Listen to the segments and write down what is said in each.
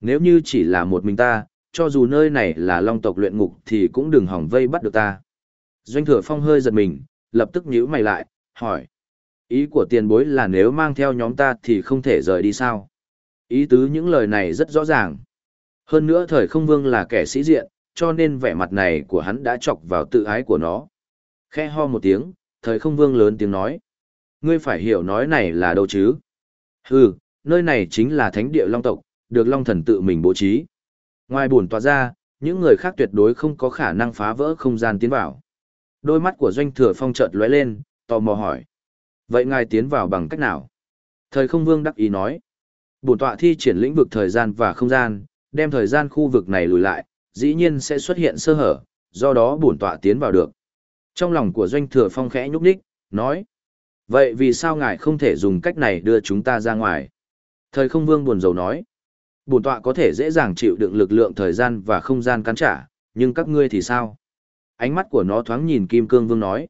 Nếu như chỉ là một mình ta, cho dù nơi này là long tộc luyện ngục thì cũng đừng hỏng vây bắt được ta. Doanh thừa phong hơi giật mình, lập tức nhíu mày lại, hỏi. Ý của tiền bối là nếu mang theo nhóm ta thì không thể rời đi sao? Ý tứ những lời này rất rõ ràng. Hơn nữa thời không vương là kẻ sĩ diện, cho nên vẻ mặt này của hắn đã chọc vào tự ái của nó. Khe ho một tiếng, thời không vương lớn tiếng nói. Ngươi phải hiểu nói này là đâu chứ? Hừ, nơi này chính là thánh địa long tộc, được long thần tự mình bố trí. Ngoài buồn tòa ra, những người khác tuyệt đối không có khả năng phá vỡ không gian tiến vào. Đôi mắt của doanh thừa phong chợt lóe lên, tò mò hỏi. Vậy ngài tiến vào bằng cách nào? Thời không vương đắc ý nói. Bổn tọa thi triển lĩnh vực thời gian và không gian, đem thời gian khu vực này lùi lại, dĩ nhiên sẽ xuất hiện sơ hở, do đó bổn tọa tiến vào được. Trong lòng của doanh thừa phong khẽ nhúc nhích, nói. Vậy vì sao ngài không thể dùng cách này đưa chúng ta ra ngoài? Thời không vương buồn rầu nói. Bổn tọa có thể dễ dàng chịu đựng lực lượng thời gian và không gian cắn trả, nhưng các ngươi thì sao? Ánh mắt của nó thoáng nhìn Kim Cương Vương nói.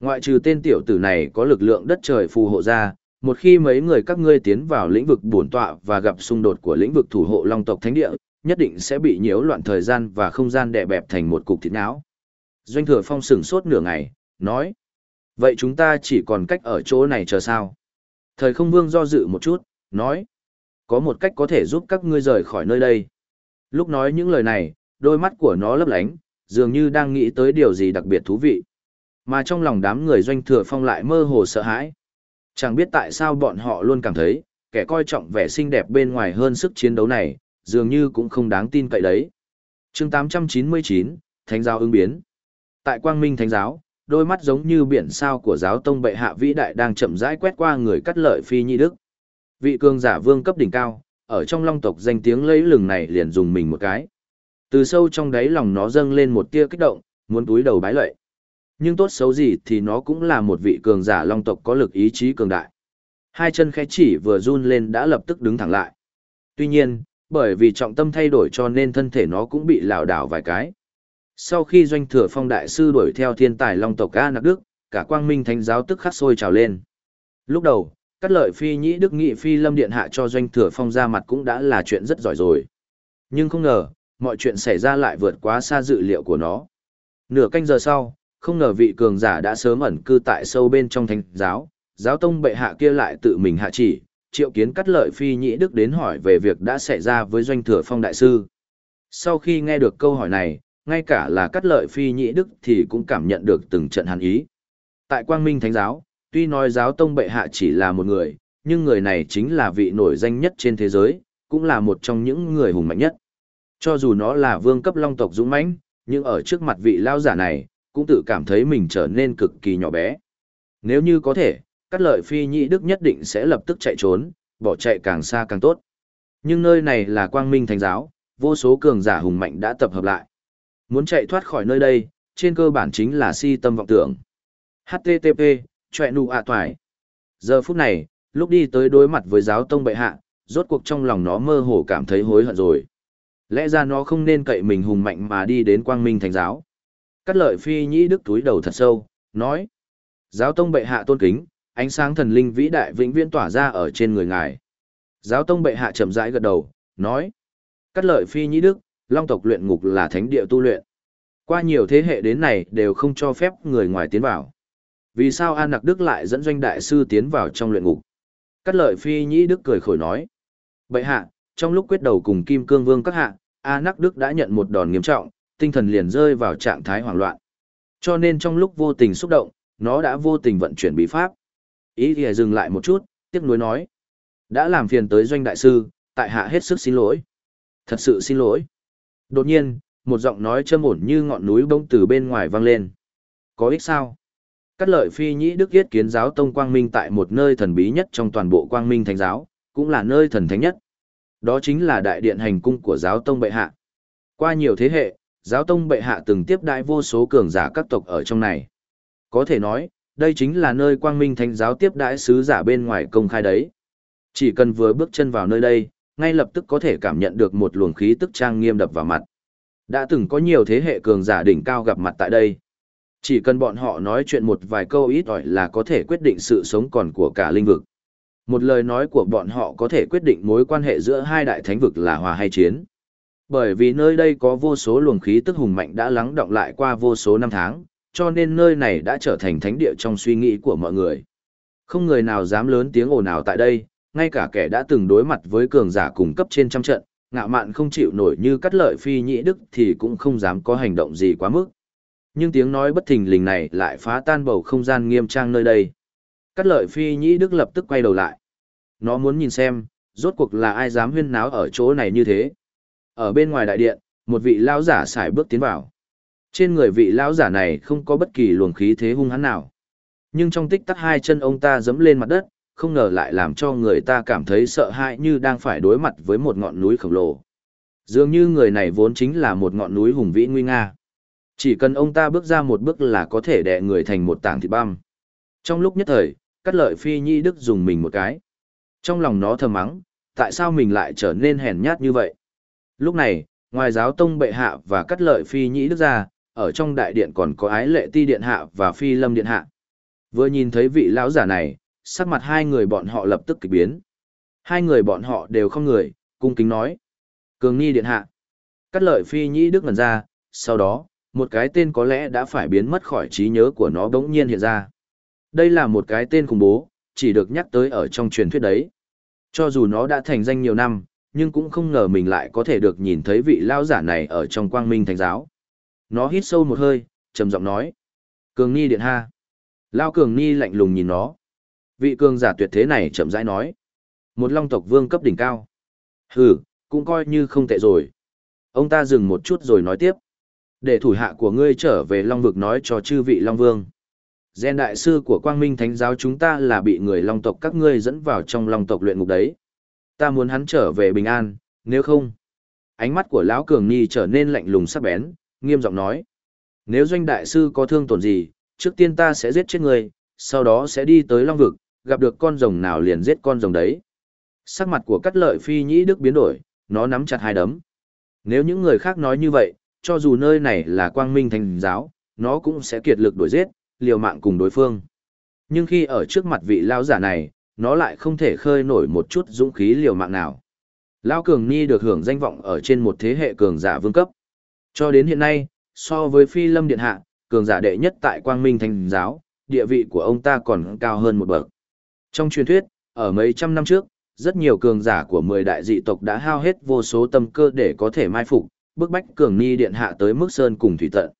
Ngoại trừ tên tiểu tử này có lực lượng đất trời phù hộ ra, một khi mấy người các ngươi tiến vào lĩnh vực bổn tọa và gặp xung đột của lĩnh vực thủ hộ long tộc thánh địa, nhất định sẽ bị nhiễu loạn thời gian và không gian đè bẹp thành một cục thịt não. Doanh thừa phong sửng sốt nửa ngày, nói. Vậy chúng ta chỉ còn cách ở chỗ này chờ sao? Thời không vương do dự một chút, nói. Có một cách có thể giúp các ngươi rời khỏi nơi đây. Lúc nói những lời này, đôi mắt của nó lấp lánh, dường như đang nghĩ tới điều gì đặc biệt thú vị. Mà trong lòng đám người doanh thừa phong lại mơ hồ sợ hãi. Chẳng biết tại sao bọn họ luôn cảm thấy, kẻ coi trọng vẻ xinh đẹp bên ngoài hơn sức chiến đấu này, dường như cũng không đáng tin cậy đấy. chương 899, Thánh giáo ứng biến. Tại Quang Minh Thánh giáo, đôi mắt giống như biển sao của giáo tông bệ hạ vĩ đại đang chậm rãi quét qua người cắt lợi phi nhi đức. Vị cường giả vương cấp đỉnh cao, ở trong long tộc danh tiếng lấy lừng này liền dùng mình một cái. Từ sâu trong đáy lòng nó dâng lên một tia kích động, muốn túi đầu bái lệ. Nhưng tốt xấu gì thì nó cũng là một vị cường giả long tộc có lực ý chí cường đại. Hai chân khẽ chỉ vừa run lên đã lập tức đứng thẳng lại. Tuy nhiên, bởi vì trọng tâm thay đổi cho nên thân thể nó cũng bị lảo đảo vài cái. Sau khi doanh thừa phong đại sư đuổi theo thiên tài long tộc A Nặc Đức, cả quang minh thánh giáo tức khắc sôi trào lên. Lúc đầu, cắt lợi phi nhĩ đức nghị phi lâm điện hạ cho doanh thừa phong ra mặt cũng đã là chuyện rất giỏi rồi. Nhưng không ngờ, mọi chuyện xảy ra lại vượt quá xa dự liệu của nó. Nửa canh giờ sau, không ngờ vị cường giả đã sớm ẩn cư tại sâu bên trong thánh giáo, giáo tông bệ hạ kia lại tự mình hạ chỉ, triệu kiến cắt lợi phi nhĩ đức đến hỏi về việc đã xảy ra với doanh thừa phong đại sư. Sau khi nghe được câu hỏi này, ngay cả là cắt lợi phi nhĩ đức thì cũng cảm nhận được từng trận hàn ý. Tại quang minh thánh giáo, tuy nói giáo tông bệ hạ chỉ là một người, nhưng người này chính là vị nổi danh nhất trên thế giới, cũng là một trong những người hùng mạnh nhất. Cho dù nó là vương cấp long tộc dũng mãnh, nhưng ở trước mặt vị lao giả này, cũng tự cảm thấy mình trở nên cực kỳ nhỏ bé. Nếu như có thể, cắt lợi phi nhị đức nhất định sẽ lập tức chạy trốn, bỏ chạy càng xa càng tốt. Nhưng nơi này là quang minh thánh giáo, vô số cường giả hùng mạnh đã tập hợp lại. Muốn chạy thoát khỏi nơi đây, trên cơ bản chính là si tâm vọng tưởng. HTTP, chọe nụ ạ toài. Giờ phút này, lúc đi tới đối mặt với giáo tông bệ hạ, rốt cuộc trong lòng nó mơ hồ cảm thấy hối hận rồi. Lẽ ra nó không nên cậy mình hùng mạnh mà đi đến quang minh thánh giáo. Cắt lợi phi nhĩ đức túi đầu thật sâu, nói. Giáo tông bệ hạ tôn kính, ánh sáng thần linh vĩ đại vĩnh viễn tỏa ra ở trên người ngài. Giáo tông bệ hạ chậm rãi gật đầu, nói. Cắt lợi phi nhĩ đức, long tộc luyện ngục là thánh địa tu luyện. Qua nhiều thế hệ đến này đều không cho phép người ngoài tiến vào. Vì sao An Nặc Đức lại dẫn doanh đại sư tiến vào trong luyện ngục? Cắt lợi phi nhĩ đức cười khổ nói. Bệ hạ, trong lúc quyết đầu cùng Kim Cương Vương các hạ, A Nắc Đức đã nhận một đòn nghiêm trọng, tinh thần liền rơi vào trạng thái hoảng loạn. Cho nên trong lúc vô tình xúc động, nó đã vô tình vận chuyển bí pháp. Ý thì dừng lại một chút, tiếc nuối nói. Đã làm phiền tới doanh đại sư, tại hạ hết sức xin lỗi. Thật sự xin lỗi. Đột nhiên, một giọng nói châm ổn như ngọn núi bông từ bên ngoài vang lên. Có ích sao? Cát lợi phi nhĩ đức yết kiến giáo tông quang minh tại một nơi thần bí nhất trong toàn bộ quang minh thánh giáo, cũng là nơi thần thánh nhất. Đó chính là đại điện hành cung của giáo tông bệ hạ. Qua nhiều thế hệ, giáo tông bệ hạ từng tiếp đại vô số cường giả các tộc ở trong này. Có thể nói, đây chính là nơi quang minh thánh giáo tiếp đãi sứ giả bên ngoài công khai đấy. Chỉ cần vừa bước chân vào nơi đây, ngay lập tức có thể cảm nhận được một luồng khí tức trang nghiêm đập vào mặt. Đã từng có nhiều thế hệ cường giả đỉnh cao gặp mặt tại đây. Chỉ cần bọn họ nói chuyện một vài câu ít ỏi là có thể quyết định sự sống còn của cả linh vực. Một lời nói của bọn họ có thể quyết định mối quan hệ giữa hai đại thánh vực là hòa hay chiến. Bởi vì nơi đây có vô số luồng khí tức hùng mạnh đã lắng động lại qua vô số năm tháng, cho nên nơi này đã trở thành thánh địa trong suy nghĩ của mọi người. Không người nào dám lớn tiếng ồn ào tại đây, ngay cả kẻ đã từng đối mặt với cường giả cùng cấp trên trăm trận, ngạo mạn không chịu nổi như cắt lợi phi nhĩ đức thì cũng không dám có hành động gì quá mức. Nhưng tiếng nói bất thình lình này lại phá tan bầu không gian nghiêm trang nơi đây. Cắt lợi phi nhĩ đức lập tức quay đầu lại. Nó muốn nhìn xem, rốt cuộc là ai dám huyên náo ở chỗ này như thế. Ở bên ngoài đại điện, một vị lão giả xài bước tiến vào. Trên người vị lão giả này không có bất kỳ luồng khí thế hung hãn nào. Nhưng trong tích tắc hai chân ông ta dẫm lên mặt đất, không ngờ lại làm cho người ta cảm thấy sợ hãi như đang phải đối mặt với một ngọn núi khổng lồ. Dường như người này vốn chính là một ngọn núi hùng vĩ nguy nga. Chỉ cần ông ta bước ra một bước là có thể đè người thành một tảng thịt băm. Trong lúc nhất thời, cắt lợi phi nhi đức dùng mình một cái. Trong lòng nó thầm mắng, tại sao mình lại trở nên hèn nhát như vậy? Lúc này, ngoài giáo tông bệ hạ và cắt lợi phi nhĩ đức ra, ở trong đại điện còn có ái lệ ti điện hạ và phi lâm điện hạ. Vừa nhìn thấy vị lão giả này, sắc mặt hai người bọn họ lập tức kịch biến. Hai người bọn họ đều không người, cung kính nói. Cường nghi điện hạ. Cắt lợi phi nhĩ đức ngần ra, sau đó, một cái tên có lẽ đã phải biến mất khỏi trí nhớ của nó bỗng nhiên hiện ra. Đây là một cái tên khủng bố, chỉ được nhắc tới ở trong truyền thuyết đấy. Cho dù nó đã thành danh nhiều năm, nhưng cũng không ngờ mình lại có thể được nhìn thấy vị lao giả này ở trong quang minh thánh giáo. Nó hít sâu một hơi, trầm giọng nói. Cường Ni điện ha. Lao Cường Ni lạnh lùng nhìn nó. Vị cường giả tuyệt thế này chậm rãi nói. Một long tộc vương cấp đỉnh cao. Hừ, cũng coi như không tệ rồi. Ông ta dừng một chút rồi nói tiếp. Để thủ hạ của ngươi trở về long vực nói cho chư vị long vương. Gen đại sư của quang minh thánh giáo chúng ta là bị người long tộc các ngươi dẫn vào trong long tộc luyện ngục đấy. Ta muốn hắn trở về bình an, nếu không. Ánh mắt của lão cường Nhi trở nên lạnh lùng sắc bén, nghiêm giọng nói. Nếu doanh đại sư có thương tổn gì, trước tiên ta sẽ giết chết ngươi, sau đó sẽ đi tới long vực, gặp được con rồng nào liền giết con rồng đấy. Sắc mặt của cắt lợi phi nhĩ đức biến đổi, nó nắm chặt hai đấm. Nếu những người khác nói như vậy, cho dù nơi này là quang minh thành giáo, nó cũng sẽ kiệt lực đổi giết, liều mạng cùng đối phương. Nhưng khi ở trước mặt vị lao giả này, nó lại không thể khơi nổi một chút dũng khí liều mạng nào. Lao Cường Ni được hưởng danh vọng ở trên một thế hệ cường giả vương cấp. Cho đến hiện nay, so với Phi Lâm Điện Hạ, cường giả đệ nhất tại Quang Minh Thành Giáo, địa vị của ông ta còn cao hơn một bậc. Trong truyền thuyết, ở mấy trăm năm trước, rất nhiều cường giả của 10 đại dị tộc đã hao hết vô số tâm cơ để có thể mai phục, bức bách cường ni điện hạ tới mức sơn cùng thủy tận.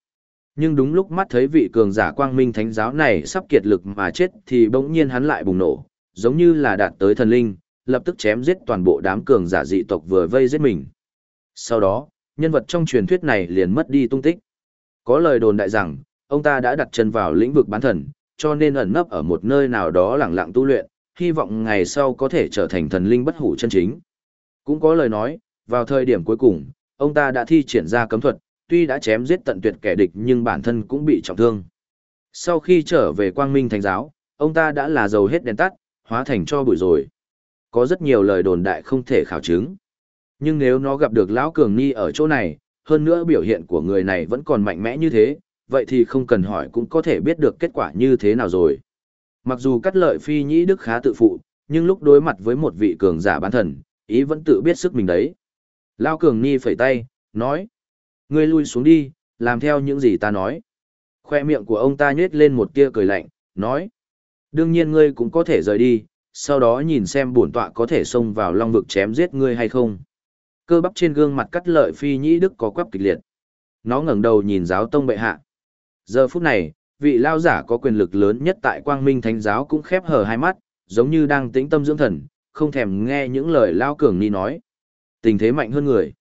Nhưng đúng lúc mắt thấy vị cường giả quang minh thánh giáo này sắp kiệt lực mà chết thì bỗng nhiên hắn lại bùng nổ, giống như là đạt tới thần linh, lập tức chém giết toàn bộ đám cường giả dị tộc vừa vây giết mình. Sau đó, nhân vật trong truyền thuyết này liền mất đi tung tích. Có lời đồn đại rằng, ông ta đã đặt chân vào lĩnh vực bán thần, cho nên ẩn nấp ở một nơi nào đó lẳng lặng tu luyện, hy vọng ngày sau có thể trở thành thần linh bất hủ chân chính. Cũng có lời nói, vào thời điểm cuối cùng, ông ta đã thi triển ra cấm thuật, tuy đã chém giết tận tuyệt kẻ địch nhưng bản thân cũng bị trọng thương. Sau khi trở về quang minh thành giáo, ông ta đã là dầu hết đèn tắt, hóa thành cho bụi rồi. Có rất nhiều lời đồn đại không thể khảo chứng. Nhưng nếu nó gặp được Lão Cường Ni ở chỗ này, hơn nữa biểu hiện của người này vẫn còn mạnh mẽ như thế, vậy thì không cần hỏi cũng có thể biết được kết quả như thế nào rồi. Mặc dù cắt lợi phi nhĩ đức khá tự phụ, nhưng lúc đối mặt với một vị cường giả bán thần, ý vẫn tự biết sức mình đấy. Lao cường ni phẩy tay, nói. Ngươi lui xuống đi, làm theo những gì ta nói. Khoe miệng của ông ta nhếch lên một tia cười lạnh, nói. Đương nhiên ngươi cũng có thể rời đi, sau đó nhìn xem bổn tọa có thể xông vào long vực chém giết ngươi hay không. Cơ bắp trên gương mặt cắt lợi phi nhĩ đức có quắp kịch liệt. Nó ngẩng đầu nhìn giáo tông bệ hạ. Giờ phút này, vị lao giả có quyền lực lớn nhất tại quang minh thánh giáo cũng khép hờ hai mắt, giống như đang tĩnh tâm dưỡng thần, không thèm nghe những lời lao cường ni nói. Tình thế mạnh hơn người.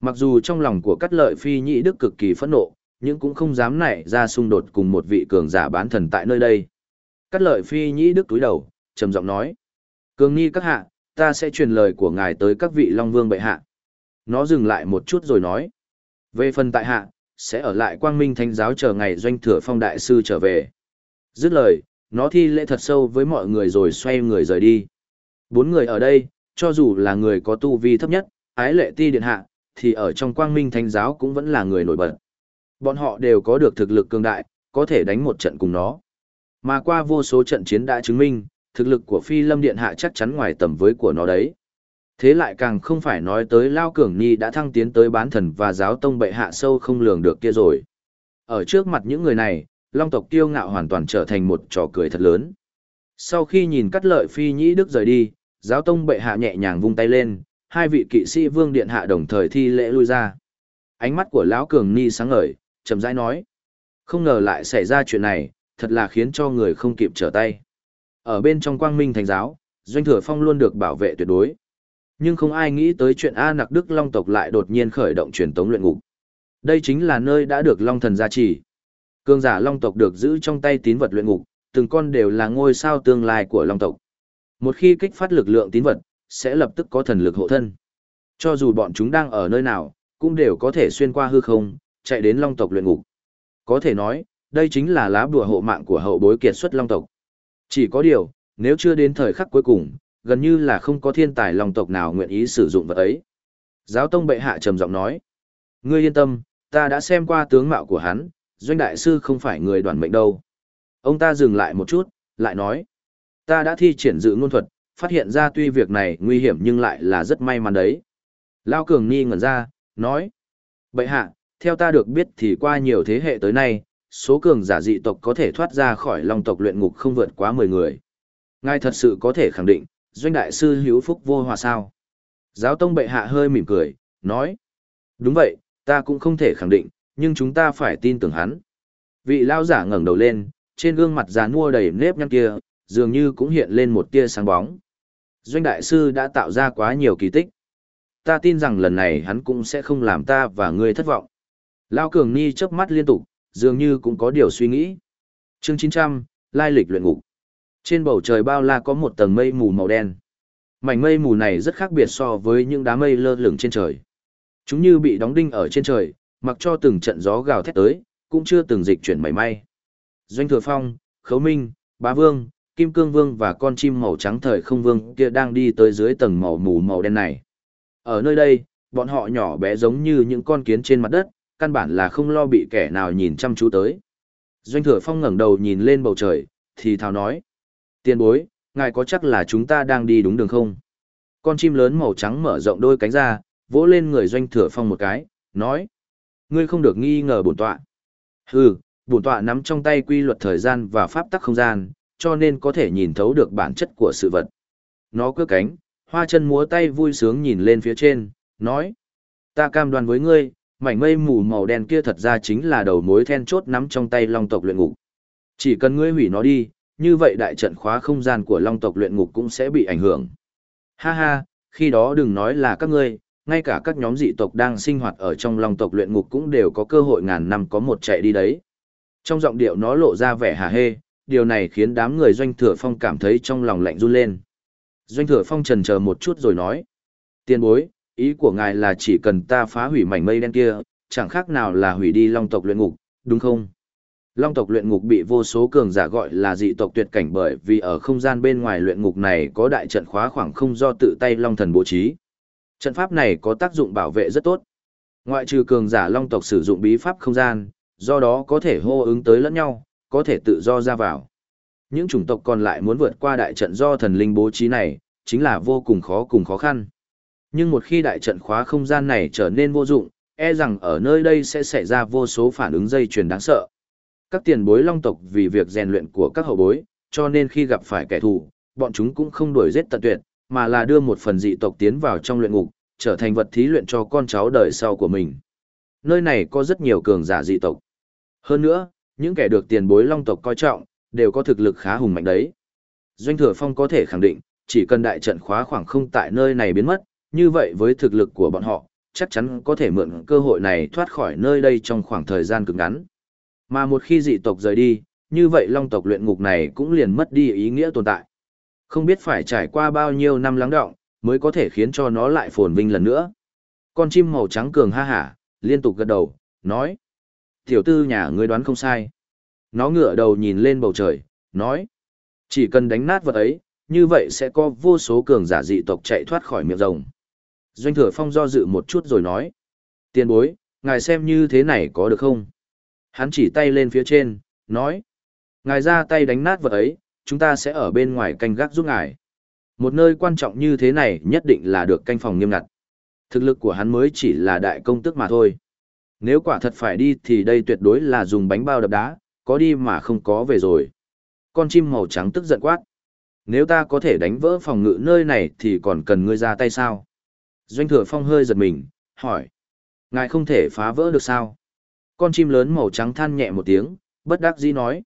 Mặc dù trong lòng của cắt lợi phi nhị đức cực kỳ phẫn nộ, nhưng cũng không dám nảy ra xung đột cùng một vị cường giả bán thần tại nơi đây. Cắt lợi phi nhị đức túi đầu, trầm giọng nói. Cường nghi các hạ, ta sẽ truyền lời của ngài tới các vị long vương bệ hạ. Nó dừng lại một chút rồi nói. Về phần tại hạ, sẽ ở lại quang minh thánh giáo chờ ngày doanh thừa phong đại sư trở về. Dứt lời, nó thi lễ thật sâu với mọi người rồi xoay người rời đi. Bốn người ở đây, cho dù là người có tu vi thấp nhất, ái lệ ti điện hạ, thì ở trong quang minh thánh giáo cũng vẫn là người nổi bật. Bọn họ đều có được thực lực cường đại, có thể đánh một trận cùng nó. Mà qua vô số trận chiến đã chứng minh, thực lực của phi lâm điện hạ chắc chắn ngoài tầm với của nó đấy. Thế lại càng không phải nói tới Lao Cường Ni đã thăng tiến tới bán thần và giáo tông bệ hạ sâu không lường được kia rồi. Ở trước mặt những người này, Long tộc tiêu ngạo hoàn toàn trở thành một trò cười thật lớn. Sau khi nhìn cắt lợi phi nhĩ đức rời đi, giáo tông bệ hạ nhẹ nhàng vung tay lên, hai vị kỵ sĩ vương điện hạ đồng thời thi lễ lui ra. Ánh mắt của lão cường ni sáng ngời, chậm rãi nói: "Không ngờ lại xảy ra chuyện này, thật là khiến cho người không kịp trở tay." Ở bên trong Quang Minh Thánh giáo, Doanh Thừa Phong luôn được bảo vệ tuyệt đối. Nhưng không ai nghĩ tới chuyện A Nặc Đức Long tộc lại đột nhiên khởi động truyền tống luyện ngục. Đây chính là nơi đã được Long thần gia trì. Cương giả Long tộc được giữ trong tay tín vật luyện ngục, từng con đều là ngôi sao tương lai của Long tộc. Một khi kích phát lực lượng tín vật, sẽ lập tức có thần lực hộ thân. Cho dù bọn chúng đang ở nơi nào, cũng đều có thể xuyên qua hư không, chạy đến Long tộc luyện ngục. Có thể nói, đây chính là lá bùa hộ mạng của hậu bối kiệt xuất Long tộc. Chỉ có điều, nếu chưa đến thời khắc cuối cùng, gần như là không có thiên tài Long tộc nào nguyện ý sử dụng vật ấy. Giáo tông bệ hạ trầm giọng nói: "Ngươi yên tâm, ta đã xem qua tướng mạo của hắn, doanh đại sư không phải người đoàn mệnh đâu." Ông ta dừng lại một chút, lại nói: "Ta đã thi triển dự ngôn thuật, phát hiện ra tuy việc này nguy hiểm nhưng lại là rất may mắn đấy." Lao Cường Ni ngẩn ra, nói: "Bệ hạ, theo ta được biết thì qua nhiều thế hệ tới nay, số cường giả dị tộc có thể thoát ra khỏi long tộc luyện ngục không vượt quá 10 người. Ngài thật sự có thể khẳng định, doanh đại sư hữu phúc vô hòa sao. Giáo tông bệ hạ hơi mỉm cười, nói. Đúng vậy, ta cũng không thể khẳng định, nhưng chúng ta phải tin tưởng hắn. Vị lao giả ngẩng đầu lên, trên gương mặt già nua đầy nếp nhăn kia, dường như cũng hiện lên một tia sáng bóng. Doanh đại sư đã tạo ra quá nhiều kỳ tích. Ta tin rằng lần này hắn cũng sẽ không làm ta và ngươi thất vọng. Lao Cường Ni chớp mắt liên tục, dường như cũng có điều suy nghĩ. Chương 900, Lai lịch luyện ngục. Trên bầu trời bao la có một tầng mây mù màu đen. Mảnh mây mù này rất khác biệt so với những đám mây lơ lửng trên trời. Chúng như bị đóng đinh ở trên trời, mặc cho từng trận gió gào thét tới, cũng chưa từng dịch chuyển mảy may. Doanh Thừa Phong, Khấu Minh, Bá Vương, Kim Cương Vương và con chim màu trắng thời không vương kia đang đi tới dưới tầng màu mù màu đen này. Ở nơi đây, bọn họ nhỏ bé giống như những con kiến trên mặt đất, căn bản là không lo bị kẻ nào nhìn chăm chú tới. Doanh Thừa Phong ngẩng đầu nhìn lên bầu trời, thì thào nói. Tiền bối, ngài có chắc là chúng ta đang đi đúng đường không? Con chim lớn màu trắng mở rộng đôi cánh ra, vỗ lên người Doanh Thừa Phong một cái, nói. Ngươi không được nghi ngờ bổn tọa. Hừ, bổn tọa nắm trong tay quy luật thời gian và pháp tắc không gian, cho nên có thể nhìn thấu được bản chất của sự vật. Nó cướp cánh, hoa chân múa tay vui sướng nhìn lên phía trên, nói. Ta cam đoan với ngươi, mảnh mây mù màu đen kia thật ra chính là đầu mối then chốt nắm trong tay long tộc luyện ngục. Chỉ cần ngươi hủy nó đi, như vậy đại trận khóa không gian của long tộc luyện ngục cũng sẽ bị ảnh hưởng. Ha ha, khi đó đừng nói là các ngươi, ngay cả các nhóm dị tộc đang sinh hoạt ở trong long tộc luyện ngục cũng đều có cơ hội ngàn năm có một chạy đi đấy. Trong giọng điệu nó lộ ra vẻ hà hê, điều này khiến đám người doanh thừa phong cảm thấy trong lòng lạnh run lên. Doanh thừa phong trần chờ một chút rồi nói. Tiên bối, ý của ngài là chỉ cần ta phá hủy mảnh mây đen kia, chẳng khác nào là hủy đi long tộc luyện ngục, đúng không? Long tộc luyện ngục bị vô số cường giả gọi là dị tộc tuyệt cảnh bởi vì ở không gian bên ngoài luyện ngục này có đại trận khóa khoảng không do tự tay long thần bố trí. Trận pháp này có tác dụng bảo vệ rất tốt. Ngoại trừ cường giả long tộc sử dụng bí pháp không gian, do đó có thể hô ứng tới lẫn nhau, có thể tự do ra vào. Những chủng tộc còn lại muốn vượt qua đại trận do thần linh bố trí này, chính là vô cùng khó cùng khó khăn. Nhưng một khi đại trận khóa không gian này trở nên vô dụng, e rằng ở nơi đây sẽ xảy ra vô số phản ứng dây chuyền đáng sợ. Các tiền bối long tộc vì việc rèn luyện của các hậu bối, cho nên khi gặp phải kẻ thù, bọn chúng cũng không đuổi giết tận tuyệt, mà là đưa một phần dị tộc tiến vào trong luyện ngục, trở thành vật thí luyện cho con cháu đời sau của mình. Nơi này có rất nhiều cường giả dị tộc. Hơn nữa, những kẻ được tiền bối long tộc coi trọng, đều có thực lực khá hùng mạnh đấy. Doanh Thừa Phong có thể khẳng định, chỉ cần đại trận khóa khoảng không tại nơi này biến mất, như vậy với thực lực của bọn họ, chắc chắn có thể mượn cơ hội này thoát khỏi nơi đây trong khoảng thời gian cực ngắn. Mà một khi dị tộc rời đi, như vậy long tộc luyện ngục này cũng liền mất đi ý nghĩa tồn tại. Không biết phải trải qua bao nhiêu năm lắng đọng mới có thể khiến cho nó lại phồn vinh lần nữa. Con chim màu trắng cường ha hả, liên tục gật đầu, nói. Tiểu tư nhà ngươi đoán không sai. Nó ngửa đầu nhìn lên bầu trời, nói. Chỉ cần đánh nát vật ấy, như vậy sẽ có vô số cường giả dị tộc chạy thoát khỏi miệng rồng. Doanh thừa phong do dự một chút rồi nói. Tiền bối, ngài xem như thế này có được không? Hắn chỉ tay lên phía trên, nói. Ngài ra tay đánh nát vật ấy, chúng ta sẽ ở bên ngoài canh gác giúp ngài. Một nơi quan trọng như thế này nhất định là được canh phòng nghiêm ngặt. Thực lực của hắn mới chỉ là đại công tức mà thôi. Nếu quả thật phải đi thì đây tuyệt đối là dùng bánh bao đập đá, có đi mà không có về rồi. Con chim màu trắng tức giận quát. Nếu ta có thể đánh vỡ phòng ngự nơi này thì còn cần ngươi ra tay sao? Doanh thừa phong hơi giật mình, hỏi. Ngài không thể phá vỡ được sao? Con chim lớn màu trắng than nhẹ một tiếng, bất đắc dĩ nói.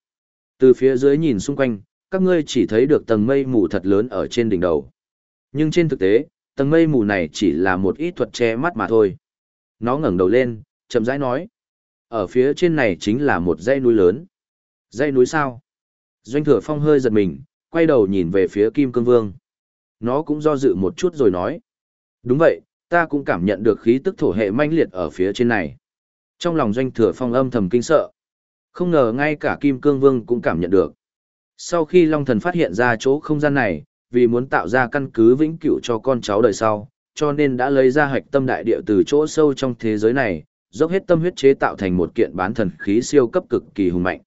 Từ phía dưới nhìn xung quanh, các ngươi chỉ thấy được tầng mây mù thật lớn ở trên đỉnh đầu. Nhưng trên thực tế, tầng mây mù này chỉ là một ít thuật che mắt mà thôi. Nó ngẩng đầu lên, chậm rãi nói. Ở phía trên này chính là một dãy núi lớn. Dãy núi sao? Doanh thừa phong hơi giật mình, quay đầu nhìn về phía Kim Cương Vương. Nó cũng do dự một chút rồi nói. Đúng vậy, ta cũng cảm nhận được khí tức thổ hệ manh liệt ở phía trên này. Trong lòng doanh thừa phong âm thầm kinh sợ. Không ngờ ngay cả Kim Cương Vương cũng cảm nhận được. Sau khi Long Thần phát hiện ra chỗ không gian này, vì muốn tạo ra căn cứ vĩnh cửu cho con cháu đời sau, cho nên đã lấy ra hạch tâm đại địa từ chỗ sâu trong thế giới này, dốc hết tâm huyết chế tạo thành một kiện bán thần khí siêu cấp cực kỳ hùng mạnh.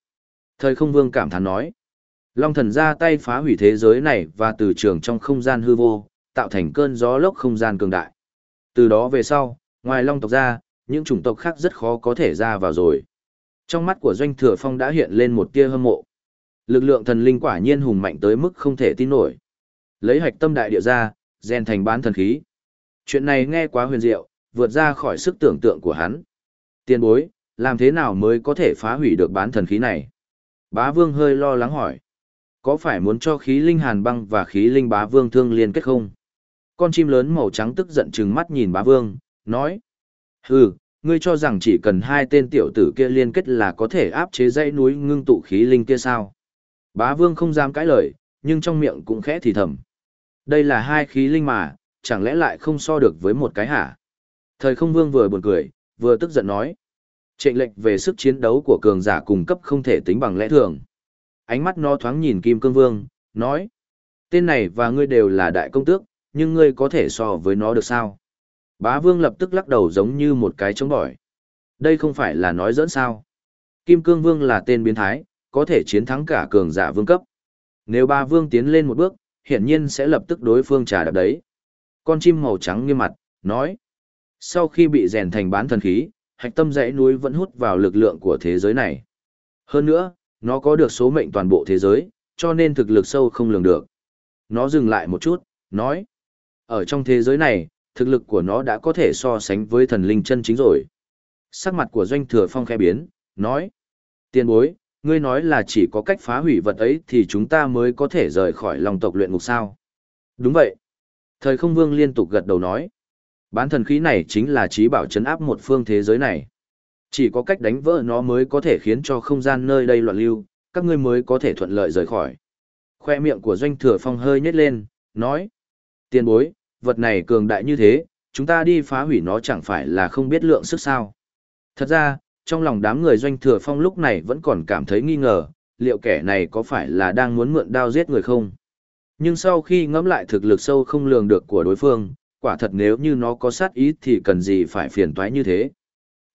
Thời không vương cảm thán nói, Long thần ra tay phá hủy thế giới này và từ trường trong không gian hư vô, tạo thành cơn gió lốc không gian cường đại. Từ đó về sau, ngoài Long tộc ra, những chủng tộc khác rất khó có thể ra vào rồi. Trong mắt của Doanh Thừa Phong đã hiện lên một tia hâm mộ. Lực lượng thần linh quả nhiên hùng mạnh tới mức không thể tin nổi. Lấy hạch tâm đại địa ra, rèn thành bán thần khí. Chuyện này nghe quá huyền diệu, vượt ra khỏi sức tưởng tượng của hắn. Tiên bối, làm thế nào mới có thể phá hủy được bán thần khí này? Bá Vương hơi lo lắng hỏi. Có phải muốn cho khí linh hàn băng và khí linh bá vương thương liên kết không? Con chim lớn màu trắng tức giận trừng mắt nhìn bá vương, nói. Hừ, ngươi cho rằng chỉ cần hai tên tiểu tử kia liên kết là có thể áp chế dãy núi ngưng tụ khí linh kia sao? Bá vương không dám cãi lời, nhưng trong miệng cũng khẽ thì thầm. Đây là hai khí linh mà, chẳng lẽ lại không so được với một cái hả? Thời không vương vừa buồn cười, vừa tức giận nói. Trệnh lệnh về sức chiến đấu của cường giả cung cấp không thể tính bằng lẽ thường ánh mắt nó thoáng nhìn Kim Cương Vương, nói. Tên này và ngươi đều là đại công tước, nhưng ngươi có thể so với nó được sao? Bá Vương lập tức lắc đầu giống như một cái chống bỏi. Đây không phải là nói dẫn sao. Kim Cương Vương là tên biến thái, có thể chiến thắng cả cường giả vương cấp. Nếu ba vương tiến lên một bước, hiển nhiên sẽ lập tức đối phương trả đạp đấy. Con chim màu trắng nghiêm mặt, nói. Sau khi bị rèn thành bán thần khí, hạch tâm dãy núi vẫn hút vào lực lượng của thế giới này. Hơn nữa, nó có được số mệnh toàn bộ thế giới, cho nên thực lực sâu không lường được. Nó dừng lại một chút, nói. Ở trong thế giới này, thực lực của nó đã có thể so sánh với thần linh chân chính rồi. Sắc mặt của doanh thừa phong khẽ biến, nói. Tiên bối, ngươi nói là chỉ có cách phá hủy vật ấy thì chúng ta mới có thể rời khỏi lòng tộc luyện ngục sao. Đúng vậy. Thời không vương liên tục gật đầu nói. Bán thần khí này chính là trí bảo chấn áp một phương thế giới này. Chỉ có cách đánh vỡ nó mới có thể khiến cho không gian nơi đây loạn lưu, các ngươi mới có thể thuận lợi rời khỏi. Khoe miệng của doanh thừa phong hơi nhếch lên, nói. Tiền bối, vật này cường đại như thế, chúng ta đi phá hủy nó chẳng phải là không biết lượng sức sao. Thật ra, trong lòng đám người doanh thừa phong lúc này vẫn còn cảm thấy nghi ngờ, liệu kẻ này có phải là đang muốn mượn đao giết người không? Nhưng sau khi ngẫm lại thực lực sâu không lường được của đối phương, quả thật nếu như nó có sát ý thì cần gì phải phiền toái như thế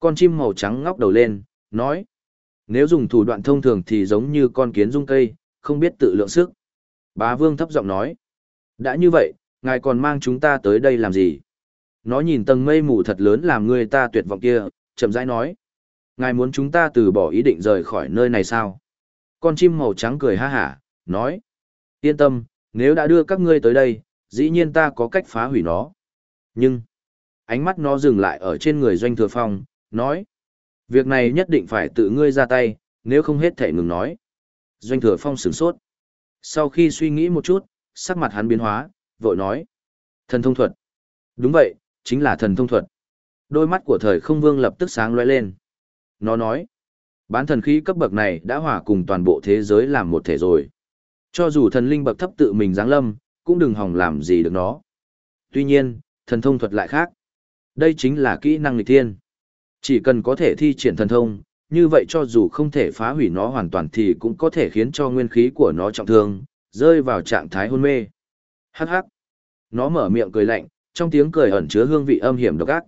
con chim màu trắng ngóc đầu lên, nói. Nếu dùng thủ đoạn thông thường thì giống như con kiến rung cây, không biết tự lượng sức. Bá vương thấp giọng nói. Đã như vậy, ngài còn mang chúng ta tới đây làm gì? Nó nhìn tầng mây mù thật lớn làm người ta tuyệt vọng kia, chậm rãi nói. Ngài muốn chúng ta từ bỏ ý định rời khỏi nơi này sao? Con chim màu trắng cười ha hả, nói. Yên tâm, nếu đã đưa các ngươi tới đây, dĩ nhiên ta có cách phá hủy nó. Nhưng, ánh mắt nó dừng lại ở trên người doanh thừa phong, nói. Việc này nhất định phải tự ngươi ra tay, nếu không hết thể ngừng nói. Doanh thừa phong sửng sốt. Sau khi suy nghĩ một chút, sắc mặt hắn biến hóa, vội nói. Thần thông thuật. Đúng vậy, chính là thần thông thuật. Đôi mắt của thời không vương lập tức sáng lóe lên. Nó nói. Bán thần khí cấp bậc này đã hòa cùng toàn bộ thế giới làm một thể rồi. Cho dù thần linh bậc thấp tự mình giáng lâm, cũng đừng hòng làm gì được nó. Tuy nhiên, thần thông thuật lại khác. Đây chính là kỹ năng nghịch thiên. Chỉ cần có thể thi triển thần thông, như vậy cho dù không thể phá hủy nó hoàn toàn thì cũng có thể khiến cho nguyên khí của nó trọng thương, rơi vào trạng thái hôn mê. Hắc hắc. Nó mở miệng cười lạnh, trong tiếng cười ẩn chứa hương vị âm hiểm độc ác.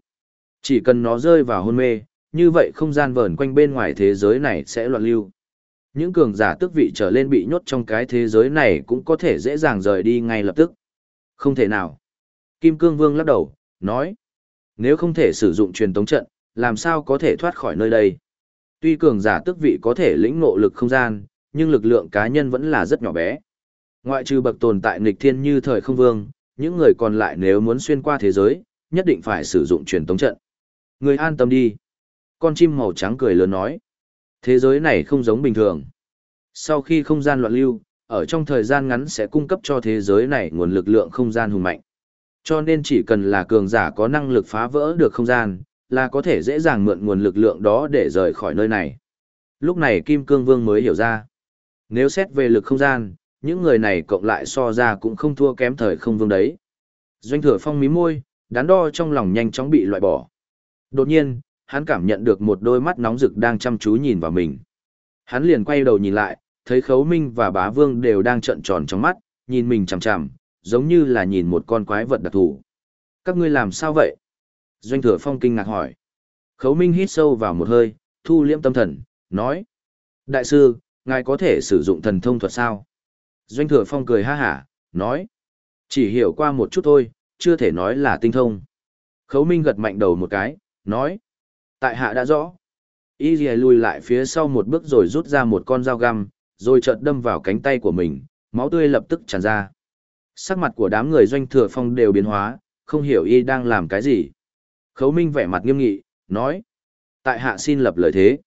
Chỉ cần nó rơi vào hôn mê, như vậy không gian vờn quanh bên ngoài thế giới này sẽ loạn lưu. Những cường giả tước vị trở lên bị nhốt trong cái thế giới này cũng có thể dễ dàng rời đi ngay lập tức. Không thể nào. Kim Cương Vương lắc đầu, nói. Nếu không thể sử dụng truyền tống trận, làm sao có thể thoát khỏi nơi đây? Tuy cường giả tước vị có thể lĩnh ngộ lực không gian, nhưng lực lượng cá nhân vẫn là rất nhỏ bé. Ngoại trừ bậc tồn tại nghịch thiên như thời không vương, những người còn lại nếu muốn xuyên qua thế giới, nhất định phải sử dụng truyền tống trận. Người an tâm đi. Con chim màu trắng cười lớn nói. Thế giới này không giống bình thường. Sau khi không gian loạn lưu, ở trong thời gian ngắn sẽ cung cấp cho thế giới này nguồn lực lượng không gian hùng mạnh. Cho nên chỉ cần là cường giả có năng lực phá vỡ được không gian, là có thể dễ dàng mượn nguồn lực lượng đó để rời khỏi nơi này. Lúc này Kim Cương Vương mới hiểu ra. Nếu xét về lực không gian, những người này cộng lại so ra cũng không thua kém thời không vương đấy. Doanh thừa phong mí môi, đắn đo trong lòng nhanh chóng bị loại bỏ. Đột nhiên, hắn cảm nhận được một đôi mắt nóng rực đang chăm chú nhìn vào mình. Hắn liền quay đầu nhìn lại, thấy Khấu Minh và Bá Vương đều đang trợn tròn trong mắt, nhìn mình chằm chằm, giống như là nhìn một con quái vật đặc thù. Các ngươi làm sao vậy? Doanh Thừa Phong kinh ngạc hỏi. Khấu Minh hít sâu vào một hơi, thu liễm tâm thần, nói: "Đại sư, ngài có thể sử dụng thần thông thuật sao?" Doanh Thừa Phong cười ha hả, nói: "Chỉ hiểu qua một chút thôi, chưa thể nói là tinh thông." Khấu Minh gật mạnh đầu một cái, nói: Tại hạ đã rõ. Y dì lùi lại phía sau một bước rồi rút ra một con dao găm, rồi chợt đâm vào cánh tay của mình, máu tươi lập tức tràn ra. Sắc mặt của đám người doanh thừa phong đều biến hóa, không hiểu y đang làm cái gì. Khấu Minh vẻ mặt nghiêm nghị, nói. Tại hạ xin lập lời thế.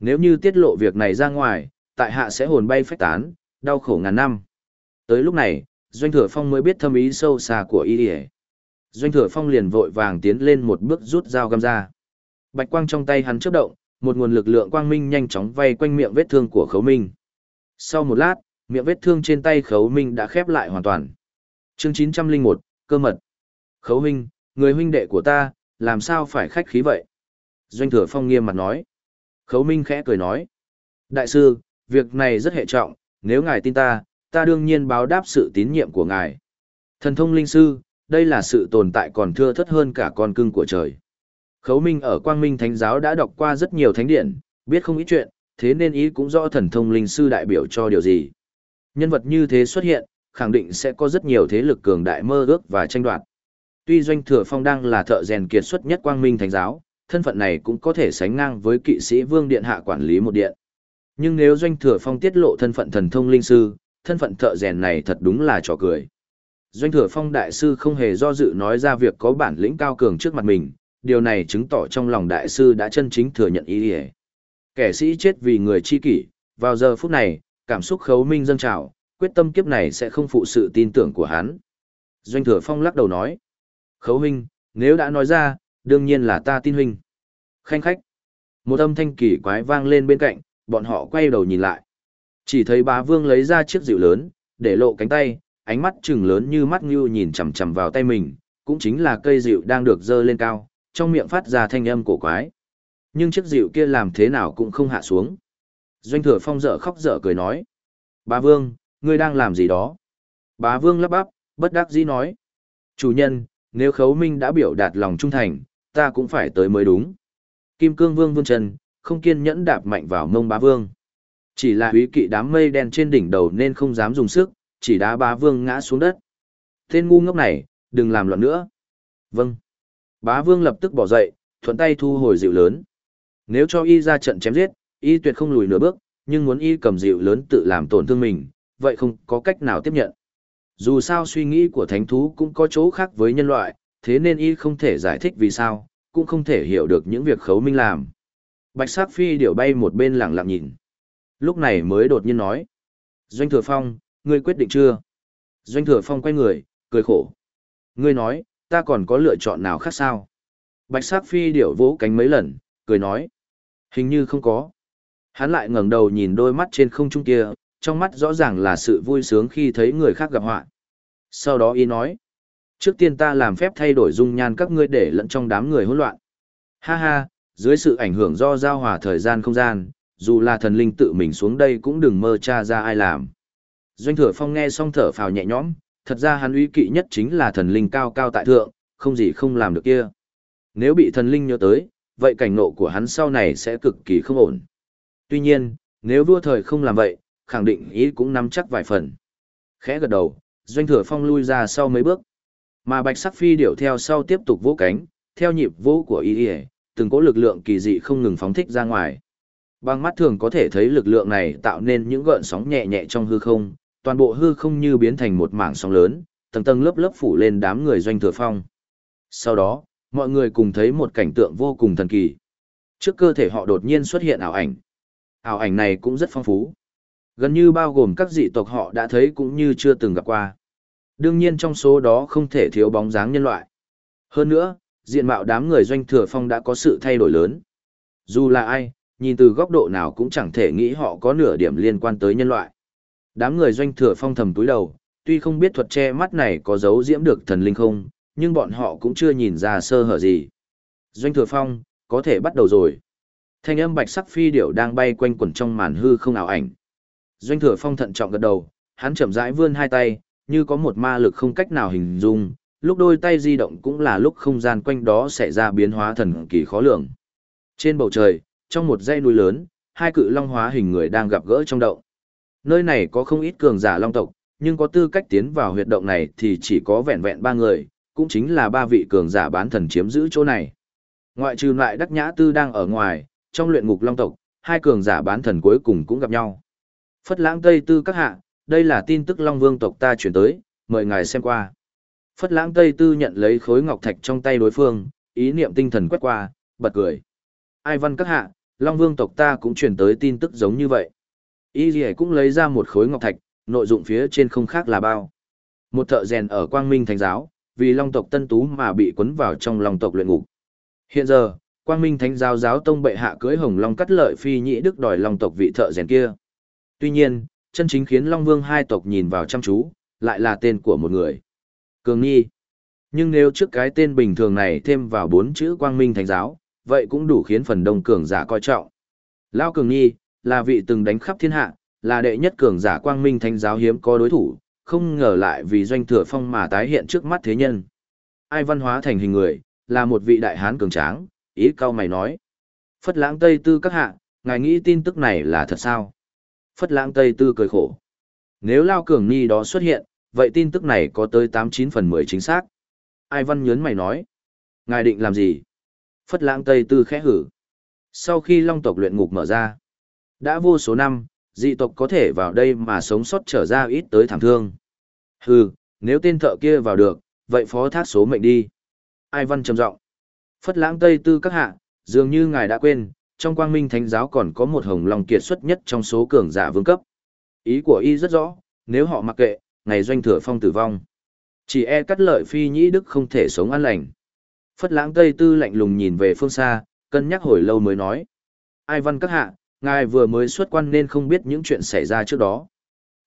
Nếu như tiết lộ việc này ra ngoài, tại hạ sẽ hồn bay phách tán, đau khổ ngàn năm. Tới lúc này, doanh thừa phong mới biết thâm ý sâu xa của y Doanh thừa phong liền vội vàng tiến lên một bước rút dao găm ra. Bạch quang trong tay hắn chớp động, một nguồn lực lượng quang minh nhanh chóng vây quanh miệng vết thương của Khấu Minh. Sau một lát, miệng vết thương trên tay Khấu Minh đã khép lại hoàn toàn. Chương 901, cơ mật. Khấu Minh, người huynh đệ của ta, làm sao phải khách khí vậy? Doanh thừa phong nghiêm mặt nói. Khấu Minh khẽ cười nói. Đại sư, việc này rất hệ trọng, nếu ngài tin ta, ta đương nhiên báo đáp sự tín nhiệm của ngài. Thần thông linh sư, đây là sự tồn tại còn thưa thất hơn cả con cưng của trời. Khấu Minh ở Quang Minh Thánh giáo đã đọc qua rất nhiều thánh điển, biết không ít chuyện, thế nên ý cũng rõ thần thông linh sư đại biểu cho điều gì. Nhân vật như thế xuất hiện, khẳng định sẽ có rất nhiều thế lực cường đại mơ ước và tranh đoạt. Tuy Doanh Thừa Phong đang là thợ rèn kiệt xuất nhất Quang Minh Thánh giáo, thân phận này cũng có thể sánh ngang với kỵ sĩ Vương Điện hạ quản lý một điện. Nhưng nếu Doanh Thừa Phong tiết lộ thân phận thần thông linh sư, thân phận thợ rèn này thật đúng là trò cười. Doanh Thừa Phong đại sư không hề do dự nói ra việc có bản lĩnh cao cường trước mặt mình, điều này chứng tỏ trong lòng đại sư đã chân chính thừa nhận ý nghĩa. kẻ sĩ chết vì người chi kỷ vào giờ phút này cảm xúc khấu minh dâng trào quyết tâm kiếp này sẽ không phụ sự tin tưởng của hắn doanh thừa phong lắc đầu nói khấu minh nếu đã nói ra đương nhiên là ta tin huynh khanh khách một âm thanh kỳ quái vang lên bên cạnh bọn họ quay đầu nhìn lại chỉ thấy bá vương lấy ra chiếc dịu lớn để lộ cánh tay ánh mắt trừng lớn như mắt như nhìn chằm chằm vào tay mình cũng chính là cây dịu đang được dơ lên cao trong miệng phát ra thanh âm cổ quái. Nhưng chiếc dịu kia làm thế nào cũng không hạ xuống. Doanh thừa phong dở khóc dở cười nói. Bá Vương, ngươi đang làm gì đó? Bá Vương lắp bắp, bất đắc dĩ nói. Chủ nhân, nếu khấu minh đã biểu đạt lòng trung thành, ta cũng phải tới mới đúng. Kim cương vương vương trần, không kiên nhẫn đạp mạnh vào mông bá vương. Chỉ là quý kỵ đám mây đen trên đỉnh đầu nên không dám dùng sức, chỉ đá bá vương ngã xuống đất. Tên ngu ngốc này, đừng làm loạn nữa. Vâng. Bá vương lập tức bỏ dậy, thuận tay thu hồi dịu lớn. Nếu cho y ra trận chém giết, y tuyệt không lùi nửa bước, nhưng muốn y cầm dịu lớn tự làm tổn thương mình, vậy không có cách nào tiếp nhận. Dù sao suy nghĩ của thánh thú cũng có chỗ khác với nhân loại, thế nên y không thể giải thích vì sao, cũng không thể hiểu được những việc khấu minh làm. Bạch sắc phi điểu bay một bên lặng lặng nhìn. Lúc này mới đột nhiên nói. Doanh thừa phong, ngươi quyết định chưa? Doanh thừa phong quay người, cười khổ. Ngươi nói, ta còn có lựa chọn nào khác sao? Bạch sắc phi điểu vỗ cánh mấy lần, cười nói. Hình như không có. Hắn lại ngẩng đầu nhìn đôi mắt trên không trung kia, trong mắt rõ ràng là sự vui sướng khi thấy người khác gặp họa. Sau đó y nói. Trước tiên ta làm phép thay đổi dung nhan các ngươi để lẫn trong đám người hỗn loạn. Ha ha, dưới sự ảnh hưởng do giao hòa thời gian không gian, dù là thần linh tự mình xuống đây cũng đừng mơ tra ra ai làm. Doanh thừa phong nghe xong thở phào nhẹ nhõm, thật ra hắn uy kỵ nhất chính là thần linh cao cao tại thượng, không gì không làm được kia. Nếu bị thần linh nhớ tới, vậy cảnh nộ của hắn sau này sẽ cực kỳ không ổn. Tuy nhiên, Nếu vua thời không làm vậy, khẳng định ý cũng nắm chắc vài phần. Khẽ gật đầu, doanh thừa phong lui ra sau mấy bước. Mà bạch sắc phi điểu theo sau tiếp tục vỗ cánh, theo nhịp vỗ của ý ý, từng cỗ lực lượng kỳ dị không ngừng phóng thích ra ngoài. Bằng mắt thường có thể thấy lực lượng này tạo nên những gợn sóng nhẹ nhẹ trong hư không, toàn bộ hư không như biến thành một mảng sóng lớn, tầng tầng lớp lớp phủ lên đám người doanh thừa phong. Sau đó, mọi người cùng thấy một cảnh tượng vô cùng thần kỳ. Trước cơ thể họ đột nhiên xuất hiện ảo ảnh. Ảo ảnh này cũng rất phong phú. Gần như bao gồm các dị tộc họ đã thấy cũng như chưa từng gặp qua. Đương nhiên trong số đó không thể thiếu bóng dáng nhân loại. Hơn nữa, diện mạo đám người doanh thừa phong đã có sự thay đổi lớn. Dù là ai, nhìn từ góc độ nào cũng chẳng thể nghĩ họ có nửa điểm liên quan tới nhân loại. Đám người doanh thừa phong thầm túi đầu, tuy không biết thuật che mắt này có giấu diễm được thần linh không, nhưng bọn họ cũng chưa nhìn ra sơ hở gì. Doanh thừa phong, có thể bắt đầu rồi. Thanh âm bạch sắc phi điểu đang bay quanh quẩn trong màn hư không ảo ảnh. Doanh thừa phong thận trọng gật đầu, hắn chậm rãi vươn hai tay, như có một ma lực không cách nào hình dung, lúc đôi tay di động cũng là lúc không gian quanh đó xảy ra biến hóa thần kỳ khó lường. Trên bầu trời, trong một dãy núi lớn, hai cự long hóa hình người đang gặp gỡ trong động. Nơi này có không ít cường giả long tộc, nhưng có tư cách tiến vào huyệt động này thì chỉ có vẹn vẹn ba người, cũng chính là ba vị cường giả bán thần chiếm giữ chỗ này. Ngoại trừ lại đắc nhã tư đang ở ngoài, trong luyện ngục long tộc, hai cường giả bán thần cuối cùng cũng gặp nhau. Phất lãng Tây Tư các hạ, đây là tin tức Long Vương tộc ta chuyển tới, mời ngài xem qua. Phất lãng Tây Tư nhận lấy khối ngọc thạch trong tay đối phương, ý niệm tinh thần quét qua, bật cười. Ai văn các hạ, Long Vương tộc ta cũng chuyển tới tin tức giống như vậy. Ý gì cũng lấy ra một khối ngọc thạch, nội dụng phía trên không khác là bao. Một thợ rèn ở Quang Minh Thánh Giáo, vì Long tộc Tân Tú mà bị cuốn vào trong Long tộc luyện ngục. Hiện giờ, Quang Minh Thánh Giáo giáo tông bệ hạ cưới Hồng Long cắt lợi phi nhị đức đòi Long tộc vị thợ rèn kia. Tuy nhiên, chân chính khiến Long Vương hai tộc nhìn vào chăm chú, lại là tên của một người. Cường Nhi. Nhưng nếu trước cái tên bình thường này thêm vào bốn chữ Quang Minh Thánh Giáo, vậy cũng đủ khiến phần đông cường giả coi trọng. Lao Cường Nhi, là vị từng đánh khắp thiên hạ, là đệ nhất cường giả Quang Minh Thánh Giáo hiếm có đối thủ, không ngờ lại vì doanh thừa phong mà tái hiện trước mắt thế nhân. Ai văn hóa thành hình người, là một vị đại hán cường tráng, ý cao mày nói. Phất lãng Tây Tư các hạ, ngài nghĩ tin tức này là thật sao? Phất lãng Tây Tư cười khổ. Nếu Lao Cường Ni đó xuất hiện, vậy tin tức này có tới 89 phần 10 chính xác. Ai văn nhớn mày nói. Ngài định làm gì? Phất lãng Tây Tư khẽ hử. Sau khi Long tộc luyện ngục mở ra, đã vô số năm, dị tộc có thể vào đây mà sống sót trở ra ít tới thảm thương. Hừ, nếu tên thợ kia vào được, vậy phó thác số mệnh đi. Ai văn trầm giọng. Phất lãng Tây Tư các hạ, dường như ngài đã quên, trong quang minh thánh giáo còn có một hồng long kiệt xuất nhất trong số cường giả vương cấp. Ý của y rất rõ, nếu họ mặc kệ, ngày doanh thừa phong tử vong. Chỉ e cắt lợi phi nhĩ đức không thể sống an lành. Phất lãng Tây Tư lạnh lùng nhìn về phương xa, cân nhắc hồi lâu mới nói. Ai văn các hạ, ngài vừa mới xuất quan nên không biết những chuyện xảy ra trước đó.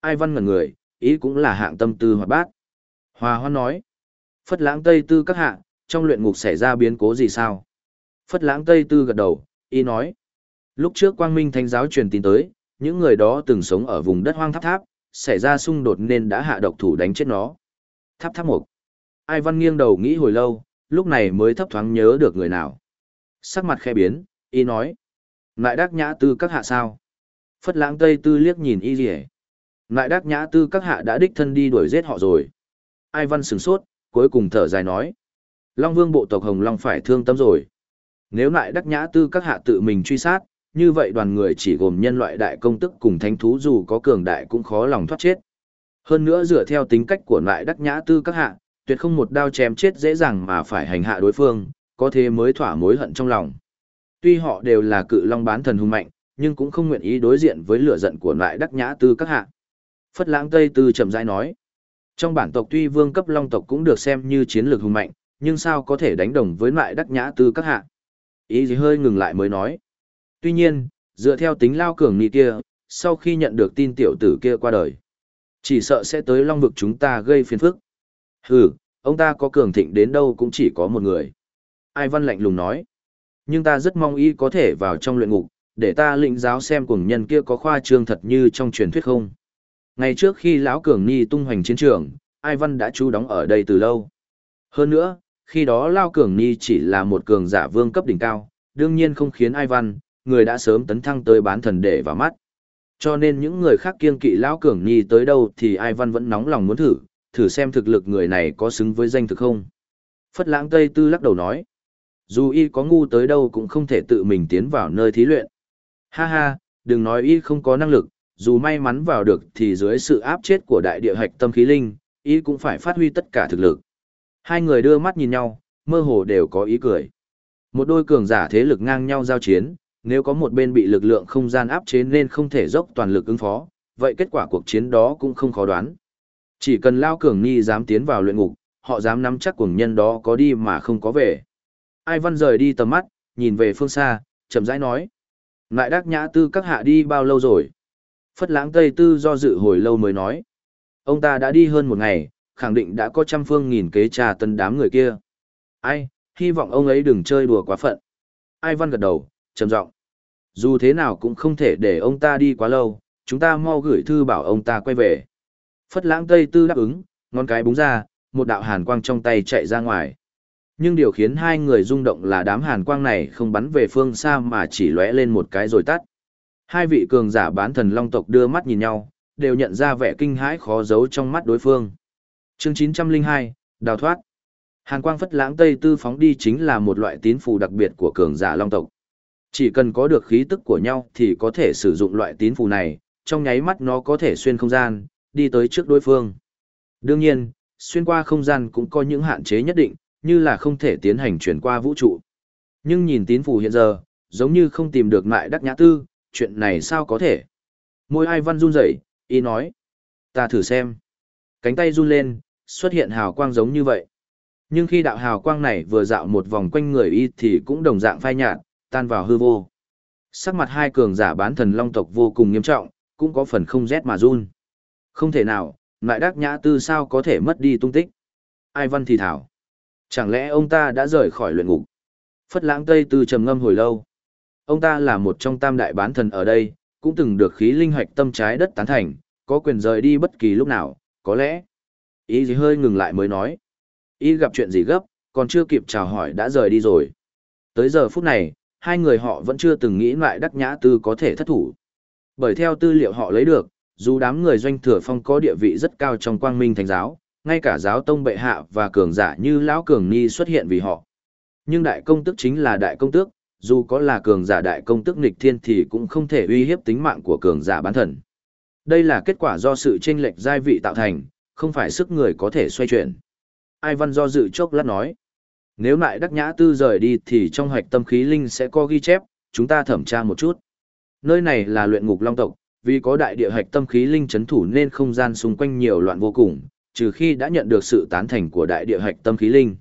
Ai văn ngẩn người, ý cũng là hạng tâm tư hoạt bát. Hòa hoan nói. Phất lãng Tây Tư các hạ, trong luyện ngục xảy ra biến cố gì sao? Phất lãng Tây Tư gật đầu, y nói. Lúc trước Quang Minh Thánh giáo truyền tin tới, những người đó từng sống ở vùng đất hoang tháp tháp, xảy ra xung đột nên đã hạ độc thủ đánh chết nó. Tháp tháp mục. Ai văn nghiêng đầu nghĩ hồi lâu, lúc này mới thấp thoáng nhớ được người nào. Sắc mặt khe biến, y nói. lại đắc nhã tư các hạ sao? Phất lãng Tây Tư liếc nhìn y rỉ. Lại đắc nhã tư các hạ đã đích thân đi đuổi giết họ rồi. Ai văn sửng sốt, cuối cùng thở dài nói. Long vương bộ tộc Hồng Long phải thương tâm rồi. Nếu lại đắc nhã tư các hạ tự mình truy sát, như vậy đoàn người chỉ gồm nhân loại đại công tức cùng thánh thú dù có cường đại cũng khó lòng thoát chết. Hơn nữa dựa theo tính cách của lại đắc nhã tư các hạ, tuyệt không một đao chém chết dễ dàng mà phải hành hạ đối phương, có thế mới thỏa mối hận trong lòng. Tuy họ đều là cự long bán thần hung mạnh, nhưng cũng không nguyện ý đối diện với lửa giận của lại đắc nhã tư các hạ. Phất lãng Tây Tư chậm rãi nói. Trong bản tộc tuy vương cấp long tộc cũng được xem như chiến lược hùng mạnh, nhưng sao có thể đánh đồng với lại đắc nhã tư các hạ. Ý gì hơi ngừng lại mới nói. Tuy nhiên, dựa theo tính lao cường nghị kia, sau khi nhận được tin tiểu tử kia qua đời, chỉ sợ sẽ tới long vực chúng ta gây phiền phức. Hừ, ông ta có cường thịnh đến đâu cũng chỉ có một người. Ai văn lạnh lùng nói. Nhưng ta rất mong y có thể vào trong luyện ngục, để ta lĩnh giáo xem cùng nhân kia có khoa trương thật như trong truyền thuyết không. Ngày trước khi lão cường ni tung hoành chiến trường, Ai Văn đã trú đóng ở đây từ lâu. Hơn nữa, khi đó Lao Cường Ni chỉ là một cường giả vương cấp đỉnh cao, đương nhiên không khiến Ai Văn, người đã sớm tấn thăng tới bán thần để vào mắt. Cho nên những người khác kiên kỵ lão cường nhi tới đâu thì ai văn vẫn nóng lòng muốn thử, thử xem thực lực người này có xứng với danh thực không. Phất lãng Tây Tư lắc đầu nói. Dù y có ngu tới đâu cũng không thể tự mình tiến vào nơi thí luyện. Ha ha, đừng nói y không có năng lực, dù may mắn vào được thì dưới sự áp chết của đại địa hạch tâm khí linh, y cũng phải phát huy tất cả thực lực. Hai người đưa mắt nhìn nhau, mơ hồ đều có ý cười. Một đôi cường giả thế lực ngang nhau giao chiến, nếu có một bên bị lực lượng không gian áp chế nên không thể dốc toàn lực ứng phó, vậy kết quả cuộc chiến đó cũng không khó đoán. Chỉ cần Lao Cường nhi dám tiến vào luyện ngục, họ dám nắm chắc cuồng nhân đó có đi mà không có về. Ai văn rời đi tầm mắt, nhìn về phương xa, chậm rãi nói. Lại đắc nhã tư các hạ đi bao lâu rồi? Phất lãng Tây Tư do dự hồi lâu mới nói. Ông ta đã đi hơn một ngày, khẳng định đã có trăm phương nghìn kế trà tân đám người kia. Ai, hy vọng ông ấy đừng chơi đùa quá phận. Ai văn gật đầu, trầm giọng. Dù thế nào cũng không thể để ông ta đi quá lâu, chúng ta mau gửi thư bảo ông ta quay về. Phất lãng Tây Tư đáp ứng, ngón cái búng ra, một đạo hàn quang trong tay chạy ra ngoài. Nhưng điều khiến hai người rung động là đám hàn quang này không bắn về phương xa mà chỉ lóe lên một cái rồi tắt. Hai vị cường giả bán thần long tộc đưa mắt nhìn nhau, đều nhận ra vẻ kinh hãi khó giấu trong mắt đối phương. Chương 902, Đào thoát. Hàn quang phất lãng Tây Tư phóng đi chính là một loại tín phù đặc biệt của cường giả long tộc. Chỉ cần có được khí tức của nhau thì có thể sử dụng loại tín phù này, trong nháy mắt nó có thể xuyên không gian, đi tới trước đối phương. Đương nhiên, xuyên qua không gian cũng có những hạn chế nhất định, như là không thể tiến hành chuyển qua vũ trụ. Nhưng nhìn tín phù hiện giờ, giống như không tìm được mại đắc nhã tư, chuyện này sao có thể? Môi ai văn run rẩy, y nói. Ta thử xem. Cánh tay run lên, xuất hiện hào quang giống như vậy. Nhưng khi đạo hào quang này vừa dạo một vòng quanh người y thì cũng đồng dạng phai nhạt, tan vào hư vô. Sắc mặt hai cường giả bán thần long tộc vô cùng nghiêm trọng, cũng có phần không rét mà run. Không thể nào, lại đắc nhã tư sao có thể mất đi tung tích. Ai văn thì thảo. Chẳng lẽ ông ta đã rời khỏi luyện ngục? Phất lãng Tây Tư trầm ngâm hồi lâu. Ông ta là một trong tam đại bán thần ở đây, cũng từng được khí linh hoạch tâm trái đất tán thành, có quyền rời đi bất kỳ lúc nào, có lẽ. Ý gì hơi ngừng lại mới nói. Ý gặp chuyện gì gấp, còn chưa kịp chào hỏi đã rời đi rồi. Tới giờ phút này, hai người họ vẫn chưa từng nghĩ lại đắc nhã tư có thể thất thủ. Bởi theo tư liệu họ lấy được, dù đám người doanh thừa phong có địa vị rất cao trong quang minh thánh giáo, ngay cả giáo tông bệ hạ và cường giả như lão cường ni xuất hiện vì họ. Nhưng đại công tức chính là đại công tước, dù có là cường giả đại công tức nghịch thiên thì cũng không thể uy hiếp tính mạng của cường giả bán thần. Đây là kết quả do sự chênh lệch giai vị tạo thành, không phải sức người có thể xoay chuyển. Ai văn do dự chốc lát nói. Nếu lại đắc nhã tư rời đi thì trong hoạch tâm khí linh sẽ có ghi chép, chúng ta thẩm tra một chút. Nơi này là luyện ngục long tộc, vì có đại địa hạch tâm khí linh chấn thủ nên không gian xung quanh nhiều loạn vô cùng, trừ khi đã nhận được sự tán thành của đại địa hạch tâm khí linh.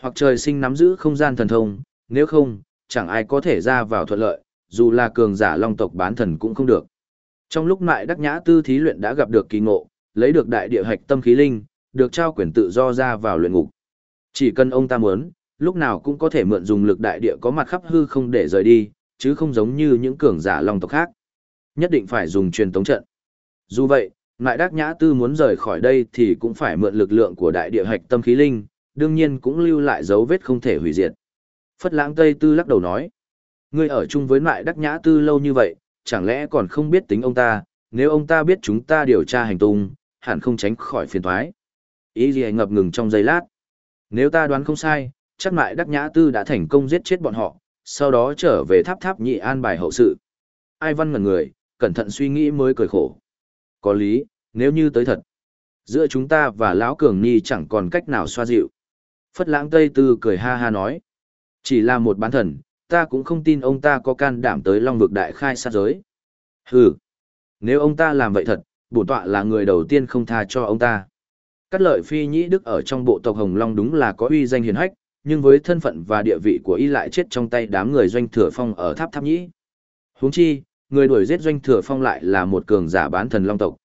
Hoặc trời sinh nắm giữ không gian thần thông, nếu không, chẳng ai có thể ra vào thuận lợi, dù là cường giả long tộc bán thần cũng không được. Trong lúc lại đắc nhã tư thí luyện đã gặp được kỳ ngộ, lấy được đại địa hạch tâm khí linh, được trao quyền tự do ra vào luyện ngục. Chỉ cần ông ta muốn, lúc nào cũng có thể mượn dùng lực đại địa có mặt khắp hư không để rời đi, chứ không giống như những cường giả long tộc khác. Nhất định phải dùng truyền tống trận. Dù vậy, Ngại Đắc Nhã Tư muốn rời khỏi đây thì cũng phải mượn lực lượng của đại địa hạch tâm khí linh, đương nhiên cũng lưu lại dấu vết không thể hủy diệt. Phất Lãng Tây Tư lắc đầu nói, ngươi ở chung với Ngại Đắc Nhã Tư lâu như vậy, chẳng lẽ còn không biết tính ông ta, nếu ông ta biết chúng ta điều tra hành tung, hẳn không tránh khỏi phiền toái. Ý gì ngập ngừng trong giây lát. Nếu ta đoán không sai, chắc mại Đắc Nhã Tư đã thành công giết chết bọn họ, sau đó trở về tháp tháp nhị an bài hậu sự. Ai văn ngẩn người, cẩn thận suy nghĩ mới cười khổ. Có lý, nếu như tới thật. Giữa chúng ta và Lão Cường Ni chẳng còn cách nào xoa dịu. Phất lãng Tây Tư cười ha ha nói. Chỉ là một bán thần, ta cũng không tin ông ta có can đảm tới Long vực đại khai sát giới. Hừ, nếu ông ta làm vậy thật, bổn tọa là người đầu tiên không tha cho ông ta. Cát lợi phi nhĩ đức ở trong bộ tộc Hồng Long đúng là có uy danh hiền hách, nhưng với thân phận và địa vị của y lại chết trong tay đám người doanh thừa phong ở tháp tháp nhĩ. Huống chi, người đuổi giết doanh thừa phong lại là một cường giả bán thần long tộc.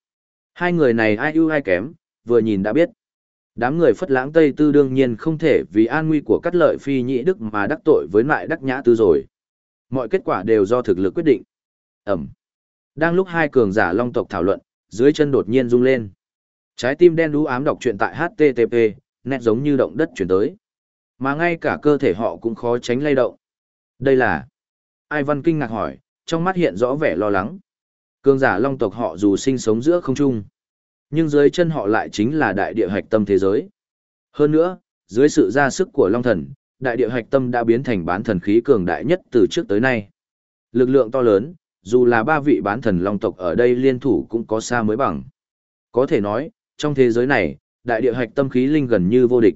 Hai người này ai ưu ai kém, vừa nhìn đã biết. Đám người phất lãng Tây Tư đương nhiên không thể vì an nguy của cắt lợi phi nhị đức mà đắc tội với lại đắc nhã tư rồi. Mọi kết quả đều do thực lực quyết định. Ẩm. Đang lúc hai cường giả long tộc thảo luận, dưới chân đột nhiên rung lên. Trái tim đen đú ám đọc truyện tại HTTP, nét giống như động đất chuyển tới. Mà ngay cả cơ thể họ cũng khó tránh lay động. Đây là... Ai văn kinh ngạc hỏi, trong mắt hiện rõ vẻ lo lắng. cương giả long tộc họ dù sinh sống giữa không trung, nhưng dưới chân họ lại chính là đại địa hạch tâm thế giới. Hơn nữa, dưới sự ra sức của long thần, đại địa hạch tâm đã biến thành bán thần khí cường đại nhất từ trước tới nay. Lực lượng to lớn, dù là ba vị bán thần long tộc ở đây liên thủ cũng có xa mới bằng. Có thể nói, trong thế giới này, đại địa hạch tâm khí linh gần như vô địch.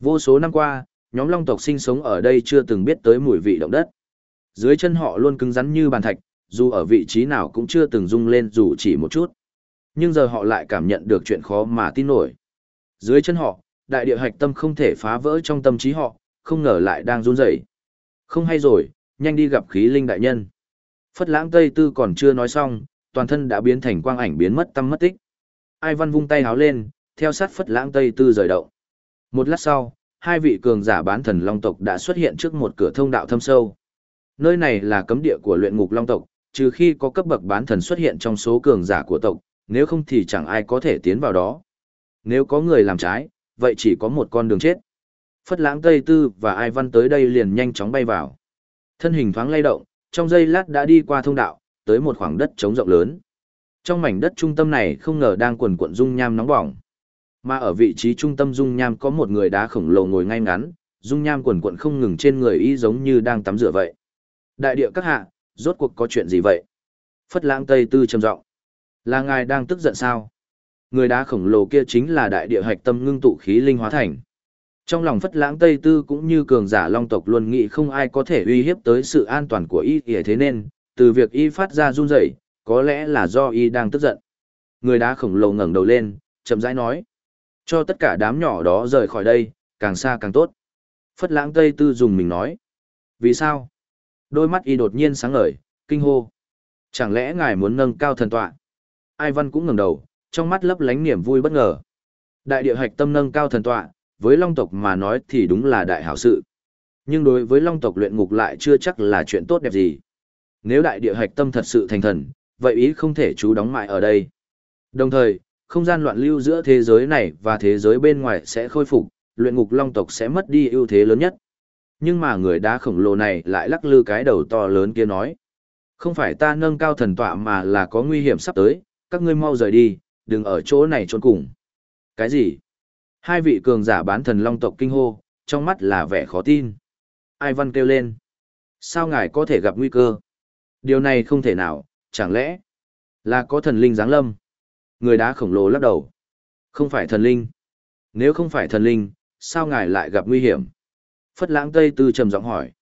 Vô số năm qua, nhóm long tộc sinh sống ở đây chưa từng biết tới mùi vị động đất. Dưới chân họ luôn cứng rắn như bàn thạch, dù ở vị trí nào cũng chưa từng rung lên dù chỉ một chút. Nhưng giờ họ lại cảm nhận được chuyện khó mà tin nổi. Dưới chân họ, đại địa hạch tâm không thể phá vỡ trong tâm trí họ, không ngờ lại đang run rẩy. Không hay rồi, nhanh đi gặp khí linh đại nhân. Phất lãng Tây Tư còn chưa nói xong, toàn thân đã biến thành quang ảnh biến mất tâm mất tích. Ai văn vung tay háo lên, theo sát phất lãng Tây Tư rời động. Một lát sau, hai vị cường giả bán thần long tộc đã xuất hiện trước một cửa thông đạo thâm sâu. Nơi này là cấm địa của luyện ngục long tộc, trừ khi có cấp bậc bán thần xuất hiện trong số cường giả của tộc, nếu không thì chẳng ai có thể tiến vào đó. Nếu có người làm trái, vậy chỉ có một con đường chết. Phất lãng Tây Tư và Ai Văn tới đây liền nhanh chóng bay vào. Thân hình thoáng lay động, trong giây lát đã đi qua thông đạo, tới một khoảng đất trống rộng lớn. Trong mảnh đất trung tâm này không ngờ đang quần cuộn dung nham nóng bỏng. Mà ở vị trí trung tâm dung nham có một người đá khổng lồ ngồi ngay ngắn, dung nham quần cuộn không ngừng trên người y giống như đang tắm rửa vậy. Đại địa các hạ, rốt cuộc có chuyện gì vậy? Phất lãng Tây Tư trầm giọng Là ngài đang tức giận sao? Người đá khổng lồ kia chính là đại địa hạch tâm ngưng tụ khí linh hóa thành. Trong lòng phất lãng Tây Tư cũng như cường giả long tộc luôn nghĩ không ai có thể uy hiếp tới sự an toàn của y ỉa thế nên, từ việc y phát ra run rẩy, có lẽ là do y đang tức giận. Người đá khổng lồ ngẩng đầu lên, chậm rãi nói. Cho tất cả đám nhỏ đó rời khỏi đây, càng xa càng tốt. Phất lãng Tây Tư dùng mình nói. Vì sao? Đôi mắt y đột nhiên sáng ngời, kinh hô. Chẳng lẽ ngài muốn nâng cao thần tọa? Ai văn cũng ngẩng đầu, trong mắt lấp lánh niềm vui bất ngờ. Đại địa hạch tâm nâng cao thần tọa, với long tộc mà nói thì đúng là đại hảo sự. Nhưng đối với long tộc luyện ngục lại chưa chắc là chuyện tốt đẹp gì. Nếu đại địa hạch tâm thật sự thành thần, vậy ý không thể chú đóng mãi ở đây. Đồng thời, không gian loạn lưu giữa thế giới này và thế giới bên ngoài sẽ khôi phục, luyện ngục long tộc sẽ mất đi ưu thế lớn nhất. Nhưng mà người đá khổng lồ này lại lắc lư cái đầu to lớn kia nói. Không phải ta nâng cao thần tọa mà là có nguy hiểm sắp tới, các ngươi mau rời đi, đừng ở chỗ này trốn cùng. Cái gì? Hai vị cường giả bán thần long tộc kinh hô, trong mắt là vẻ khó tin. Ai văn kêu lên. Sao ngài có thể gặp nguy cơ? Điều này không thể nào, chẳng lẽ là có thần linh giáng lâm? Người đá khổng lồ lắc đầu. Không phải thần linh. Nếu không phải thần linh, sao ngài lại gặp nguy hiểm? Phất lãng Tây Tư trầm giọng hỏi.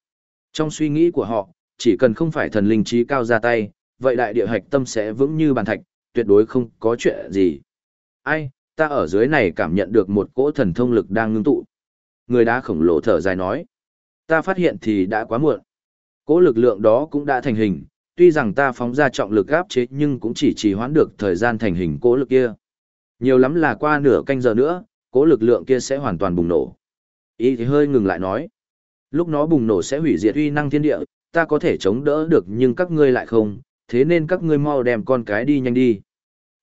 Trong suy nghĩ của họ, chỉ cần không phải thần linh trí cao ra tay, vậy đại địa hạch tâm sẽ vững như bàn thạch, tuyệt đối không có chuyện gì. Ai, ta ở dưới này cảm nhận được một cỗ thần thông lực đang ngưng tụ. Người đá khổng lồ thở dài nói. Ta phát hiện thì đã quá muộn. Cỗ lực lượng đó cũng đã thành hình, tuy rằng ta phóng ra trọng lực áp chế nhưng cũng chỉ trì hoãn được thời gian thành hình cỗ lực kia. Nhiều lắm là qua nửa canh giờ nữa, cỗ lực lượng kia sẽ hoàn toàn bùng nổ. Ý thì hơi ngừng lại nói. Lúc nó bùng nổ sẽ hủy diệt uy năng thiên địa, ta có thể chống đỡ được nhưng các ngươi lại không, thế nên các ngươi mau đem con cái đi nhanh đi.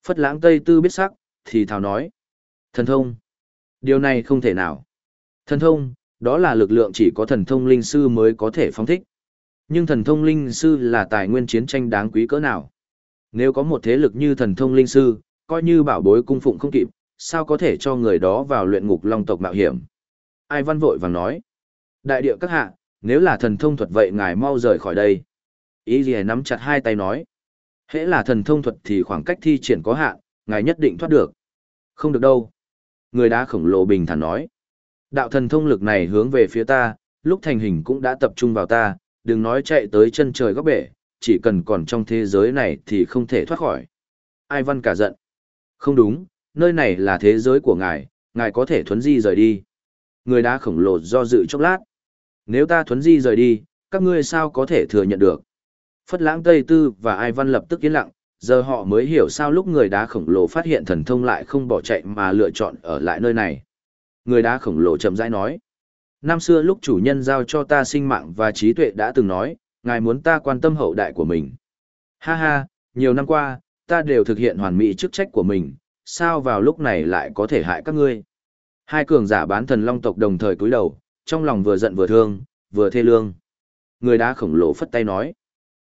Phất lãng Tây Tư biết sắc, thì thào nói. Thần thông. Điều này không thể nào. Thần thông, đó là lực lượng chỉ có thần thông linh sư mới có thể phóng thích. Nhưng thần thông linh sư là tài nguyên chiến tranh đáng quý cỡ nào. Nếu có một thế lực như thần thông linh sư, coi như bảo bối cung phụng không kịp, sao có thể cho người đó vào luyện ngục long tộc mạo hiểm. Ai văn vội vàng nói. Đại địa các hạ, nếu là thần thông thuật vậy ngài mau rời khỏi đây. Ý gì nắm chặt hai tay nói. Hễ là thần thông thuật thì khoảng cách thi triển có hạn, ngài nhất định thoát được. Không được đâu. Người đá khổng lồ bình thản nói. Đạo thần thông lực này hướng về phía ta, lúc thành hình cũng đã tập trung vào ta, đừng nói chạy tới chân trời góc bể, chỉ cần còn trong thế giới này thì không thể thoát khỏi. Ai văn cả giận. Không đúng, nơi này là thế giới của ngài, ngài có thể thuấn di rời đi. Người đá khổng lồ do dự chốc lát. Nếu ta thuấn di rời đi, các ngươi sao có thể thừa nhận được? Phất lãng Tây Tư và Ai Văn lập tức yên lặng, giờ họ mới hiểu sao lúc người đá khổng lồ phát hiện thần thông lại không bỏ chạy mà lựa chọn ở lại nơi này. Người đá khổng lồ chậm rãi nói. Năm xưa lúc chủ nhân giao cho ta sinh mạng và trí tuệ đã từng nói, ngài muốn ta quan tâm hậu đại của mình. Ha ha, nhiều năm qua, ta đều thực hiện hoàn mỹ chức trách của mình, sao vào lúc này lại có thể hại các ngươi. Hai cường giả bán thần long tộc đồng thời cúi đầu, trong lòng vừa giận vừa thương, vừa thê lương. Người đá khổng lồ phất tay nói.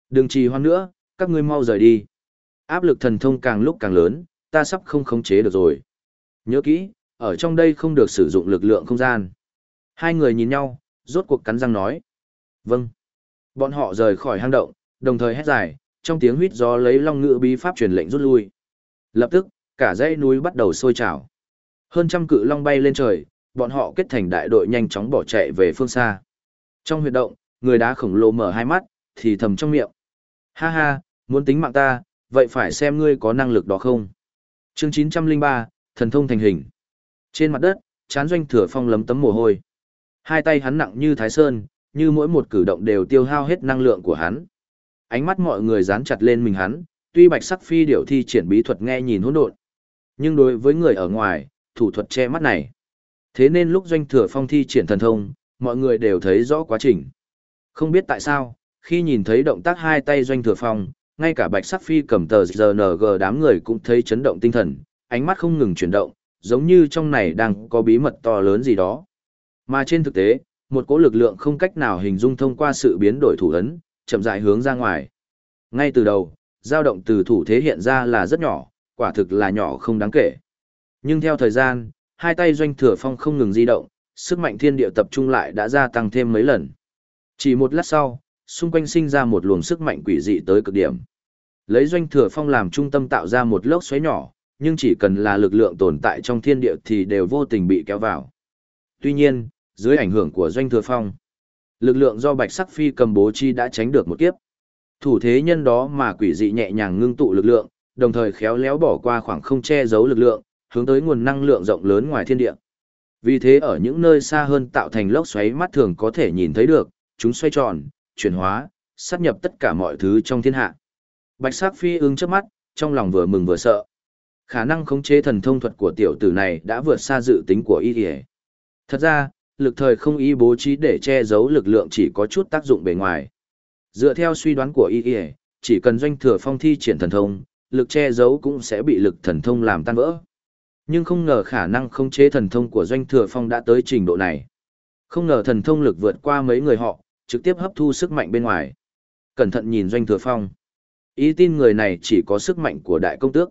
Đừng trì hoãn nữa, các ngươi mau rời đi. Áp lực thần thông càng lúc càng lớn, ta sắp không khống chế được rồi. Nhớ kỹ, ở trong đây không được sử dụng lực lượng không gian. Hai người nhìn nhau, rốt cuộc cắn răng nói. Vâng. Bọn họ rời khỏi hang động, đồng thời hét dài, trong tiếng huýt gió lấy long ngựa bí pháp truyền lệnh rút lui. Lập tức, cả dãy núi bắt đầu sôi trào. Hơn trăm cự long bay lên trời, bọn họ kết thành đại đội nhanh chóng bỏ chạy về phương xa. Trong huyệt động, người đá khổng lồ mở hai mắt, thì thầm trong miệng. Ha ha, muốn tính mạng ta, vậy phải xem ngươi có năng lực đó không. Chương 903, thần thông thành hình. Trên mặt đất, chán doanh thừa phong lấm tấm mồ hôi. Hai tay hắn nặng như thái sơn, như mỗi một cử động đều tiêu hao hết năng lượng của hắn. Ánh mắt mọi người dán chặt lên mình hắn, tuy bạch sắc phi điểu thi triển bí thuật nghe nhìn hỗn độn, nhưng đối với người ở ngoài, thủ thuật che mắt này. Thế nên lúc doanh thừa phong thi triển thần thông, mọi người đều thấy rõ quá trình. Không biết tại sao, khi nhìn thấy động tác hai tay doanh thừa phong, ngay cả bạch sắc phi cầm tờ Rng đám người cũng thấy chấn động tinh thần, ánh mắt không ngừng chuyển động, giống như trong này đang có bí mật to lớn gì đó. Mà trên thực tế, một cỗ lực lượng không cách nào hình dung thông qua sự biến đổi thủ ấn, chậm rãi hướng ra ngoài. Ngay từ đầu, dao động từ thủ thế hiện ra là rất nhỏ, quả thực là nhỏ không đáng kể. Nhưng theo thời gian, hai tay doanh thừa phong không ngừng di động, sức mạnh thiên địa tập trung lại đã gia tăng thêm mấy lần. Chỉ một lát sau, xung quanh sinh ra một luồng sức mạnh quỷ dị tới cực điểm. Lấy doanh thừa phong làm trung tâm tạo ra một lốc xoáy nhỏ, nhưng chỉ cần là lực lượng tồn tại trong thiên địa thì đều vô tình bị kéo vào. Tuy nhiên, dưới ảnh hưởng của doanh thừa phong, lực lượng do bạch sắc phi cầm bố chi đã tránh được một kiếp. Thủ thế nhân đó mà quỷ dị nhẹ nhàng ngưng tụ lực lượng, đồng thời khéo léo bỏ qua khoảng không che giấu lực lượng, hướng tới nguồn năng lượng rộng lớn ngoài thiên địa. Vì thế ở những nơi xa hơn tạo thành lốc xoáy mắt thường có thể nhìn thấy được, chúng xoay tròn, chuyển hóa, sát nhập tất cả mọi thứ trong thiên hạ. Bạch sắc phi ưng trước mắt, trong lòng vừa mừng vừa sợ. Khả năng khống chế thần thông thuật của tiểu tử này đã vượt xa dự tính của y Thật ra, lực thời không ý bố trí để che giấu lực lượng chỉ có chút tác dụng bề ngoài. Dựa theo suy đoán của y chỉ cần doanh thừa phong thi triển thần thông, lực che giấu cũng sẽ bị lực thần thông làm tan vỡ. Nhưng không ngờ khả năng khống chế thần thông của doanh thừa phong đã tới trình độ này. Không ngờ thần thông lực vượt qua mấy người họ, trực tiếp hấp thu sức mạnh bên ngoài. Cẩn thận nhìn doanh thừa phong. Ý tin người này chỉ có sức mạnh của đại công tước.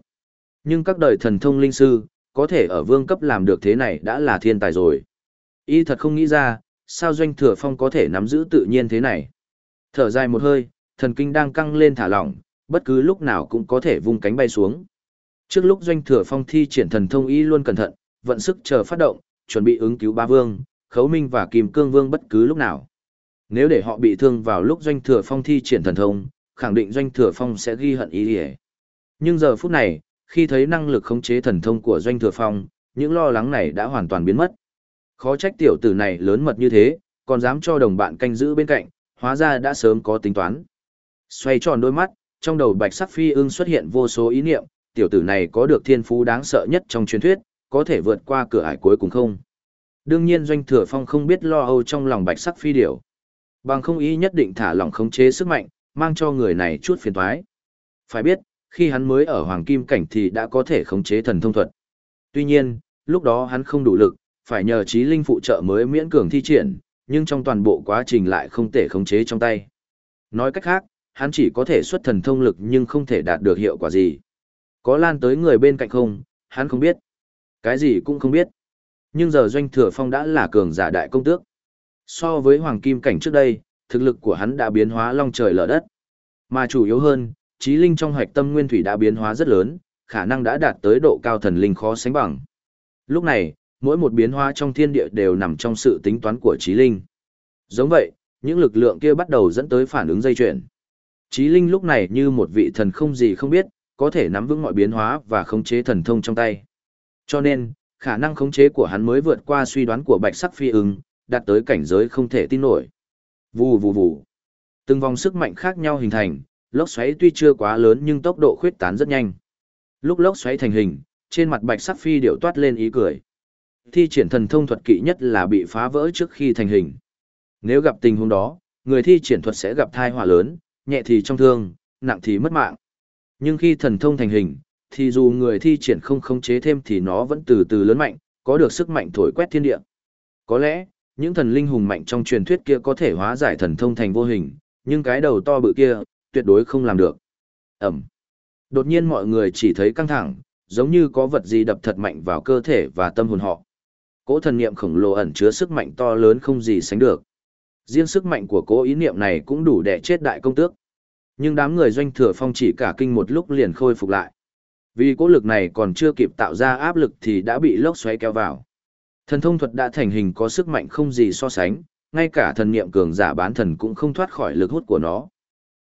Nhưng các đời thần thông linh sư, có thể ở vương cấp làm được thế này đã là thiên tài rồi. Y thật không nghĩ ra, sao doanh thừa phong có thể nắm giữ tự nhiên thế này. Thở dài một hơi, thần kinh đang căng lên thả lỏng, bất cứ lúc nào cũng có thể vung cánh bay xuống. Trước lúc doanh thừa phong thi triển thần thông y luôn cẩn thận, vận sức chờ phát động, chuẩn bị ứng cứu ba vương, khấu minh và kim cương vương bất cứ lúc nào. Nếu để họ bị thương vào lúc doanh thừa phong thi triển thần thông, khẳng định doanh thừa phong sẽ ghi hận ý ỉa. Nhưng giờ phút này, khi thấy năng lực khống chế thần thông của doanh thừa phong, những lo lắng này đã hoàn toàn biến mất. Khó trách tiểu tử này lớn mật như thế, còn dám cho đồng bạn canh giữ bên cạnh, hóa ra đã sớm có tính toán. Xoay tròn đôi mắt, trong đầu bạch sắc phi ưng xuất hiện vô số ý niệm, tiểu tử này có được thiên phú đáng sợ nhất trong truyền thuyết, có thể vượt qua cửa ải cuối cùng không? Đương nhiên doanh thừa phong không biết lo âu trong lòng bạch sắc phi điều. bằng không ý nhất định thả lỏng khống chế sức mạnh mang cho người này chút phiền toái. Phải biết, khi hắn mới ở Hoàng Kim Cảnh thì đã có thể khống chế thần thông thuật. Tuy nhiên, lúc đó hắn không đủ lực, phải nhờ trí linh phụ trợ mới miễn cường thi triển, nhưng trong toàn bộ quá trình lại không thể khống chế trong tay. Nói cách khác, hắn chỉ có thể xuất thần thông lực nhưng không thể đạt được hiệu quả gì. Có lan tới người bên cạnh không, hắn không biết. Cái gì cũng không biết. Nhưng giờ doanh thừa phong đã là cường giả đại công tước. So với hoàng kim cảnh trước đây, thực lực của hắn đã biến hóa long trời lở đất. Mà chủ yếu hơn, trí linh trong hạch tâm nguyên thủy đã biến hóa rất lớn, khả năng đã đạt tới độ cao thần linh khó sánh bằng. Lúc này, mỗi một biến hóa trong thiên địa đều nằm trong sự tính toán của trí linh. Giống vậy, những lực lượng kia bắt đầu dẫn tới phản ứng dây chuyển. Trí linh lúc này như một vị thần không gì không biết, có thể nắm vững mọi biến hóa và khống chế thần thông trong tay. Cho nên, khả năng khống chế của hắn mới vượt qua suy đoán của bạch sắc phi ứng, đạt tới cảnh giới không thể tin nổi. Vù vù vù. Từng vòng sức mạnh khác nhau hình thành, lốc xoáy tuy chưa quá lớn nhưng tốc độ khuyết tán rất nhanh. Lúc lốc xoáy thành hình, trên mặt bạch sắc phi điệu toát lên ý cười. Thi triển thần thông thuật kỵ nhất là bị phá vỡ trước khi thành hình. Nếu gặp tình huống đó, người thi triển thuật sẽ gặp thai họa lớn, nhẹ thì trong thương, nặng thì mất mạng. Nhưng khi thần thông thành hình, thì dù người thi triển không khống chế thêm thì nó vẫn từ từ lớn mạnh, có được sức mạnh thổi quét thiên địa. Có lẽ, những thần linh hùng mạnh trong truyền thuyết kia có thể hóa giải thần thông thành vô hình, nhưng cái đầu to bự kia, tuyệt đối không làm được. Ẩm. Đột nhiên mọi người chỉ thấy căng thẳng, giống như có vật gì đập thật mạnh vào cơ thể và tâm hồn họ. Cỗ thần niệm khổng lồ ẩn chứa sức mạnh to lớn không gì sánh được. Riêng sức mạnh của cỗ ý niệm này cũng đủ để chết đại công tước. Nhưng đám người doanh thừa phong chỉ cả kinh một lúc liền khôi phục lại. Vì cỗ lực này còn chưa kịp tạo ra áp lực thì đã bị lốc xoáy kéo vào. Thần thông thuật đã thành hình có sức mạnh không gì so sánh, ngay cả thần niệm cường giả bán thần cũng không thoát khỏi lực hút của nó.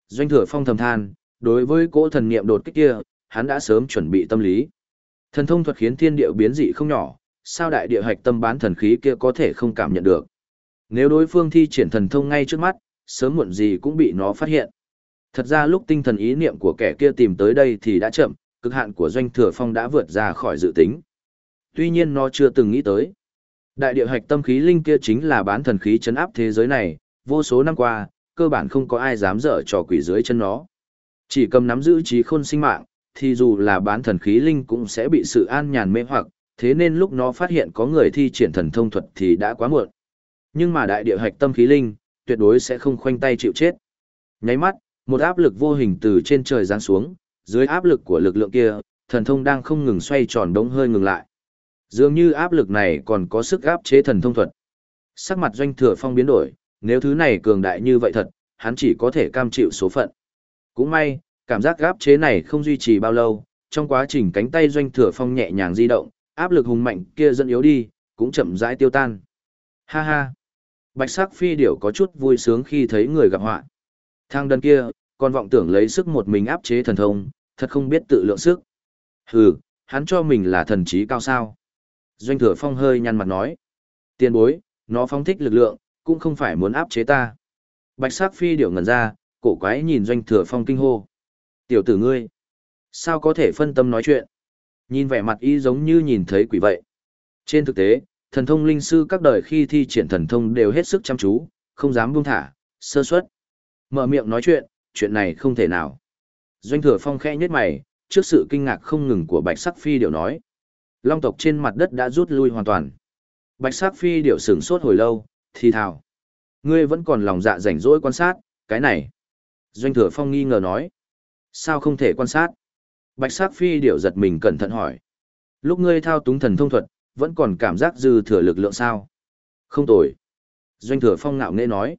Doanh thừa phong thầm than, đối với cỗ thần niệm đột kích kia, hắn đã sớm chuẩn bị tâm lý. Thần thông thuật khiến thiên địa biến dị không nhỏ, sao đại địa hạch tâm bán thần khí kia có thể không cảm nhận được. Nếu đối phương thi triển thần thông ngay trước mắt, sớm muộn gì cũng bị nó phát hiện. Thật ra lúc tinh thần ý niệm của kẻ kia tìm tới đây thì đã chậm, cực hạn của doanh thừa phong đã vượt ra khỏi dự tính. Tuy nhiên nó chưa từng nghĩ tới. Đại địa hạch tâm khí linh kia chính là bán thần khí chấn áp thế giới này, vô số năm qua, cơ bản không có ai dám dở trò quỷ dưới chân nó. Chỉ cầm nắm giữ trí khôn sinh mạng, thì dù là bán thần khí linh cũng sẽ bị sự an nhàn mê hoặc, thế nên lúc nó phát hiện có người thi triển thần thông thuật thì đã quá muộn. Nhưng mà đại địa hạch tâm khí linh, tuyệt đối sẽ không khoanh tay chịu chết. Nháy mắt, một áp lực vô hình từ trên trời giáng xuống, dưới áp lực của lực lượng kia, thần thông đang không ngừng xoay tròn đống hơi ngừng lại. Dường như áp lực này còn có sức áp chế thần thông thuật. Sắc mặt doanh thừa phong biến đổi, nếu thứ này cường đại như vậy thật, hắn chỉ có thể cam chịu số phận. Cũng may, cảm giác áp chế này không duy trì bao lâu, trong quá trình cánh tay doanh thừa phong nhẹ nhàng di động, áp lực hùng mạnh kia dẫn yếu đi, cũng chậm rãi tiêu tan. Ha ha! Bạch sắc phi điểu có chút vui sướng khi thấy người gặp họa. Thang đơn kia, còn vọng tưởng lấy sức một mình áp chế thần thông, thật không biết tự lượng sức. Hừ, hắn cho mình là thần trí cao sao. Doanh thừa phong hơi nhăn mặt nói. Tiên bối, nó phong thích lực lượng, cũng không phải muốn áp chế ta. Bạch sắc phi điểu ngẩn ra, cổ quái nhìn doanh thừa phong kinh hô. Tiểu tử ngươi, sao có thể phân tâm nói chuyện? Nhìn vẻ mặt y giống như nhìn thấy quỷ vậy. Trên thực tế, thần thông linh sư các đời khi thi triển thần thông đều hết sức chăm chú, không dám buông thả, sơ suất. Mở miệng nói chuyện, chuyện này không thể nào. Doanh thừa phong khẽ nhếch mày, trước sự kinh ngạc không ngừng của bạch sắc phi điệu nói. Long tộc trên mặt đất đã rút lui hoàn toàn. Bạch sắc phi điểu sửng sốt hồi lâu, thì thào. Ngươi vẫn còn lòng dạ rảnh rỗi quan sát, cái này. Doanh thừa phong nghi ngờ nói. Sao không thể quan sát? Bạch sắc phi điểu giật mình cẩn thận hỏi. Lúc ngươi thao túng thần thông thuật, vẫn còn cảm giác dư thừa lực lượng sao? Không tồi. Doanh thừa phong ngạo nghễ nói.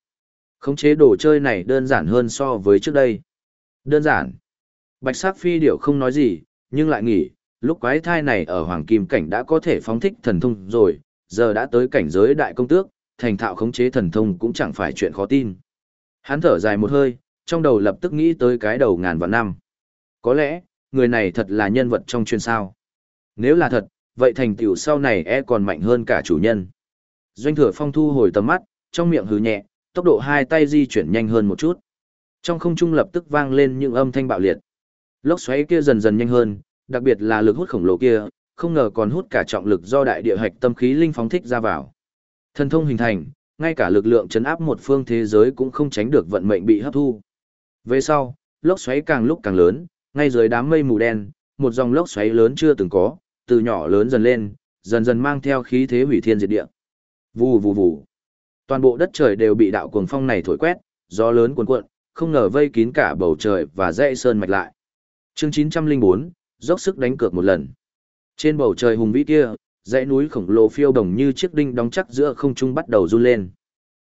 Khống chế đồ chơi này đơn giản hơn so với trước đây. Đơn giản. Bạch sắc phi điểu không nói gì, nhưng lại nghỉ lúc quái thai này ở hoàng kim cảnh đã có thể phóng thích thần thông rồi, giờ đã tới cảnh giới đại công tước, thành thạo khống chế thần thông cũng chẳng phải chuyện khó tin. Hắn thở dài một hơi, trong đầu lập tức nghĩ tới cái đầu ngàn vạn năm. Có lẽ, người này thật là nhân vật trong chuyên sao. Nếu là thật, vậy thành tựu sau này e còn mạnh hơn cả chủ nhân. Doanh thừa phong thu hồi tầm mắt, trong miệng hứ nhẹ, tốc độ hai tay di chuyển nhanh hơn một chút. Trong không trung lập tức vang lên những âm thanh bạo liệt. Lốc xoáy kia dần dần nhanh hơn, đặc biệt là lực hút khổng lồ kia, không ngờ còn hút cả trọng lực do đại địa hạch tâm khí linh phóng thích ra vào. Thần thông hình thành, ngay cả lực lượng chấn áp một phương thế giới cũng không tránh được vận mệnh bị hấp thu. Về sau, lốc xoáy càng lúc càng lớn, ngay dưới đám mây mù đen, một dòng lốc xoáy lớn chưa từng có, từ nhỏ lớn dần lên, dần dần mang theo khí thế hủy thiên diệt địa. Vù vù vù. Toàn bộ đất trời đều bị đạo cuồng phong này thổi quét, gió lớn cuồn cuộn, không ngờ vây kín cả bầu trời và dãy sơn mạch lại. Chương 904, dốc sức đánh cược một lần. Trên bầu trời hùng vĩ kia, dãy núi khổng lồ phiêu đồng như chiếc đinh đóng chắc giữa không trung bắt đầu run lên.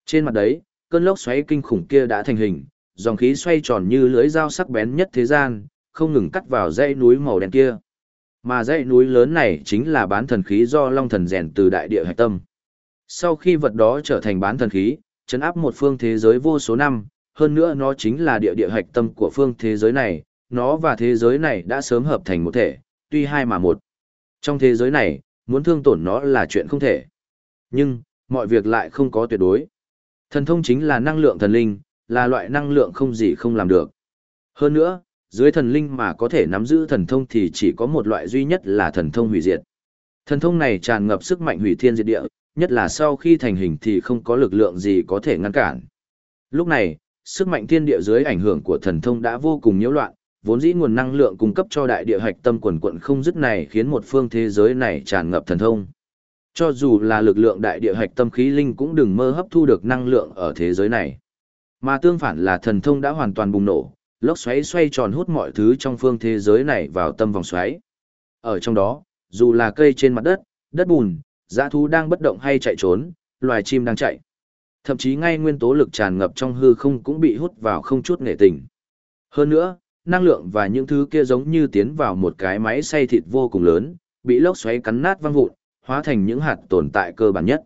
Trên mặt đấy, cơn lốc xoáy kinh khủng kia đã thành hình, dòng khí xoay tròn như lưới dao sắc bén nhất thế gian, không ngừng cắt vào dãy núi màu đen kia. Mà dãy núi lớn này chính là bán thần khí do Long thần rèn từ đại địa hạch tâm. Sau khi vật đó trở thành bán thần khí, chấn áp một phương thế giới vô số năm, hơn nữa nó chính là địa địa hạch tâm của phương thế giới này, nó và thế giới này đã sớm hợp thành một thể, tuy hai mà một. Trong thế giới này, muốn thương tổn nó là chuyện không thể. Nhưng, mọi việc lại không có tuyệt đối. Thần thông chính là năng lượng thần linh, là loại năng lượng không gì không làm được. Hơn nữa, dưới thần linh mà có thể nắm giữ thần thông thì chỉ có một loại duy nhất là thần thông hủy diệt. Thần thông này tràn ngập sức mạnh hủy thiên diệt địa, nhất là sau khi thành hình thì không có lực lượng gì có thể ngăn cản. Lúc này, sức mạnh thiên địa dưới ảnh hưởng của thần thông đã vô cùng nhiễu loạn, vốn dĩ nguồn năng lượng cung cấp cho đại địa hạch tâm quần quận không dứt này khiến một phương thế giới này tràn ngập thần thông. Cho dù là lực lượng đại địa hạch tâm khí linh cũng đừng mơ hấp thu được năng lượng ở thế giới này. Mà tương phản là thần thông đã hoàn toàn bùng nổ, lốc xoáy xoay tròn hút mọi thứ trong phương thế giới này vào tâm vòng xoáy. Ở trong đó, dù là cây trên mặt đất, đất bùn, dã thú đang bất động hay chạy trốn, loài chim đang chạy. Thậm chí ngay nguyên tố lực tràn ngập trong hư không cũng bị hút vào không chút nghệ tình. Hơn nữa, năng lượng và những thứ kia giống như tiến vào một cái máy xay thịt vô cùng lớn, bị lốc xoáy cắn nát văng vụn, hóa thành những hạt tồn tại cơ bản nhất.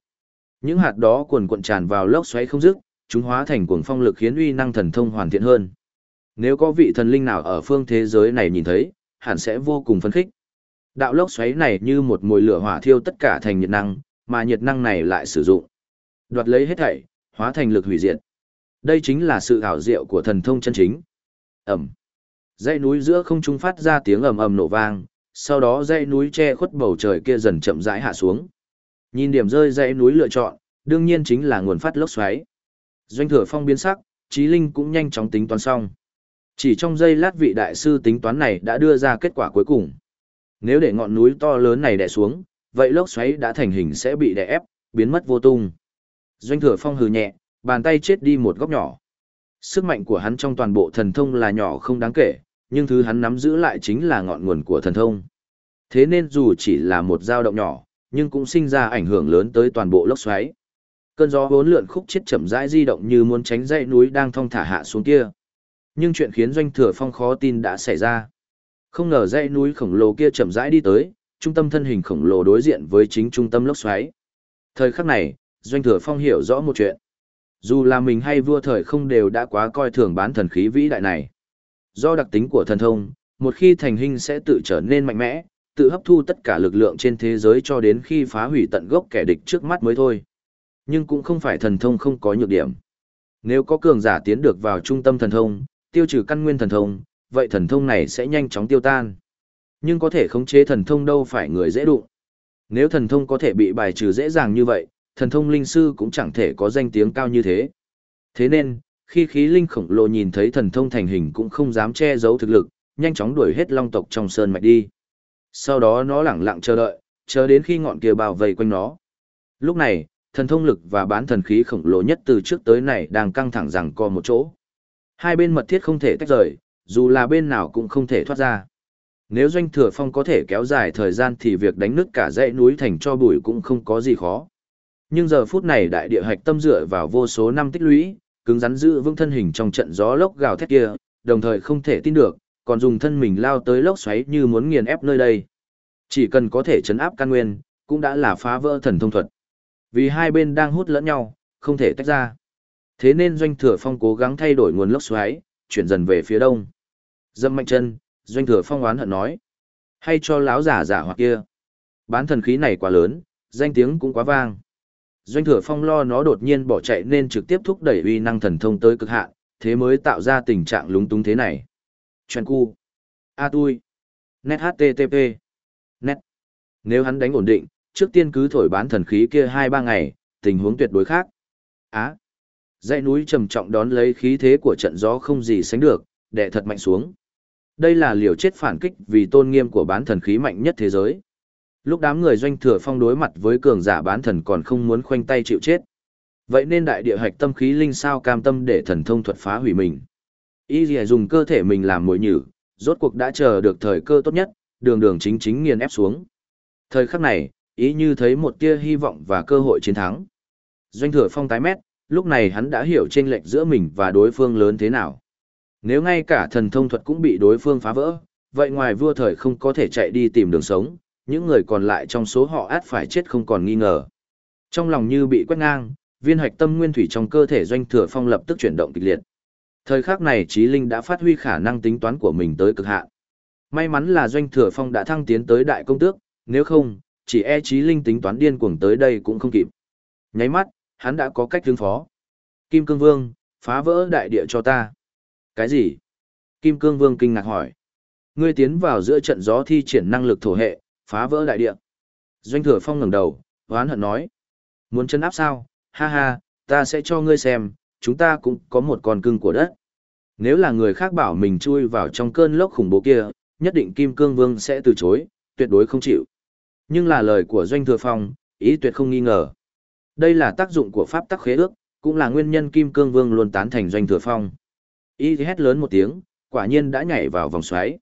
Những hạt đó cuồn cuộn tràn vào lốc xoáy không dứt, chúng hóa thành cuồng phong lực khiến uy năng thần thông hoàn thiện hơn. Nếu có vị thần linh nào ở phương thế giới này nhìn thấy, hẳn sẽ vô cùng phấn khích. Đạo lốc xoáy này như một mùi lửa hỏa thiêu tất cả thành nhiệt năng, mà nhiệt năng này lại sử dụng. Đoạt lấy hết thảy, hóa thành lực hủy diệt. Đây chính là sự ảo diệu của thần thông chân chính. Ẩm. Dãy núi giữa không trung phát ra tiếng ầm ầm nổ vang, sau đó dãy núi che khuất bầu trời kia dần chậm rãi hạ xuống. Nhìn điểm rơi dãy núi lựa chọn, đương nhiên chính là nguồn phát lốc xoáy. Doanh thừa phong biến sắc, Trí Linh cũng nhanh chóng tính toán xong. Chỉ trong giây lát vị đại sư tính toán này đã đưa ra kết quả cuối cùng. Nếu để ngọn núi to lớn này đè xuống, vậy lốc xoáy đã thành hình sẽ bị đè ép, biến mất vô tung. Doanh thừa phong hừ nhẹ, bàn tay chết đi một góc nhỏ. Sức mạnh của hắn trong toàn bộ thần thông là nhỏ không đáng kể, nhưng thứ hắn nắm giữ lại chính là ngọn nguồn của thần thông. Thế nên dù chỉ là một dao động nhỏ, nhưng cũng sinh ra ảnh hưởng lớn tới toàn bộ lốc xoáy. Cơn gió bốn lượn khúc chết chậm rãi di động như muốn tránh dãy núi đang thong thả hạ xuống kia. Nhưng chuyện khiến doanh thừa phong khó tin đã xảy ra. Không ngờ dãy núi khổng lồ kia chậm rãi đi tới, trung tâm thân hình khổng lồ đối diện với chính trung tâm lốc xoáy. Thời khắc này, doanh thừa phong hiểu rõ một chuyện. Dù là mình hay vua thời không đều đã quá coi thường bán thần khí vĩ đại này. Do đặc tính của thần thông, một khi thành hình sẽ tự trở nên mạnh mẽ, tự hấp thu tất cả lực lượng trên thế giới cho đến khi phá hủy tận gốc kẻ địch trước mắt mới thôi. Nhưng cũng không phải thần thông không có nhược điểm. Nếu có cường giả tiến được vào trung tâm thần thông, tiêu trừ căn nguyên thần thông, vậy thần thông này sẽ nhanh chóng tiêu tan. Nhưng có thể khống chế thần thông đâu phải người dễ đụng. Nếu thần thông có thể bị bài trừ dễ dàng như vậy, thần thông linh sư cũng chẳng thể có danh tiếng cao như thế. Thế nên, khi khí linh khổng lồ nhìn thấy thần thông thành hình cũng không dám che giấu thực lực, nhanh chóng đuổi hết long tộc trong sơn mạch đi. Sau đó nó lẳng lặng chờ đợi, chờ đến khi ngọn kia bao vây quanh nó. Lúc này, thần thông lực và bán thần khí khổng lồ nhất từ trước tới này đang căng thẳng rằng co một chỗ. Hai bên mật thiết không thể tách rời, dù là bên nào cũng không thể thoát ra. Nếu doanh thừa phong có thể kéo dài thời gian thì việc đánh nứt cả dãy núi thành cho bụi cũng không có gì khó. Nhưng giờ phút này đại địa hạch tâm dựa vào vô số năm tích lũy, cứng rắn giữ vững thân hình trong trận gió lốc gào thét kia, đồng thời không thể tin được, còn dùng thân mình lao tới lốc xoáy như muốn nghiền ép nơi đây. Chỉ cần có thể chấn áp căn nguyên, cũng đã là phá vỡ thần thông thuật. Vì hai bên đang hút lẫn nhau, không thể tách ra. Thế nên doanh thừa phong cố gắng thay đổi nguồn lốc xoáy, chuyển dần về phía đông. Dâm mạnh chân, doanh thừa phong oán hận nói. Hay cho láo giả giả hoặc kia. Bán thần khí này quá lớn, danh tiếng cũng quá vang. Doanh thừa phong lo nó đột nhiên bỏ chạy nên trực tiếp thúc đẩy uy năng thần thông tới cực hạn, thế mới tạo ra tình trạng lúng túng thế này. Chuyện cu. A tui. Net HTTP. Net. Nếu hắn đánh ổn định, trước tiên cứ thổi bán thần khí kia 2-3 ngày, tình huống tuyệt đối khác. Á. Dãy núi trầm trọng đón lấy khí thế của trận gió không gì sánh được, đè thật mạnh xuống. Đây là liều chết phản kích vì tôn nghiêm của bán thần khí mạnh nhất thế giới. Lúc đám người doanh thừa phong đối mặt với cường giả bán thần còn không muốn khoanh tay chịu chết. Vậy nên đại địa hạch tâm khí linh sao cam tâm để thần thông thuật phá hủy mình. Y dì dùng cơ thể mình làm mồi nhử, rốt cuộc đã chờ được thời cơ tốt nhất, đường đường chính chính nghiền ép xuống. Thời khắc này, ý như thấy một tia hy vọng và cơ hội chiến thắng. Doanh thừa phong tái mét, lúc này hắn đã hiểu chênh lệch giữa mình và đối phương lớn thế nào. Nếu ngay cả thần thông thuật cũng bị đối phương phá vỡ, vậy ngoài vua thời không có thể chạy đi tìm đường sống, những người còn lại trong số họ át phải chết không còn nghi ngờ. Trong lòng như bị quét ngang, viên hạch tâm nguyên thủy trong cơ thể doanh thừa phong lập tức chuyển động kịch liệt. Thời khắc này Trí Linh đã phát huy khả năng tính toán của mình tới cực hạn. May mắn là doanh thừa phong đã thăng tiến tới đại công tước, nếu không, chỉ e Trí Linh tính toán điên cuồng tới đây cũng không kịp. Nháy mắt, hắn đã có cách ứng phó. Kim Cương Vương, phá vỡ đại địa cho ta. Cái gì? Kim Cương Vương kinh ngạc hỏi. Ngươi tiến vào giữa trận gió thi triển năng lực thổ hệ, phá vỡ đại địa. Doanh thừa phong ngẩng đầu, hoán hận nói. Muốn chân áp sao? Ha ha, ta sẽ cho ngươi xem, chúng ta cũng có một con cưng của đất. Nếu là người khác bảo mình chui vào trong cơn lốc khủng bố kia, nhất định Kim Cương Vương sẽ từ chối, tuyệt đối không chịu. Nhưng là lời của Doanh Thừa Phong, ý tuyệt không nghi ngờ. Đây là tác dụng của pháp tắc khế ước, cũng là nguyên nhân Kim Cương Vương luôn tán thành Doanh Thừa Phong. Ý hét lớn một tiếng, quả nhiên đã nhảy vào vòng xoáy.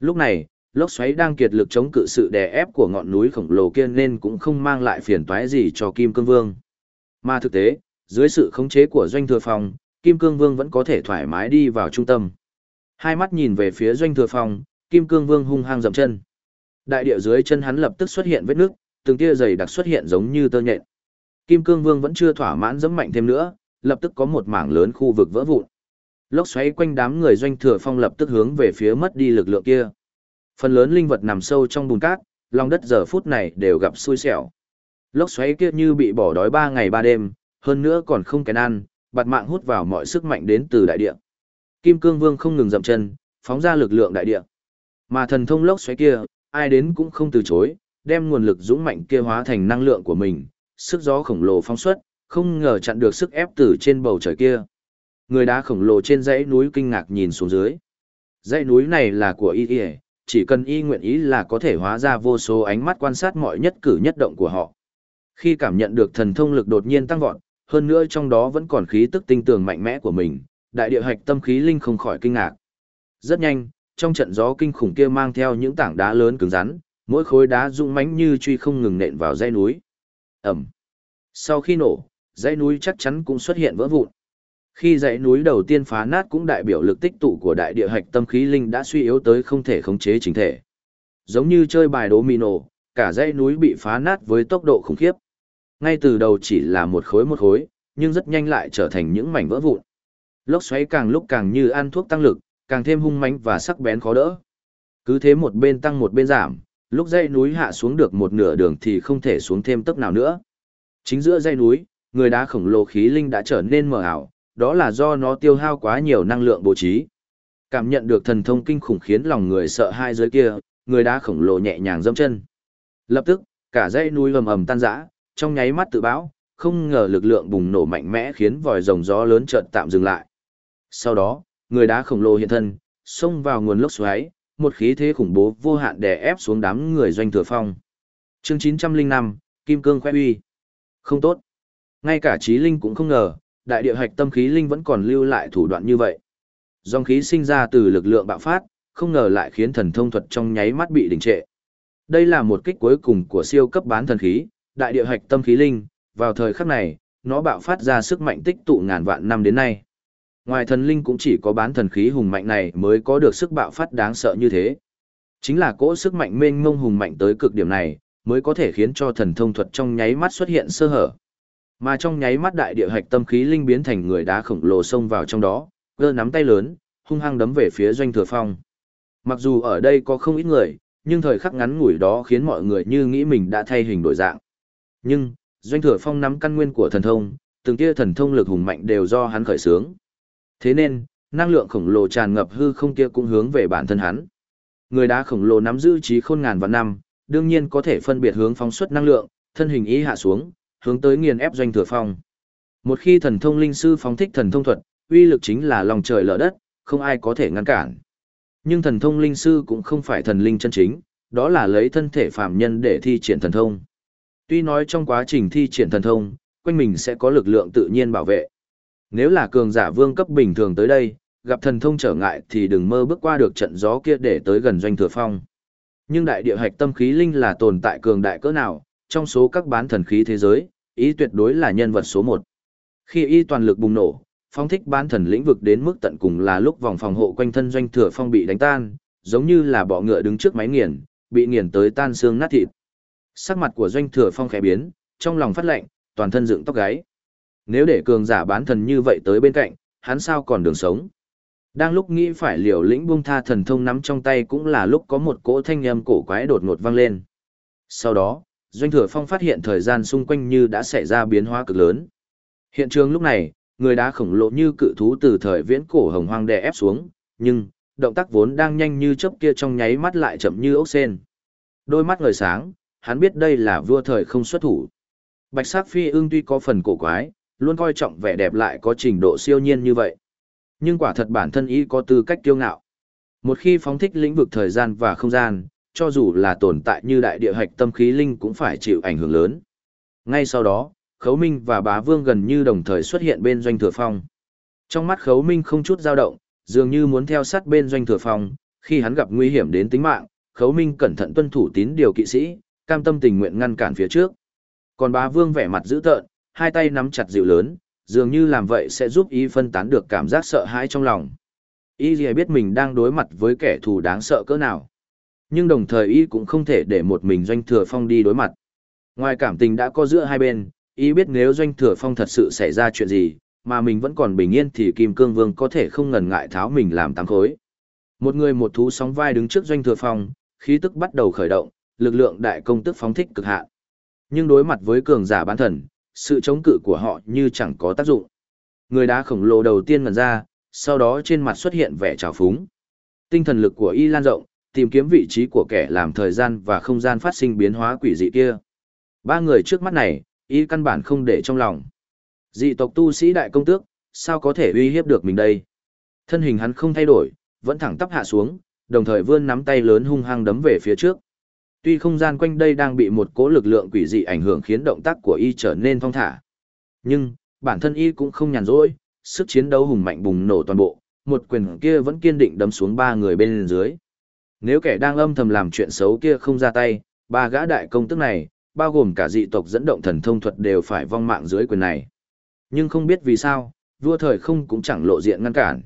Lúc này, lốc xoáy đang kiệt lực chống cự sự đè ép của ngọn núi khổng lồ kia nên cũng không mang lại phiền toái gì cho Kim Cương Vương. Mà thực tế, dưới sự khống chế của Doanh Thừa Phong, Kim Cương Vương vẫn có thể thoải mái đi vào trung tâm. Hai mắt nhìn về phía Doanh Thừa Phong, Kim Cương Vương hung hăng dậm chân. Đại địa dưới chân hắn lập tức xuất hiện vết nước, từng tia dày đặc xuất hiện giống như tơ nhện. Kim Cương Vương vẫn chưa thỏa mãn dẫm mạnh thêm nữa, lập tức có một mảng lớn khu vực vỡ vụn. Lốc xoáy quanh đám người Doanh Thừa Phong lập tức hướng về phía mất đi lực lượng kia. Phần lớn linh vật nằm sâu trong bùn cát, lòng đất giờ phút này đều gặp xui xẻo. Lốc xoáy kia như bị bỏ đói ba ngày ba đêm, hơn nữa còn không kén ăn, bạt mạng hút vào mọi sức mạnh đến từ đại địa. Kim Cương Vương không ngừng dậm chân, phóng ra lực lượng đại địa. Mà thần thông lốc xoáy kia, ai đến cũng không từ chối, đem nguồn lực dũng mạnh kia hóa thành năng lượng của mình, sức gió khổng lồ phóng xuất, không ngờ chặn được sức ép từ trên bầu trời kia. Người đá khổng lồ trên dãy núi kinh ngạc nhìn xuống dưới. Dãy núi này là của y y, chỉ cần y nguyện ý là có thể hóa ra vô số ánh mắt quan sát mọi nhất cử nhất động của họ. Khi cảm nhận được thần thông lực đột nhiên tăng vọt, hơn nữa trong đó vẫn còn khí tức tinh tường mạnh mẽ của mình, đại địa hạch tâm khí linh không khỏi kinh ngạc. Rất nhanh, trong trận gió kinh khủng kia mang theo những tảng đá lớn cứng rắn, mỗi khối đá rung mãnh như truy không ngừng nện vào dãy núi. Ẩm. Sau khi nổ, dãy núi chắc chắn cũng xuất hiện vỡ vụn. Khi dãy núi đầu tiên phá nát cũng đại biểu lực tích tụ của đại địa hạch tâm khí linh đã suy yếu tới không thể khống chế chính thể. Giống như chơi bài đố mino, cả dãy núi bị phá nát với tốc độ khủng khiếp. Ngay từ đầu chỉ là một khối một khối, nhưng rất nhanh lại trở thành những mảnh vỡ vụn. Lốc xoáy càng lúc càng như ăn thuốc tăng lực, càng thêm hung mãnh và sắc bén khó đỡ. Cứ thế một bên tăng một bên giảm, lúc dãy núi hạ xuống được một nửa đường thì không thể xuống thêm tấc nào nữa. Chính giữa dãy núi, người đá khổng lồ khí linh đã trở nên mờ ảo, đó là do nó tiêu hao quá nhiều năng lượng bố trí. Cảm nhận được thần thông kinh khủng khiến lòng người sợ hai dưới kia, người đá khổng lồ nhẹ nhàng dâm chân. Lập tức, cả dãy núi ầm ầm tan rã, trong nháy mắt tự bão, không ngờ lực lượng bùng nổ mạnh mẽ khiến vòi rồng gió lớn chợt tạm dừng lại. Sau đó, người đá khổng lồ hiện thân, xông vào nguồn lốc xoáy, một khí thế khủng bố vô hạn đè ép xuống đám người doanh thừa phong. Chương 905, Kim Cương khoe uy. Không tốt. Ngay cả trí linh cũng không ngờ, đại địa hạch tâm khí linh vẫn còn lưu lại thủ đoạn như vậy. Dòng khí sinh ra từ lực lượng bạo phát, không ngờ lại khiến thần thông thuật trong nháy mắt bị đình trệ. Đây là một kích cuối cùng của siêu cấp bán thần khí, đại địa hạch tâm khí linh, vào thời khắc này, nó bạo phát ra sức mạnh tích tụ ngàn vạn năm đến nay. Ngoài thần linh cũng chỉ có bán thần khí hùng mạnh này mới có được sức bạo phát đáng sợ như thế. Chính là cỗ sức mạnh mênh mông hùng mạnh tới cực điểm này, mới có thể khiến cho thần thông thuật trong nháy mắt xuất hiện sơ hở. Mà trong nháy mắt đại địa hạch tâm khí linh biến thành người đá khổng lồ xông vào trong đó, gơ nắm tay lớn, hung hăng đấm về phía doanh thừa phong. Mặc dù ở đây có không ít người, nhưng thời khắc ngắn ngủi đó khiến mọi người như nghĩ mình đã thay hình đổi dạng. Nhưng, doanh thừa phong nắm căn nguyên của thần thông, từng kia thần thông lực hùng mạnh đều do hắn khởi xướng. Thế nên, năng lượng khổng lồ tràn ngập hư không kia cũng hướng về bản thân hắn. Người đá khổng lồ nắm giữ trí khôn ngàn vạn năm, đương nhiên có thể phân biệt hướng phóng xuất năng lượng, thân hình ý hạ xuống, hướng tới nghiền ép doanh thừa phong. Một khi thần thông linh sư phóng thích thần thông thuật, uy lực chính là lòng trời lở đất, không ai có thể ngăn cản. Nhưng thần thông linh sư cũng không phải thần linh chân chính, đó là lấy thân thể phàm nhân để thi triển thần thông. Tuy nói trong quá trình thi triển thần thông, quanh mình sẽ có lực lượng tự nhiên bảo vệ. Nếu là cường giả vương cấp bình thường tới đây, gặp thần thông trở ngại thì đừng mơ bước qua được trận gió kia để tới gần doanh thừa phong. Nhưng đại địa hạch tâm khí linh là tồn tại cường đại cỡ nào, trong số các bán thần khí thế giới, ý tuyệt đối là nhân vật số một. Khi y toàn lực bùng nổ, phong thích bán thần lĩnh vực đến mức tận cùng là lúc vòng phòng hộ quanh thân doanh thừa phong bị đánh tan, giống như là bọ ngựa đứng trước máy nghiền, bị nghiền tới tan xương nát thịt. Sắc mặt của doanh thừa phong khẽ biến, trong lòng phát lạnh, toàn thân dựng tóc gáy. Nếu để cường giả bán thần như vậy tới bên cạnh, hắn sao còn đường sống. Đang lúc nghĩ phải liều lĩnh buông tha thần thông nắm trong tay cũng là lúc có một cỗ thanh âm cổ quái đột ngột vang lên. Sau đó, Doanh Thừa Phong phát hiện thời gian xung quanh như đã xảy ra biến hóa cực lớn. Hiện trường lúc này, người đá khổng lồ như cự thú từ thời viễn cổ hồng hoang đè ép xuống, nhưng, động tác vốn đang nhanh như chớp kia trong nháy mắt lại chậm như ốc sen. Đôi mắt ngời sáng, hắn biết đây là vua thời không xuất thủ. Bạch sắc phi ương tuy có phần cổ quái, luôn coi trọng vẻ đẹp lại có trình độ siêu nhiên như vậy. Nhưng quả thật bản thân ý có tư cách kiêu ngạo. Một khi phóng thích lĩnh vực thời gian và không gian, cho dù là tồn tại như đại địa hạch tâm khí linh cũng phải chịu ảnh hưởng lớn. Ngay sau đó, Khấu Minh và Bá Vương gần như đồng thời xuất hiện bên doanh thừa phong. Trong mắt Khấu Minh không chút dao động, dường như muốn theo sát bên doanh thừa phong, khi hắn gặp nguy hiểm đến tính mạng, khấu minh cẩn thận tuân thủ tín điều kỵ sĩ, cam tâm tình nguyện ngăn cản phía trước. Còn bá vương vẻ mặt dữ tợn, hai tay nắm chặt dịu lớn, dường như làm vậy sẽ giúp y phân tán được cảm giác sợ hãi trong lòng. Y gì biết mình đang đối mặt với kẻ thù đáng sợ cỡ nào. Nhưng đồng thời y cũng không thể để một mình doanh thừa phong đi đối mặt. Ngoài cảm tình đã có giữa hai bên, y biết nếu doanh thừa phong thật sự xảy ra chuyện gì, mà mình vẫn còn bình yên thì Kim Cương Vương có thể không ngần ngại tháo mình làm tăng khối. Một người một thú sóng vai đứng trước doanh thừa phong, khí tức bắt đầu khởi động, lực lượng đại công tức phóng thích cực hạn. Nhưng đối mặt với cường giả bán thần, sự chống cự của họ như chẳng có tác dụng. Người đá khổng lồ đầu tiên ngần ra, sau đó trên mặt xuất hiện vẻ trào phúng. Tinh thần lực của y lan rộng, tìm kiếm vị trí của kẻ làm thời gian và không gian phát sinh biến hóa quỷ dị kia. Ba người trước mắt này, y căn bản không để trong lòng. Dị tộc tu sĩ đại công tước, sao có thể uy hiếp được mình đây? Thân hình hắn không thay đổi, vẫn thẳng tắp hạ xuống, đồng thời vươn nắm tay lớn hung hăng đấm về phía trước. Tuy không gian quanh đây đang bị một cỗ lực lượng quỷ dị ảnh hưởng khiến động tác của y trở nên thong thả. Nhưng, bản thân y cũng không nhàn rỗi, sức chiến đấu hùng mạnh bùng nổ toàn bộ, một quyền kia vẫn kiên định đấm xuống ba người bên dưới. Nếu kẻ đang âm thầm làm chuyện xấu kia không ra tay, ba gã đại công tức này, bao gồm cả dị tộc dẫn động thần thông thuật đều phải vong mạng dưới quyền này. Nhưng không biết vì sao, vua thời không cũng chẳng lộ diện ngăn cản.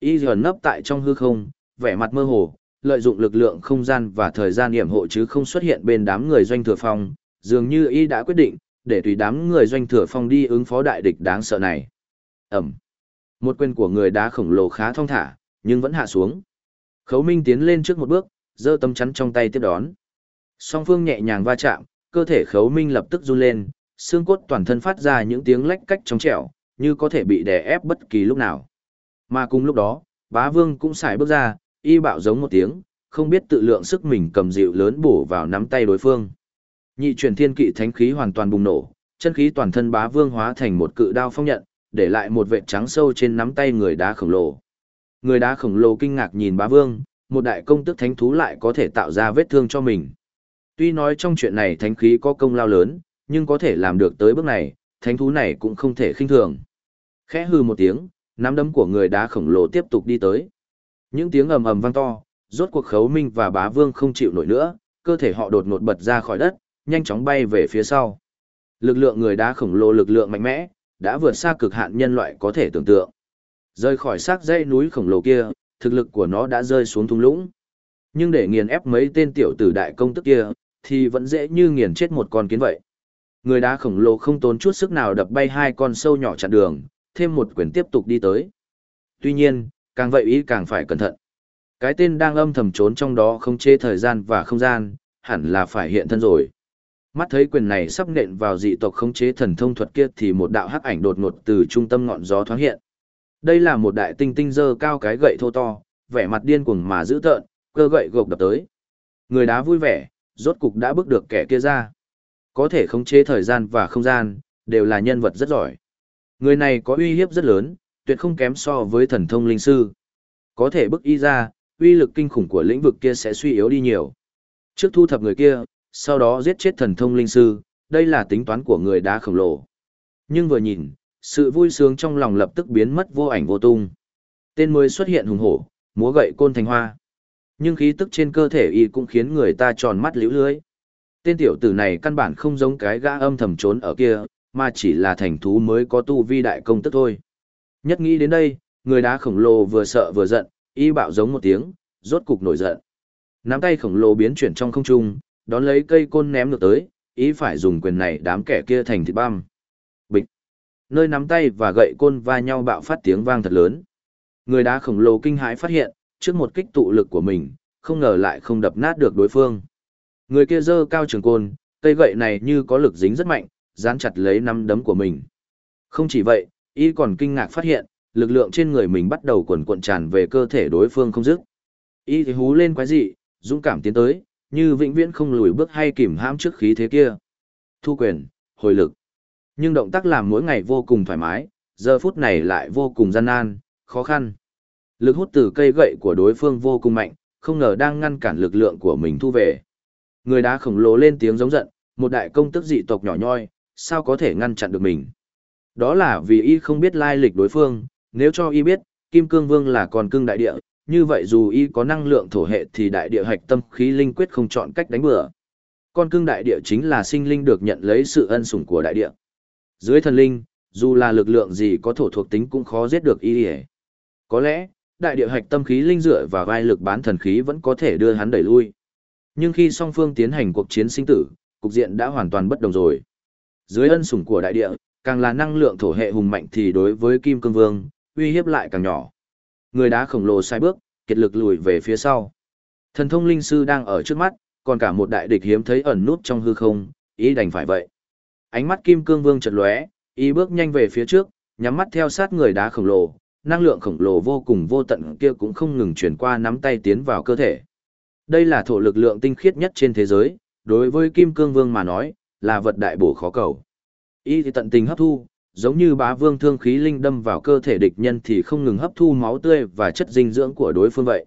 Y dần nấp tại trong hư không, vẻ mặt mơ hồ, lợi dụng lực lượng không gian và thời gian hiểm hộ chứ không xuất hiện bên đám người doanh thừa phong, dường như y đã quyết định, để tùy đám người doanh thừa phong đi ứng phó đại địch đáng sợ này. Ẩm. Một quyền của người đá khổng lồ khá thong thả, nhưng vẫn hạ xuống. Khấu Minh tiến lên trước một bước, giơ tấm chắn trong tay tiếp đón. Song phương nhẹ nhàng va chạm, cơ thể Khấu Minh lập tức run lên, xương cốt toàn thân phát ra những tiếng lách cách trong trẻo, như có thể bị đè ép bất kỳ lúc nào. Mà cùng lúc đó, bá vương cũng xài bước ra, y bạo giống một tiếng, không biết tự lượng sức mình cầm dịu lớn bổ vào nắm tay đối phương. Nhị truyền thiên kỵ thánh khí hoàn toàn bùng nổ, chân khí toàn thân bá vương hóa thành một cự đao phong nhận, để lại một vệt trắng sâu trên nắm tay người đá khổng lồ. Người đá khổng lồ kinh ngạc nhìn bá vương, một đại công tức thánh thú lại có thể tạo ra vết thương cho mình. Tuy nói trong chuyện này thánh khí có công lao lớn, nhưng có thể làm được tới bước này, thánh thú này cũng không thể khinh thường. Khẽ hư một tiếng, nắm đấm của người đá khổng lồ tiếp tục đi tới. Những tiếng ầm ầm vang to, rốt cuộc khấu minh và bá vương không chịu nổi nữa, cơ thể họ đột ngột bật ra khỏi đất, nhanh chóng bay về phía sau. Lực lượng người đá khổng lồ lực lượng mạnh mẽ, đã vượt xa cực hạn nhân loại có thể tưởng tượng. Rời khỏi xác dãy núi khổng lồ kia, thực lực của nó đã rơi xuống thung lũng. Nhưng để nghiền ép mấy tên tiểu tử đại công tức kia, thì vẫn dễ như nghiền chết một con kiến vậy. Người đá khổng lồ không tốn chút sức nào đập bay hai con sâu nhỏ chặn đường, thêm một quyền tiếp tục đi tới. Tuy nhiên, càng vậy ý càng phải cẩn thận. Cái tên đang âm thầm trốn trong đó không chế thời gian và không gian, hẳn là phải hiện thân rồi. Mắt thấy quyền này sắp nện vào dị tộc khống chế thần thông thuật kia thì một đạo hắc ảnh đột ngột từ trung tâm ngọn gió thoáng hiện. Đây là một đại tinh tinh dơ cao cái gậy thô to, vẻ mặt điên cuồng mà dữ tợn, cơ gậy gộc đập tới. Người đá vui vẻ, rốt cục đã bước được kẻ kia ra. Có thể khống chế thời gian và không gian, đều là nhân vật rất giỏi. Người này có uy hiếp rất lớn, tuyệt không kém so với thần thông linh sư. Có thể bức y ra, uy lực kinh khủng của lĩnh vực kia sẽ suy yếu đi nhiều. Trước thu thập người kia, sau đó giết chết thần thông linh sư, đây là tính toán của người đá khổng lồ. Nhưng vừa nhìn, sự vui sướng trong lòng lập tức biến mất vô ảnh vô tung. Tên mới xuất hiện hùng hổ, múa gậy côn thành hoa. Nhưng khí tức trên cơ thể y cũng khiến người ta tròn mắt liễu lưới. Tên tiểu tử này căn bản không giống cái gã âm thầm trốn ở kia, mà chỉ là thành thú mới có tu vi đại công tức thôi. Nhất nghĩ đến đây, người đá khổng lồ vừa sợ vừa giận, y bạo giống một tiếng, rốt cục nổi giận. Nắm tay khổng lồ biến chuyển trong không trung, đón lấy cây côn ném ngược tới, ý phải dùng quyền này đám kẻ kia thành thịt băm. Nơi nắm tay và gậy côn va nhau bạo phát tiếng vang thật lớn. Người đá khổng lồ kinh hãi phát hiện, trước một kích tụ lực của mình, không ngờ lại không đập nát được đối phương. Người kia giơ cao trường côn, cây gậy này như có lực dính rất mạnh, dán chặt lấy nắm đấm của mình. Không chỉ vậy, y còn kinh ngạc phát hiện, lực lượng trên người mình bắt đầu cuộn cuộn tràn về cơ thể đối phương không dứt. Y thì hú lên quái dị, dũng cảm tiến tới, như vĩnh viễn không lùi bước hay kìm hãm trước khí thế kia. Thu quyền, hồi lực. Nhưng động tác làm mỗi ngày vô cùng thoải mái, giờ phút này lại vô cùng gian nan, khó khăn. Lực hút từ cây gậy của đối phương vô cùng mạnh, không ngờ đang ngăn cản lực lượng của mình thu về. Người đá khổng lồ lên tiếng giống giận, một đại công tức dị tộc nhỏ nhoi, sao có thể ngăn chặn được mình. Đó là vì y không biết lai lịch đối phương, nếu cho y biết, Kim Cương Vương là con cưng đại địa, như vậy dù y có năng lượng thổ hệ thì đại địa hạch tâm khí linh quyết không chọn cách đánh bừa. Con cưng đại địa chính là sinh linh được nhận lấy sự ân sủng của đại địa. Dưới thần linh, dù là lực lượng gì có thổ thuộc tính cũng khó giết được y. Có lẽ, đại địa hạch tâm khí linh dựa và vai lực bán thần khí vẫn có thể đưa hắn đẩy lui. Nhưng khi song phương tiến hành cuộc chiến sinh tử, cục diện đã hoàn toàn bất đồng rồi. Dưới ân sủng của đại địa, càng là năng lượng thổ hệ hùng mạnh thì đối với Kim Cương Vương, uy hiếp lại càng nhỏ. Người đá khổng lồ sai bước, kiệt lực lùi về phía sau. Thần thông linh sư đang ở trước mắt, còn cả một đại địch hiếm thấy ẩn nút trong hư không, ý đành phải vậy. Ánh mắt Kim Cương Vương chợt lóe, y bước nhanh về phía trước, nhắm mắt theo sát người đá khổng lồ, năng lượng khổng lồ vô cùng vô tận kia cũng không ngừng chuyển qua nắm tay tiến vào cơ thể. Đây là thổ lực lượng tinh khiết nhất trên thế giới, đối với Kim Cương Vương mà nói, là vật đại bổ khó cầu. Y thì tận tình hấp thu, giống như bá vương thương khí linh đâm vào cơ thể địch nhân thì không ngừng hấp thu máu tươi và chất dinh dưỡng của đối phương vậy.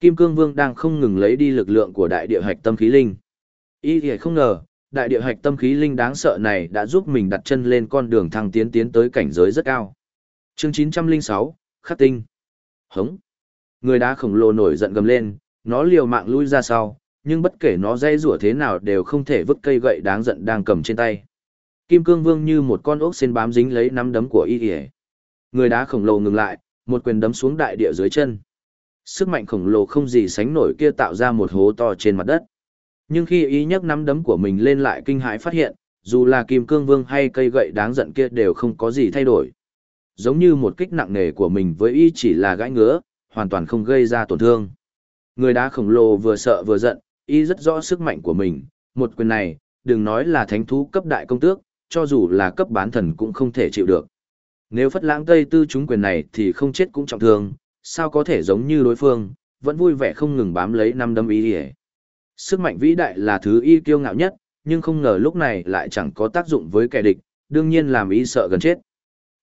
Kim Cương Vương đang không ngừng lấy đi lực lượng của đại địa hạch tâm khí linh. Y thì không ngờ, đại địa hạch tâm khí linh đáng sợ này đã giúp mình đặt chân lên con đường thăng tiến tiến tới cảnh giới rất cao. Chương 906, Khắc Tinh. Hống. Người đá khổng lồ nổi giận gầm lên, nó liều mạng lui ra sau, nhưng bất kể nó dây rủa thế nào đều không thể vứt cây gậy đáng giận đang cầm trên tay. Kim Cương Vương như một con ốc sen bám dính lấy nắm đấm của y y. Người đá khổng lồ ngừng lại, một quyền đấm xuống đại địa dưới chân. Sức mạnh khổng lồ không gì sánh nổi kia tạo ra một hố to trên mặt đất. Nhưng khi ý nhấc nắm đấm của mình lên lại kinh hãi phát hiện, dù là Kim Cương Vương hay cây gậy đáng giận kia đều không có gì thay đổi. Giống như một kích nặng nề của mình với y chỉ là gãi ngứa, hoàn toàn không gây ra tổn thương. Người đá khổng lồ vừa sợ vừa giận, y rất rõ sức mạnh của mình, một quyền này, đừng nói là thánh thú cấp đại công tước, cho dù là cấp bán thần cũng không thể chịu được. Nếu phất lãng tây tư chúng quyền này thì không chết cũng trọng thương, sao có thể giống như đối phương, vẫn vui vẻ không ngừng bám lấy năm đâm ý hề. Sức mạnh vĩ đại là thứ y kiêu ngạo nhất, nhưng không ngờ lúc này lại chẳng có tác dụng với kẻ địch, đương nhiên làm y sợ gần chết.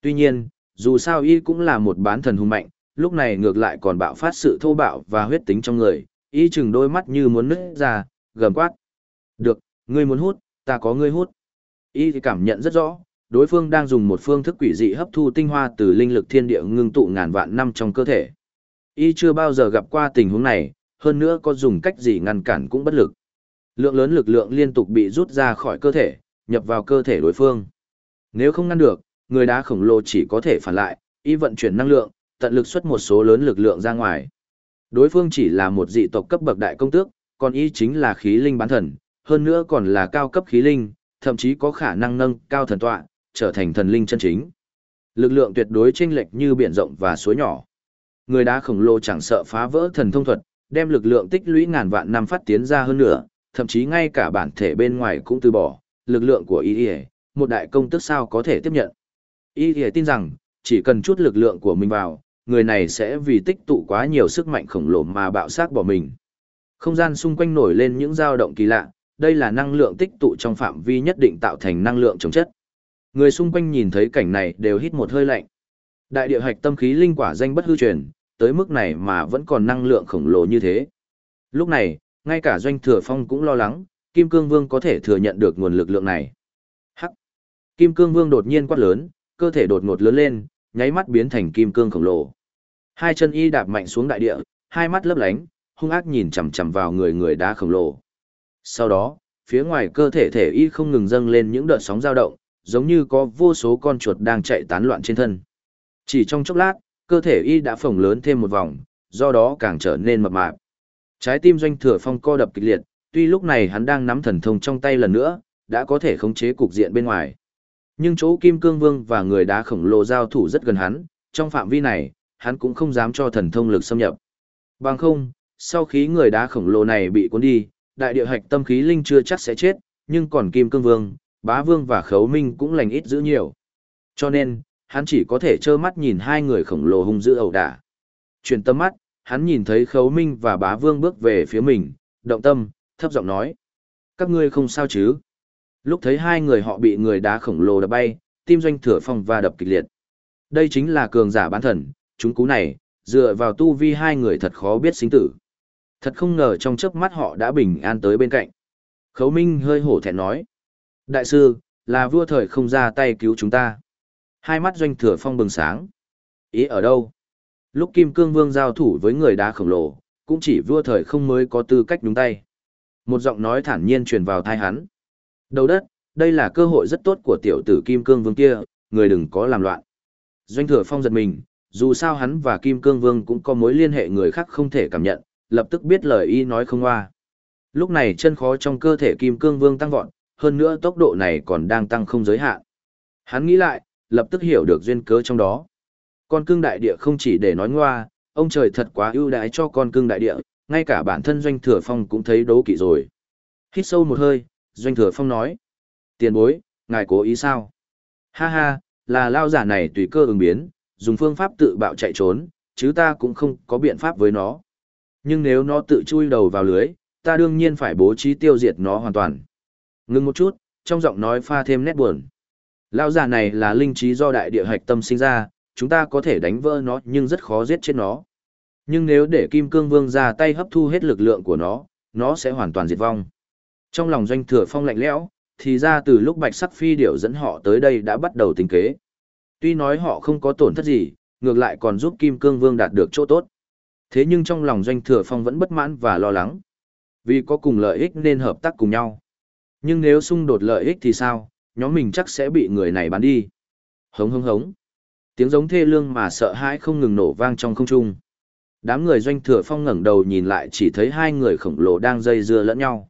Tuy nhiên, dù sao y cũng là một bán thần hùng mạnh, lúc này ngược lại còn bạo phát sự thô bạo và huyết tính trong người, y chừng đôi mắt như muốn nứt ra, gầm quát. Được, ngươi muốn hút, ta có ngươi hút. Y thì cảm nhận rất rõ, đối phương đang dùng một phương thức quỷ dị hấp thu tinh hoa từ linh lực thiên địa ngưng tụ ngàn vạn năm trong cơ thể. Y chưa bao giờ gặp qua tình huống này, hơn nữa có dùng cách gì ngăn cản cũng bất lực. Lượng lớn lực lượng liên tục bị rút ra khỏi cơ thể, nhập vào cơ thể đối phương. Nếu không ngăn được, người đá khổng lồ chỉ có thể phản lại, y vận chuyển năng lượng, tận lực xuất một số lớn lực lượng ra ngoài. Đối phương chỉ là một dị tộc cấp bậc đại công tước, còn y chính là khí linh bán thần, hơn nữa còn là cao cấp khí linh, thậm chí có khả năng nâng cao thần tọa, trở thành thần linh chân chính. Lực lượng tuyệt đối chênh lệch như biển rộng và suối nhỏ. Người đá khổng lồ chẳng sợ phá vỡ thần thông thuật, đem lực lượng tích lũy ngàn vạn năm phát tiến ra hơn nữa, thậm chí ngay cả bản thể bên ngoài cũng từ bỏ, lực lượng của y một đại công tức sao có thể tiếp nhận. Y tin rằng, chỉ cần chút lực lượng của mình vào, người này sẽ vì tích tụ quá nhiều sức mạnh khổng lồ mà bạo sát bỏ mình. Không gian xung quanh nổi lên những dao động kỳ lạ, đây là năng lượng tích tụ trong phạm vi nhất định tạo thành năng lượng chống chất. Người xung quanh nhìn thấy cảnh này đều hít một hơi lạnh. Đại địa hạch tâm khí linh quả danh bất hư truyền, tới mức này mà vẫn còn năng lượng khổng lồ như thế. Lúc này, ngay cả doanh thừa phong cũng lo lắng, Kim Cương Vương có thể thừa nhận được nguồn lực lượng này. Hắc! Kim Cương Vương đột nhiên quát lớn, cơ thể đột ngột lớn lên, nháy mắt biến thành kim cương khổng lồ. Hai chân y đạp mạnh xuống đại địa, hai mắt lấp lánh, hung ác nhìn chằm chằm vào người người đá khổng lồ. Sau đó, phía ngoài cơ thể thể y không ngừng dâng lên những đợt sóng dao động, giống như có vô số con chuột đang chạy tán loạn trên thân. Chỉ trong chốc lát, cơ thể y đã phồng lớn thêm một vòng, do đó càng trở nên mập mạp. Trái tim doanh thừa phong co đập kịch liệt, tuy lúc này hắn đang nắm thần thông trong tay lần nữa, đã có thể khống chế cục diện bên ngoài. Nhưng chỗ Kim Cương Vương và người đá khổng lồ giao thủ rất gần hắn, trong phạm vi này, hắn cũng không dám cho thần thông lực xâm nhập. Bằng không, sau khi người đá khổng lồ này bị cuốn đi, đại địa hạch tâm khí linh chưa chắc sẽ chết, nhưng còn Kim Cương Vương, Bá Vương và Khấu Minh cũng lành ít giữ nhiều. Cho nên, hắn chỉ có thể trơ mắt nhìn hai người khổng lồ hung dữ ẩu đả. Chuyển tâm mắt, hắn nhìn thấy Khấu Minh và Bá Vương bước về phía mình, động tâm, thấp giọng nói. Các ngươi không sao chứ? Lúc thấy hai người họ bị người đá khổng lồ đập bay, tim doanh thừa phong và đập kịch liệt. Đây chính là cường giả bán thần, chúng cú này, dựa vào tu vi hai người thật khó biết sinh tử. Thật không ngờ trong chớp mắt họ đã bình an tới bên cạnh. Khấu Minh hơi hổ thẹn nói. Đại sư, là vua thời không ra tay cứu chúng ta. Hai mắt doanh thừa phong bừng sáng. Ý ở đâu? Lúc Kim Cương Vương giao thủ với người đá khổng lồ, cũng chỉ vua thời không mới có tư cách đúng tay. Một giọng nói thản nhiên truyền vào thai hắn. Đầu đất, đây là cơ hội rất tốt của tiểu tử Kim Cương Vương kia, người đừng có làm loạn. Doanh thừa phong giật mình, dù sao hắn và Kim Cương Vương cũng có mối liên hệ người khác không thể cảm nhận, lập tức biết lời y nói không hoa. Lúc này chân khó trong cơ thể Kim Cương Vương tăng vọt, hơn nữa tốc độ này còn đang tăng không giới hạn. Hắn nghĩ lại, lập tức hiểu được duyên cớ trong đó. Con cưng đại địa không chỉ để nói ngoa, ông trời thật quá ưu đãi cho con cưng đại địa, ngay cả bản thân Doanh Thừa Phong cũng thấy đố kỵ rồi. Hít sâu một hơi, Doanh Thừa Phong nói. Tiền bối, ngài cố ý sao? Ha ha, là lao giả này tùy cơ ứng biến, dùng phương pháp tự bạo chạy trốn, chứ ta cũng không có biện pháp với nó. Nhưng nếu nó tự chui đầu vào lưới, ta đương nhiên phải bố trí tiêu diệt nó hoàn toàn. Ngưng một chút, trong giọng nói pha thêm nét buồn. Lão già này là linh trí do đại địa hạch tâm sinh ra, chúng ta có thể đánh vỡ nó nhưng rất khó giết chết nó. Nhưng nếu để Kim Cương Vương ra tay hấp thu hết lực lượng của nó, nó sẽ hoàn toàn diệt vong. Trong lòng doanh thừa phong lạnh lẽo, thì ra từ lúc Bạch Sắc Phi điểu dẫn họ tới đây đã bắt đầu tính kế. Tuy nói họ không có tổn thất gì, ngược lại còn giúp Kim Cương Vương đạt được chỗ tốt. Thế nhưng trong lòng doanh thừa phong vẫn bất mãn và lo lắng. Vì có cùng lợi ích nên hợp tác cùng nhau. Nhưng nếu xung đột lợi ích thì sao, nhóm mình chắc sẽ bị người này bán đi. Hống hống hống. Tiếng giống thê lương mà sợ hãi không ngừng nổ vang trong không trung. Đám người doanh thừa phong ngẩng đầu nhìn lại chỉ thấy hai người khổng lồ đang dây dưa lẫn nhau.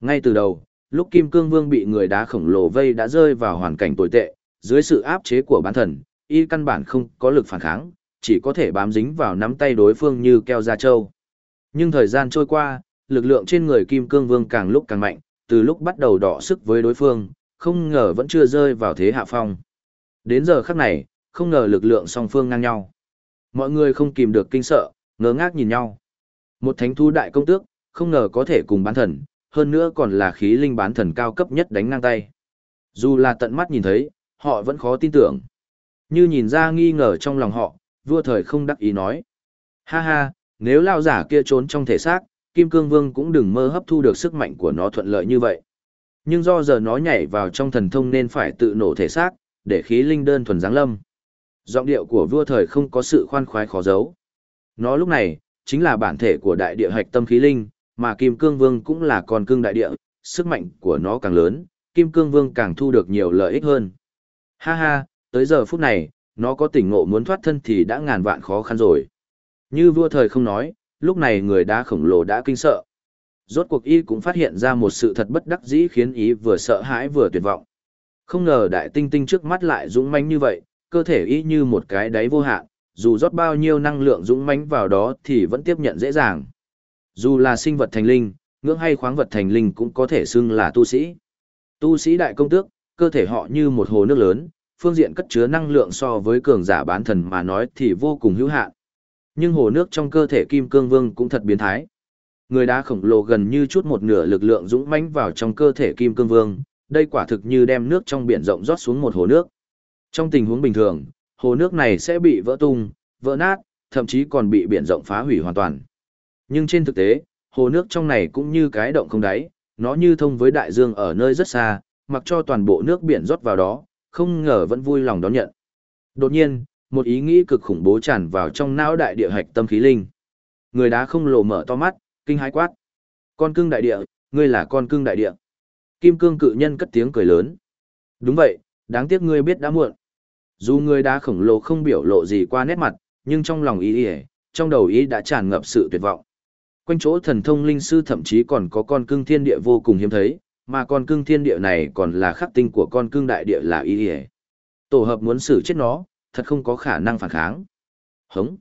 Ngay từ đầu, lúc Kim Cương Vương bị người đá khổng lồ vây đã rơi vào hoàn cảnh tồi tệ, dưới sự áp chế của bán thần, y căn bản không có lực phản kháng, chỉ có thể bám dính vào nắm tay đối phương như keo da trâu. Nhưng thời gian trôi qua, lực lượng trên người Kim Cương Vương càng lúc càng mạnh, từ lúc bắt đầu đọ sức với đối phương, không ngờ vẫn chưa rơi vào thế hạ phong. Đến giờ khắc này, không ngờ lực lượng song phương ngang nhau. Mọi người không kìm được kinh sợ, ngớ ngác nhìn nhau. Một thánh thú đại công tước, không ngờ có thể cùng bán thần, hơn nữa còn là khí linh bán thần cao cấp nhất đánh ngang tay. Dù là tận mắt nhìn thấy, họ vẫn khó tin tưởng. Như nhìn ra nghi ngờ trong lòng họ, vua thời không đắc ý nói. Ha ha, nếu lao giả kia trốn trong thể xác, Kim Cương Vương cũng đừng mơ hấp thu được sức mạnh của nó thuận lợi như vậy. Nhưng do giờ nó nhảy vào trong thần thông nên phải tự nổ thể xác, để khí linh đơn thuần giáng lâm. Giọng điệu của vua thời không có sự khoan khoái khó giấu. Nó lúc này, chính là bản thể của đại địa hạch tâm khí linh, mà Kim Cương Vương cũng là con cương đại địa, sức mạnh của nó càng lớn, Kim Cương Vương càng thu được nhiều lợi ích hơn. Ha ha, tới giờ phút này, nó có tỉnh ngộ muốn thoát thân thì đã ngàn vạn khó khăn rồi. Như vua thời không nói, lúc này người đá khổng lồ đã kinh sợ. Rốt cuộc y cũng phát hiện ra một sự thật bất đắc dĩ khiến ý vừa sợ hãi vừa tuyệt vọng. Không ngờ đại tinh tinh trước mắt lại dũng mãnh như vậy, cơ thể y như một cái đáy vô hạn, dù rót bao nhiêu năng lượng dũng mãnh vào đó thì vẫn tiếp nhận dễ dàng. Dù là sinh vật thành linh, ngưỡng hay khoáng vật thành linh cũng có thể xưng là tu sĩ. Tu sĩ đại công tước, cơ thể họ như một hồ nước lớn, phương diện cất chứa năng lượng so với cường giả bán thần mà nói thì vô cùng hữu hạn. Nhưng hồ nước trong cơ thể Kim Cương Vương cũng thật biến thái. Người đá khổng lồ gần như chút một nửa lực lượng dũng mãnh vào trong cơ thể Kim Cương Vương, đây quả thực như đem nước trong biển rộng rót xuống một hồ nước. Trong tình huống bình thường, hồ nước này sẽ bị vỡ tung, vỡ nát, thậm chí còn bị biển rộng phá hủy hoàn toàn. Nhưng trên thực tế, hồ nước trong này cũng như cái động không đáy, nó như thông với đại dương ở nơi rất xa, mặc cho toàn bộ nước biển rót vào đó, không ngờ vẫn vui lòng đón nhận. Đột nhiên, một ý nghĩ cực khủng bố tràn vào trong não đại địa hạch tâm khí linh. Người đá không lộ mở to mắt, kinh hãi quát. Con cưng đại địa, ngươi là con cưng đại địa. Kim cương cự nhân cất tiếng cười lớn. Đúng vậy, đáng tiếc ngươi biết đã muộn. Dù người đá khổng lồ không biểu lộ gì qua nét mặt, nhưng trong lòng ý ý, trong đầu ý đã tràn ngập sự tuyệt vọng. Quanh chỗ thần thông linh sư thậm chí còn có con cưng thiên địa vô cùng hiếm thấy, mà con cưng thiên địa này còn là khắc tinh của con cưng đại địa là ý ý. Tổ hợp muốn xử chết nó, thật không có khả năng phản kháng. Hống.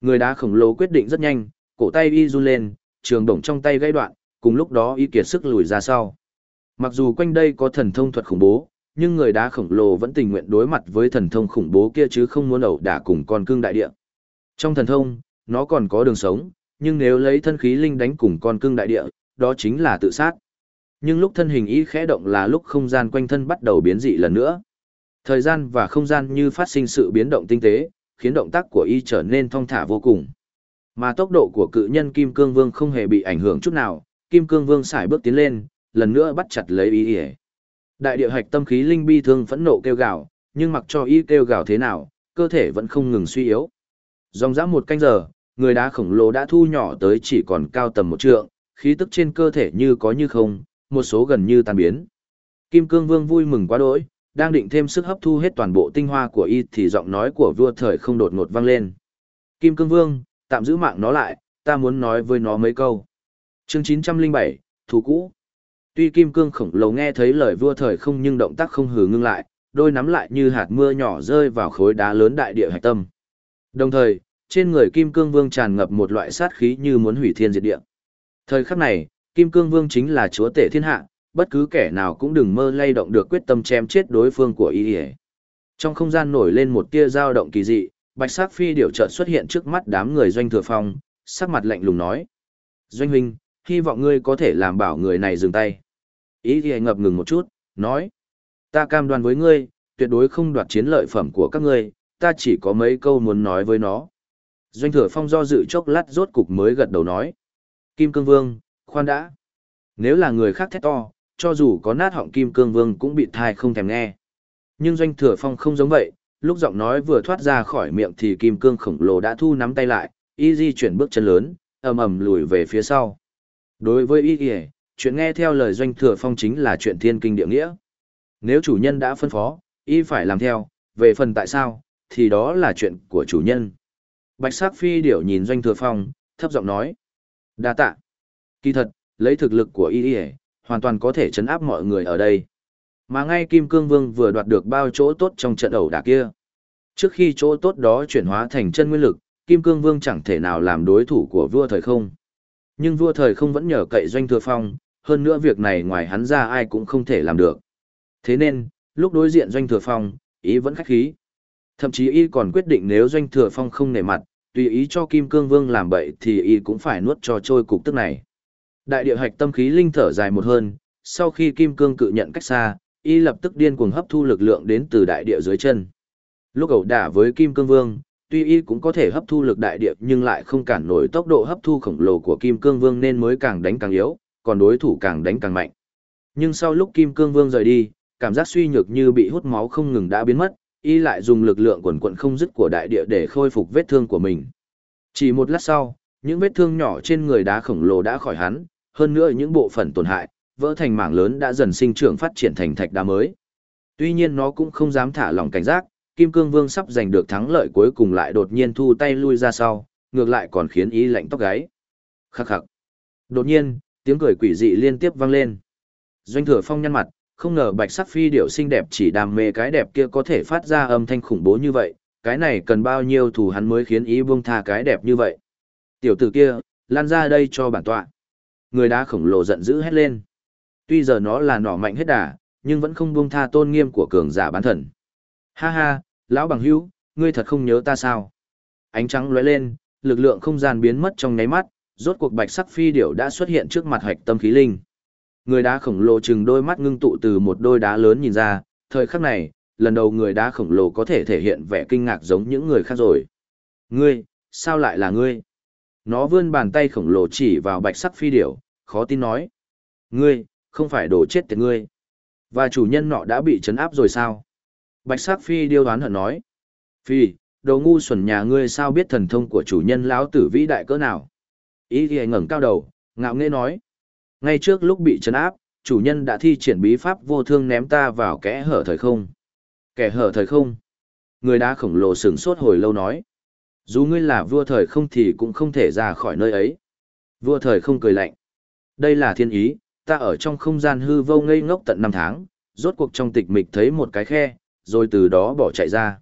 Người đá khổng lồ quyết định rất nhanh, cổ tay y run lên, trường đồng trong tay gãy đoạn, cùng lúc đó y kiệt sức lùi ra sau. Mặc dù quanh đây có thần thông thuật khủng bố, nhưng người đá khổng lồ vẫn tình nguyện đối mặt với thần thông khủng bố kia chứ không muốn ẩu đả cùng con cương đại địa. Trong thần thông, nó còn có đường sống, nhưng nếu lấy thân khí linh đánh cùng con cương đại địa, đó chính là tự sát. Nhưng lúc thân hình y khẽ động là lúc không gian quanh thân bắt đầu biến dị lần nữa. Thời gian và không gian như phát sinh sự biến động tinh tế, khiến động tác của y trở nên thong thả vô cùng. Mà tốc độ của cự nhân Kim Cương Vương không hề bị ảnh hưởng chút nào, Kim Cương Vương xài bước tiến lên, lần nữa bắt chặt lấy y ỉa. Đại địa hạch tâm khí linh bi thương phẫn nộ kêu gào, nhưng mặc cho y kêu gào thế nào, cơ thể vẫn không ngừng suy yếu. Dòng dã một canh giờ, người đá khổng lồ đã thu nhỏ tới chỉ còn cao tầm một trượng, khí tức trên cơ thể như có như không, một số gần như tan biến. Kim Cương Vương vui mừng quá đỗi, đang định thêm sức hấp thu hết toàn bộ tinh hoa của y thì giọng nói của vua thời không đột ngột vang lên. Kim Cương Vương, tạm giữ mạng nó lại, ta muốn nói với nó mấy câu. Chương 907, Thủ Cũ Tuy Kim Cương khổng lồ nghe thấy lời vua thời không nhưng động tác không hừ ngưng lại, đôi nắm lại như hạt mưa nhỏ rơi vào khối đá lớn đại địa hạch tâm. Đồng thời, trên người Kim Cương Vương tràn ngập một loại sát khí như muốn hủy thiên diệt địa. Thời khắc này, Kim Cương Vương chính là chúa tể thiên hạ, bất cứ kẻ nào cũng đừng mơ lay động được quyết tâm chém chết đối phương của y. Trong không gian nổi lên một tia dao động kỳ dị, bạch sắc phi điểu chợt xuất hiện trước mắt đám người doanh thừa phong, sắc mặt lạnh lùng nói: "Doanh huynh, hy vọng ngươi có thể làm bảo người này dừng tay." Ý thì ngập ngừng một chút, nói: "Ta cam đoan với ngươi, tuyệt đối không đoạt chiến lợi phẩm của các ngươi, ta chỉ có mấy câu muốn nói với nó." Doanh thừa phong do dự chốc lát rốt cục mới gật đầu nói: "Kim Cương Vương, khoan đã. Nếu là người khác thét to, cho dù có nát họng Kim Cương Vương cũng bị thai không thèm nghe." Nhưng Doanh Thừa Phong không giống vậy, lúc giọng nói vừa thoát ra khỏi miệng thì kim cương khổng lồ đã thu nắm tay lại, y di chuyển bước chân lớn, ầm ầm lùi về phía sau. Đối với y ỉa chuyện nghe theo lời doanh thừa phong chính là chuyện thiên kinh địa nghĩa. Nếu chủ nhân đã phân phó, y phải làm theo, về phần tại sao, thì đó là chuyện của chủ nhân. Bạch sắc phi điểu nhìn doanh thừa phong, thấp giọng nói. đa tạ. Kỳ thật, lấy thực lực của y ỉa hoàn toàn có thể chấn áp mọi người ở đây. Mà ngay Kim Cương Vương vừa đoạt được bao chỗ tốt trong trận ẩu đả kia. Trước khi chỗ tốt đó chuyển hóa thành chân nguyên lực, Kim Cương Vương chẳng thể nào làm đối thủ của vua thời không. Nhưng vua thời không vẫn nhờ cậy doanh thừa phong, hơn nữa việc này ngoài hắn ra ai cũng không thể làm được. Thế nên, lúc đối diện doanh thừa phong, ý vẫn khách khí. Thậm chí y còn quyết định nếu doanh thừa phong không nể mặt, tùy ý cho Kim Cương Vương làm bậy thì y cũng phải nuốt cho trôi cục tức này. Đại địa hạch tâm khí linh thở dài một hơn, sau khi Kim Cương cự nhận cách xa, y lập tức điên cuồng hấp thu lực lượng đến từ đại địa dưới chân. Lúc ẩu đả với Kim Cương Vương, tuy y cũng có thể hấp thu lực đại địa nhưng lại không cản nổi tốc độ hấp thu khổng lồ của Kim Cương Vương nên mới càng đánh càng yếu, còn đối thủ càng đánh càng mạnh. Nhưng sau lúc Kim Cương Vương rời đi, cảm giác suy nhược như bị hút máu không ngừng đã biến mất, y lại dùng lực lượng quần quận không dứt của đại địa để khôi phục vết thương của mình. Chỉ một lát sau, những vết thương nhỏ trên người đá khổng lồ đã khỏi hắn, hơn nữa những bộ phận tổn hại, vỡ thành mảng lớn đã dần sinh trưởng phát triển thành thạch đá mới. Tuy nhiên nó cũng không dám thả lỏng cảnh giác, Kim Cương Vương sắp giành được thắng lợi cuối cùng lại đột nhiên thu tay lui ra sau, ngược lại còn khiến ý lạnh tóc gáy. Khắc khắc. Đột nhiên, tiếng cười quỷ dị liên tiếp vang lên. Doanh thừa phong nhăn mặt, không ngờ bạch sắc phi điệu xinh đẹp chỉ đam mê cái đẹp kia có thể phát ra âm thanh khủng bố như vậy, cái này cần bao nhiêu thủ hắn mới khiến ý buông tha cái đẹp như vậy. Tiểu tử kia, lan ra đây cho bản tọa. Người đá khổng lồ giận dữ hét lên. Tuy giờ nó là nỏ mạnh hết đà, nhưng vẫn không buông tha tôn nghiêm của cường giả bán thần. Ha ha, lão bằng hữu, ngươi thật không nhớ ta sao? Ánh trắng lóe lên, lực lượng không gian biến mất trong nháy mắt, rốt cuộc bạch sắc phi điểu đã xuất hiện trước mặt hạch tâm khí linh. Người đá khổng lồ chừng đôi mắt ngưng tụ từ một đôi đá lớn nhìn ra, thời khắc này, lần đầu người đá khổng lồ có thể thể hiện vẻ kinh ngạc giống những người khác rồi. Ngươi, sao lại là ngươi? Nó vươn bàn tay khổng lồ chỉ vào bạch sắc phi điểu, khó tin nói. Ngươi, không phải đồ chết tiệt ngươi. Và chủ nhân nọ đã bị chấn áp rồi sao? Bạch sắc phi điêu đoán hận nói. Phi, đồ ngu xuẩn nhà ngươi sao biết thần thông của chủ nhân lão tử vĩ đại cỡ nào? Ý ghi ngẩng cao đầu, ngạo nghễ nói. Ngay trước lúc bị chấn áp, chủ nhân đã thi triển bí pháp vô thương ném ta vào kẽ hở thời không. Kẻ hở thời không? Người đá khổng lồ sửng sốt hồi lâu nói. Dù ngươi là vua thời không thì cũng không thể ra khỏi nơi ấy. Vua thời không cười lạnh. Đây là thiên ý, ta ở trong không gian hư vô ngây ngốc tận năm tháng, rốt cuộc trong tịch mịch thấy một cái khe, rồi từ đó bỏ chạy ra.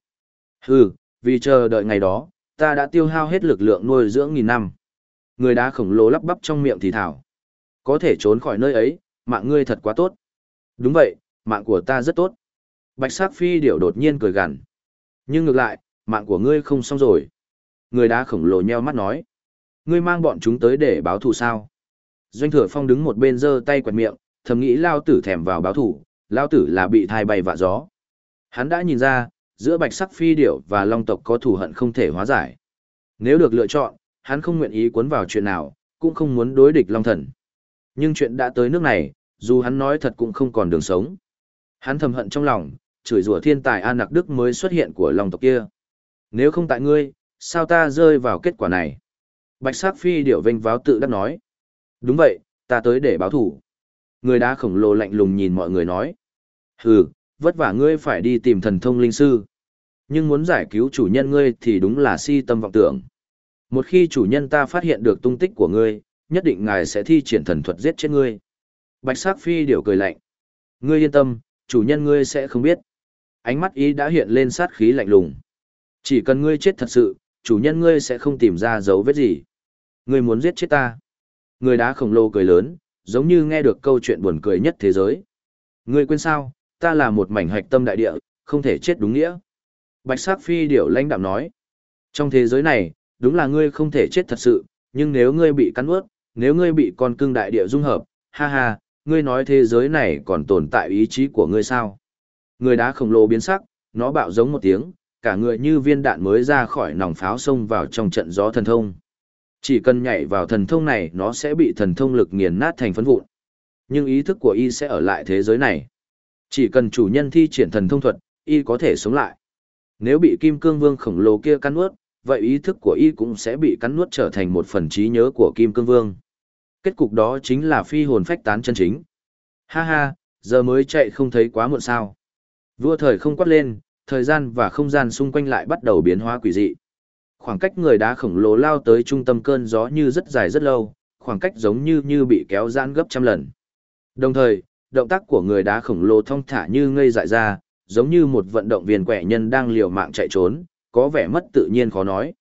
Hừ, vì chờ đợi ngày đó, ta đã tiêu hao hết lực lượng nuôi dưỡng nghìn năm. Người đá khổng lồ lắp bắp trong miệng thì thảo. Có thể trốn khỏi nơi ấy, mạng ngươi thật quá tốt. Đúng vậy, mạng của ta rất tốt. Bạch sắc phi điểu đột nhiên cười gằn. Nhưng ngược lại, mạng của ngươi không xong rồi. Người đá khổng lồ nheo mắt nói. Ngươi mang bọn chúng tới để báo thù sao? Doanh thừa phong đứng một bên giơ tay quẹt miệng, thầm nghĩ lao tử thèm vào báo thủ, lao tử là bị thai bay vạ gió. Hắn đã nhìn ra, giữa bạch sắc phi điểu và long tộc có thù hận không thể hóa giải. Nếu được lựa chọn, hắn không nguyện ý cuốn vào chuyện nào, cũng không muốn đối địch long thần. Nhưng chuyện đã tới nước này, dù hắn nói thật cũng không còn đường sống. Hắn thầm hận trong lòng, chửi rủa thiên tài An Nặc Đức mới xuất hiện của long tộc kia. Nếu không tại ngươi, sao ta rơi vào kết quả này? Bạch sắc phi điểu vênh váo tự đắc nói. Đúng vậy, ta tới để báo thủ. Người đá khổng lồ lạnh lùng nhìn mọi người nói. Hừ, vất vả ngươi phải đi tìm thần thông linh sư. Nhưng muốn giải cứu chủ nhân ngươi thì đúng là si tâm vọng tưởng. Một khi chủ nhân ta phát hiện được tung tích của ngươi, nhất định ngài sẽ thi triển thần thuật giết chết ngươi. Bạch sắc phi điều cười lạnh. Ngươi yên tâm, chủ nhân ngươi sẽ không biết. Ánh mắt ý đã hiện lên sát khí lạnh lùng. Chỉ cần ngươi chết thật sự, chủ nhân ngươi sẽ không tìm ra dấu vết gì. Ngươi muốn giết chết ta. Người đá khổng lồ cười lớn, giống như nghe được câu chuyện buồn cười nhất thế giới. Ngươi quên sao, ta là một mảnh hạch tâm đại địa, không thể chết đúng nghĩa. Bạch sắc phi điểu lãnh đạm nói. Trong thế giới này, đúng là ngươi không thể chết thật sự, nhưng nếu ngươi bị cắn ướt, nếu ngươi bị con cưng đại địa dung hợp, ha ha, ngươi nói thế giới này còn tồn tại ý chí của ngươi sao? Người đá khổng lồ biến sắc, nó bạo giống một tiếng, cả người như viên đạn mới ra khỏi nòng pháo xông vào trong trận gió thần thông. Chỉ cần nhảy vào thần thông này nó sẽ bị thần thông lực nghiền nát thành phấn vụn. Nhưng ý thức của y sẽ ở lại thế giới này. Chỉ cần chủ nhân thi triển thần thông thuật, y có thể sống lại. Nếu bị kim cương vương khổng lồ kia cắn nuốt, vậy ý thức của y cũng sẽ bị cắn nuốt trở thành một phần trí nhớ của kim cương vương. Kết cục đó chính là phi hồn phách tán chân chính. Ha ha, giờ mới chạy không thấy quá muộn sao. Vua thời không quát lên, thời gian và không gian xung quanh lại bắt đầu biến hóa quỷ dị. Khoảng cách người đá khổng lồ lao tới trung tâm cơn gió như rất dài rất lâu, khoảng cách giống như như bị kéo giãn gấp trăm lần. Đồng thời, động tác của người đá khổng lồ thong thả như ngây dại ra, giống như một vận động viên quẻ nhân đang liều mạng chạy trốn, có vẻ mất tự nhiên khó nói.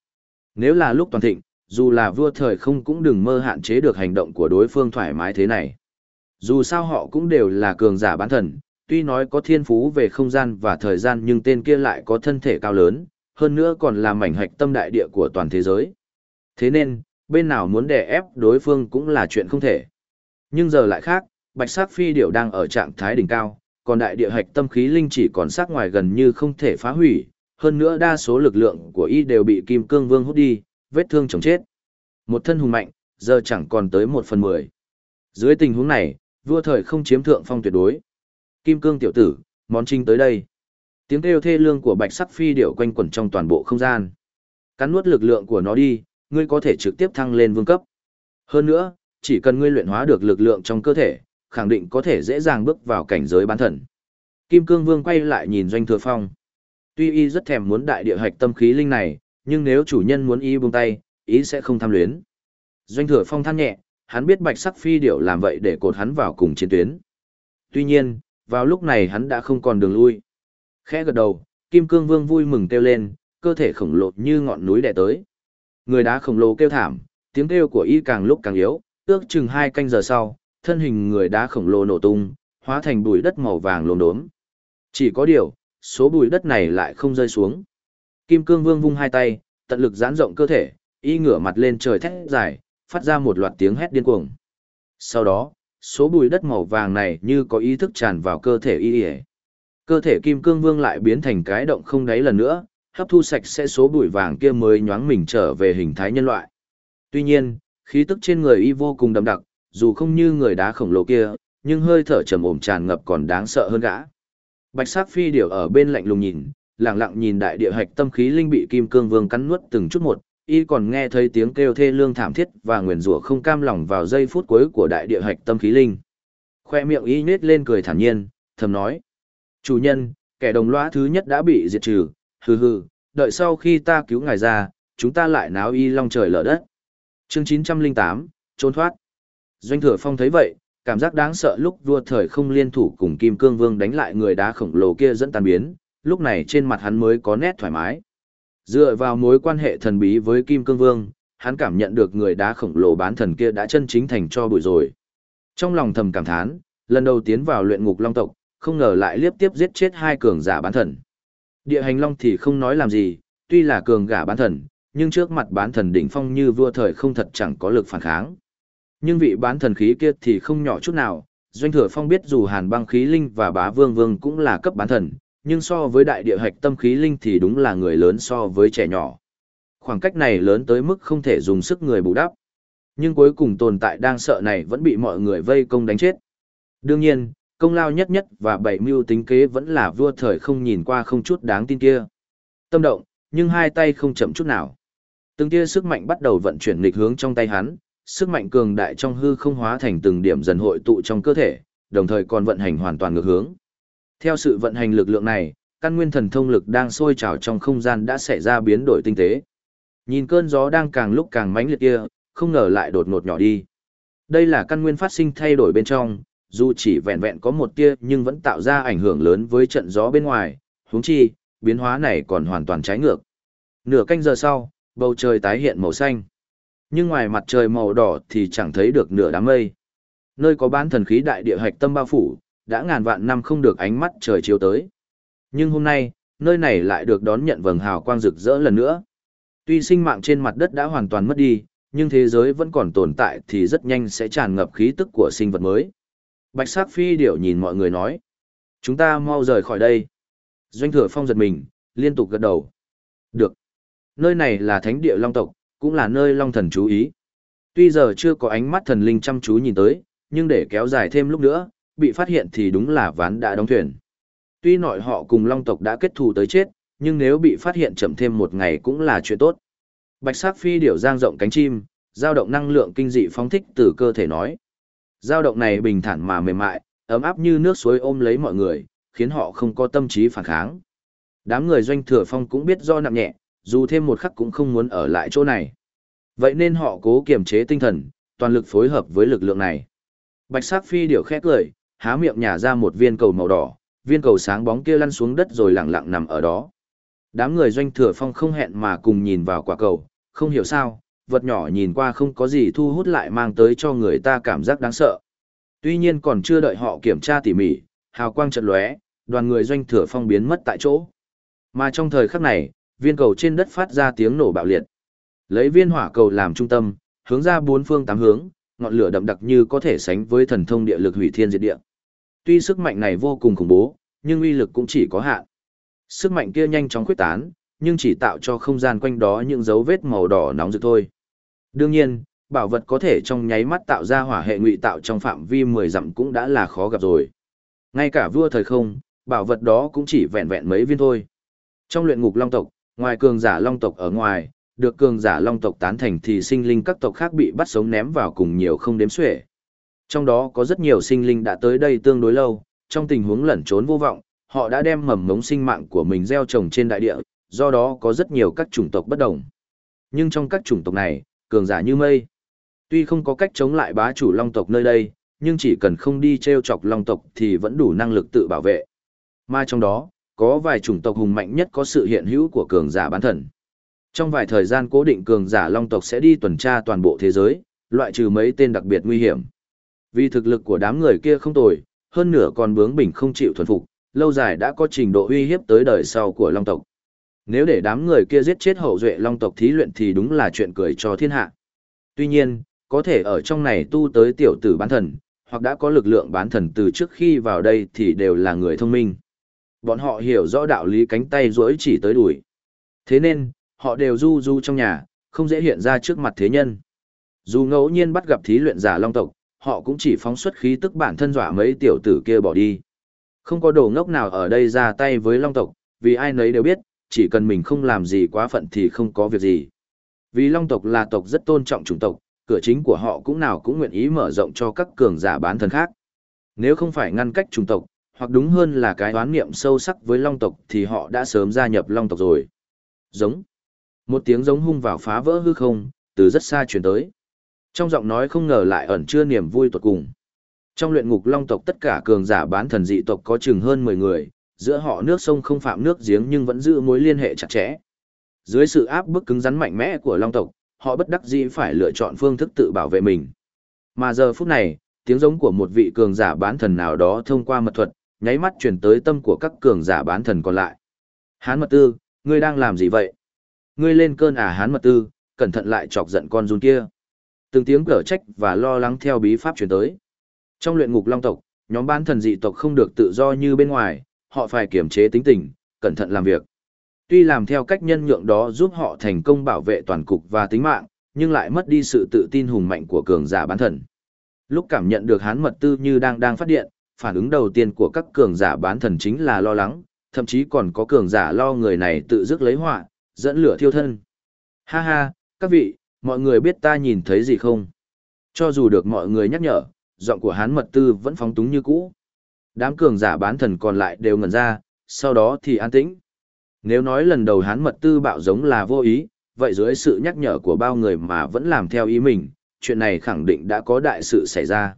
Nếu là lúc toàn thịnh, dù là vua thời không cũng đừng mơ hạn chế được hành động của đối phương thoải mái thế này. Dù sao họ cũng đều là cường giả bán thần, tuy nói có thiên phú về không gian và thời gian nhưng tên kia lại có thân thể cao lớn, hơn nữa còn là mảnh hạch tâm đại địa của toàn thế giới. Thế nên, bên nào muốn đè ép đối phương cũng là chuyện không thể. Nhưng giờ lại khác, bạch sắc phi điểu đang ở trạng thái đỉnh cao, còn đại địa hạch tâm khí linh chỉ còn sắc ngoài gần như không thể phá hủy, hơn nữa đa số lực lượng của y đều bị kim cương vương hút đi, vết thương chồng chết. Một thân hùng mạnh, giờ chẳng còn tới một phần mười. Dưới tình huống này, vua thời không chiếm thượng phong tuyệt đối. Kim cương tiểu tử, món trinh tới đây. Tiếng kêu thê lương của bạch sắc phi điệu quanh quẩn trong toàn bộ không gian. Cắn nuốt lực lượng của nó đi, ngươi có thể trực tiếp thăng lên vương cấp. Hơn nữa, chỉ cần ngươi luyện hóa được lực lượng trong cơ thể, khẳng định có thể dễ dàng bước vào cảnh giới bán thần. Kim Cương Vương quay lại nhìn Doanh Thừa Phong. Tuy y rất thèm muốn đại địa hạch tâm khí linh này, nhưng nếu chủ nhân muốn y buông tay, ý sẽ không tham luyến. Doanh Thừa Phong than nhẹ, hắn biết Bạch Sắc Phi điệu làm vậy để cột hắn vào cùng chiến tuyến. Tuy nhiên, vào lúc này hắn đã không còn đường lui. Khẽ gật đầu, Kim Cương Vương vui mừng kêu lên, cơ thể khổng lồ như ngọn núi đè tới. Người đá khổng lồ kêu thảm, tiếng kêu của y càng lúc càng yếu, ước chừng hai canh giờ sau, thân hình người đá khổng lồ nổ tung, hóa thành bụi đất màu vàng lốm đốm. Chỉ có điều, số bụi đất này lại không rơi xuống. Kim Cương Vương vung hai tay, tận lực giãn rộng cơ thể, y ngửa mặt lên trời thét dài, phát ra một loạt tiếng hét điên cuồng. Sau đó, số bụi đất màu vàng này như có ý thức tràn vào cơ thể y y. Cơ thể Kim Cương Vương lại biến thành cái động không đáy lần nữa, hấp thu sạch sẽ số bụi vàng kia mới nhoáng mình trở về hình thái nhân loại. Tuy nhiên, khí tức trên người y vô cùng đậm đặc, dù không như người đá khổng lồ kia, nhưng hơi thở trầm ổn tràn ngập còn đáng sợ hơn gã. Bạch sắc phi điểu ở bên lạnh lùng nhìn, lặng lặng nhìn đại địa hạch tâm khí linh bị kim cương vương cắn nuốt từng chút một, y còn nghe thấy tiếng kêu thê lương thảm thiết và nguyền rủa không cam lòng vào giây phút cuối của đại địa hạch tâm khí linh. Khoe miệng y nhếch lên cười thản nhiên, thầm nói: "Chủ nhân, kẻ đồng lõa thứ nhất đã bị diệt trừ, hừ hừ, đợi sau khi ta cứu ngài ra, chúng ta lại náo y long trời lở đất." Chương 908, trốn thoát. Doanh Thừa Phong thấy vậy, cảm giác đáng sợ lúc vua thời không liên thủ cùng Kim Cương Vương đánh lại người đá khổng lồ kia dẫn tan biến, lúc này trên mặt hắn mới có nét thoải mái. Dựa vào mối quan hệ thần bí với Kim Cương Vương, hắn cảm nhận được người đá khổng lồ bán thần kia đã chân chính thành cho bụi rồi. Trong lòng thầm cảm thán, lần đầu tiến vào luyện ngục long tộc, không ngờ lại liếp tiếp giết chết hai cường giả bán thần. Địa hành long thì không nói làm gì, tuy là cường giả bán thần, nhưng trước mặt bán thần đỉnh phong như vua thời không thật chẳng có lực phản kháng. Nhưng vị bán thần khí kia thì không nhỏ chút nào, Doanh Thừa Phong biết dù Hàn Băng khí linh và Bá Vương Vương cũng là cấp bán thần, nhưng so với đại địa hạch tâm khí linh thì đúng là người lớn so với trẻ nhỏ. Khoảng cách này lớn tới mức không thể dùng sức người bù đắp. Nhưng cuối cùng tồn tại đang sợ này vẫn bị mọi người vây công đánh chết. Đương nhiên, công lao nhất nhất và bảy mưu tính kế vẫn là vua thời không nhìn qua không chút đáng tin kia. Tâm động, nhưng hai tay không chậm chút nào. Từng tia sức mạnh bắt đầu vận chuyển nghịch hướng trong tay hắn, sức mạnh cường đại trong hư không hóa thành từng điểm dần hội tụ trong cơ thể, đồng thời còn vận hành hoàn toàn ngược hướng. Theo sự vận hành lực lượng này, căn nguyên thần thông lực đang sôi trào trong không gian đã xảy ra biến đổi tinh tế. Nhìn cơn gió đang càng lúc càng mãnh liệt kia, không ngờ lại đột ngột nhỏ đi. Đây là căn nguyên phát sinh thay đổi bên trong, dù chỉ vẹn vẹn có một tia nhưng vẫn tạo ra ảnh hưởng lớn với trận gió bên ngoài, huống chi, biến hóa này còn hoàn toàn trái ngược. Nửa canh giờ sau, bầu trời tái hiện màu xanh. Nhưng ngoài mặt trời màu đỏ thì chẳng thấy được nửa đám mây. Nơi có bán thần khí đại địa hạch tâm bao phủ, đã ngàn vạn năm không được ánh mắt trời chiếu tới. Nhưng hôm nay, nơi này lại được đón nhận vầng hào quang rực rỡ lần nữa. Tuy sinh mạng trên mặt đất đã hoàn toàn mất đi, nhưng thế giới vẫn còn tồn tại thì rất nhanh sẽ tràn ngập khí tức của sinh vật mới. Bạch sắc phi điểu nhìn mọi người nói. Chúng ta mau rời khỏi đây. Doanh thừa phong giật mình, liên tục gật đầu. Được. Nơi này là thánh địa long tộc, cũng là nơi long thần chú ý. Tuy giờ chưa có ánh mắt thần linh chăm chú nhìn tới, nhưng để kéo dài thêm lúc nữa, bị phát hiện thì đúng là ván đã đóng thuyền. Tuy nội họ cùng long tộc đã kết thù tới chết, nhưng nếu bị phát hiện chậm thêm một ngày cũng là chuyện tốt. Bạch sắc phi điểu giang rộng cánh chim, dao động năng lượng kinh dị phóng thích từ cơ thể nói. Giao động này bình thản mà mềm mại, ấm áp như nước suối ôm lấy mọi người, khiến họ không có tâm trí phản kháng. Đám người doanh thừa phong cũng biết do nặng nhẹ, dù thêm một khắc cũng không muốn ở lại chỗ này. Vậy nên họ cố kiềm chế tinh thần, toàn lực phối hợp với lực lượng này. Bạch sắc phi điểu khẽ cười, há miệng nhả ra một viên cầu màu đỏ, viên cầu sáng bóng kia lăn xuống đất rồi lặng lặng nằm ở đó. Đám người doanh thừa phong không hẹn mà cùng nhìn vào quả cầu, không hiểu sao, vật nhỏ nhìn qua không có gì thu hút lại mang tới cho người ta cảm giác đáng sợ. Tuy nhiên còn chưa đợi họ kiểm tra tỉ mỉ, hào quang chợt lóe, đoàn người doanh thừa phong biến mất tại chỗ. Mà trong thời khắc này, viên cầu trên đất phát ra tiếng nổ bạo liệt. Lấy viên hỏa cầu làm trung tâm, hướng ra bốn phương tám hướng, ngọn lửa đậm đặc như có thể sánh với thần thông địa lực hủy thiên diệt địa. Tuy sức mạnh này vô cùng khủng bố, nhưng uy lực cũng chỉ có hạn. Sức mạnh kia nhanh chóng khuếch tán, nhưng chỉ tạo cho không gian quanh đó những dấu vết màu đỏ nóng rực thôi. Đương nhiên, bảo vật có thể trong nháy mắt tạo ra hỏa hệ ngụy tạo trong phạm vi 10 dặm cũng đã là khó gặp rồi. Ngay cả vua thời không, bảo vật đó cũng chỉ vẹn vẹn mấy viên thôi. Trong luyện ngục long tộc, ngoài cường giả long tộc ở ngoài, được cường giả long tộc tán thành thì sinh linh các tộc khác bị bắt sống ném vào cùng nhiều không đếm xuể. Trong đó có rất nhiều sinh linh đã tới đây tương đối lâu, trong tình huống lẩn trốn vô vọng, họ đã đem mầm mống sinh mạng của mình gieo trồng trên đại địa, do đó có rất nhiều các chủng tộc bất đồng. Nhưng trong các chủng tộc này, cường giả như mây. Tuy không có cách chống lại bá chủ long tộc nơi đây, nhưng chỉ cần không đi treo chọc long tộc thì vẫn đủ năng lực tự bảo vệ. Mà trong đó, có vài chủng tộc hùng mạnh nhất có sự hiện hữu của cường giả bán thần. Trong vài thời gian cố định cường giả long tộc sẽ đi tuần tra toàn bộ thế giới, loại trừ mấy tên đặc biệt nguy hiểm. Vì thực lực của đám người kia không tồi, hơn nửa còn bướng bỉnh không chịu thuần phục, lâu dài đã có trình độ uy hiếp tới đời sau của long tộc. Nếu để đám người kia giết chết hậu duệ long tộc thí luyện thì đúng là chuyện cười cho thiên hạ. Tuy nhiên, có thể ở trong này tu tới tiểu tử bán thần, hoặc đã có lực lượng bán thần từ trước khi vào đây thì đều là người thông minh. Bọn họ hiểu rõ đạo lý cánh tay rỗi chỉ tới đuổi. Thế nên, họ đều du du trong nhà, không dễ hiện ra trước mặt thế nhân. Dù ngẫu nhiên bắt gặp thí luyện giả long tộc, họ cũng chỉ phóng xuất khí tức bản thân dọa mấy tiểu tử kia bỏ đi. Không có đồ ngốc nào ở đây ra tay với long tộc, vì ai nấy đều biết, chỉ cần mình không làm gì quá phận thì không có việc gì. Vì long tộc là tộc rất tôn trọng chủng tộc, cửa chính của họ cũng nào cũng nguyện ý mở rộng cho các cường giả bán thân khác. Nếu không phải ngăn cách chủng tộc, hoặc đúng hơn là cái đoán niệm sâu sắc với long tộc thì họ đã sớm gia nhập long tộc rồi. Giống. Một tiếng giống hung vào phá vỡ hư không, từ rất xa truyền tới. Trong giọng nói không ngờ lại ẩn chứa niềm vui tuột cùng. Trong luyện ngục long tộc tất cả cường giả bán thần dị tộc có chừng hơn 10 người, giữa họ nước sông không phạm nước giếng nhưng vẫn giữ mối liên hệ chặt chẽ. Dưới sự áp bức cứng rắn mạnh mẽ của long tộc, họ bất đắc dĩ phải lựa chọn phương thức tự bảo vệ mình. Mà giờ phút này, tiếng giống của một vị cường giả bán thần nào đó thông qua mật thuật, nháy mắt truyền tới tâm của các cường giả bán thần còn lại. Hán mật tư, ngươi đang làm gì vậy? Ngươi lên cơn à hán mật tư, cẩn thận lại chọc giận con run kia. Từng tiếng cở trách và lo lắng theo bí pháp truyền tới. Trong luyện ngục long tộc, nhóm bán thần dị tộc không được tự do như bên ngoài, họ phải kiểm chế tính tình, cẩn thận làm việc. Tuy làm theo cách nhân nhượng đó giúp họ thành công bảo vệ toàn cục và tính mạng, nhưng lại mất đi sự tự tin hùng mạnh của cường giả bán thần. Lúc cảm nhận được hán mật tư như đang đang phát điện, phản ứng đầu tiên của các cường giả bán thần chính là lo lắng, thậm chí còn có cường giả lo người này tự dứt lấy họa, dẫn lửa thiêu thân. Ha ha, Các vị, mọi người biết ta nhìn thấy gì không? Cho dù được mọi người nhắc nhở, giọng của hán mật tư vẫn phóng túng như cũ. Đám cường giả bán thần còn lại đều ngẩn ra, sau đó thì an tĩnh. Nếu nói lần đầu hán mật tư bạo giống là vô ý, vậy dưới sự nhắc nhở của bao người mà vẫn làm theo ý mình, chuyện này khẳng định đã có đại sự xảy ra.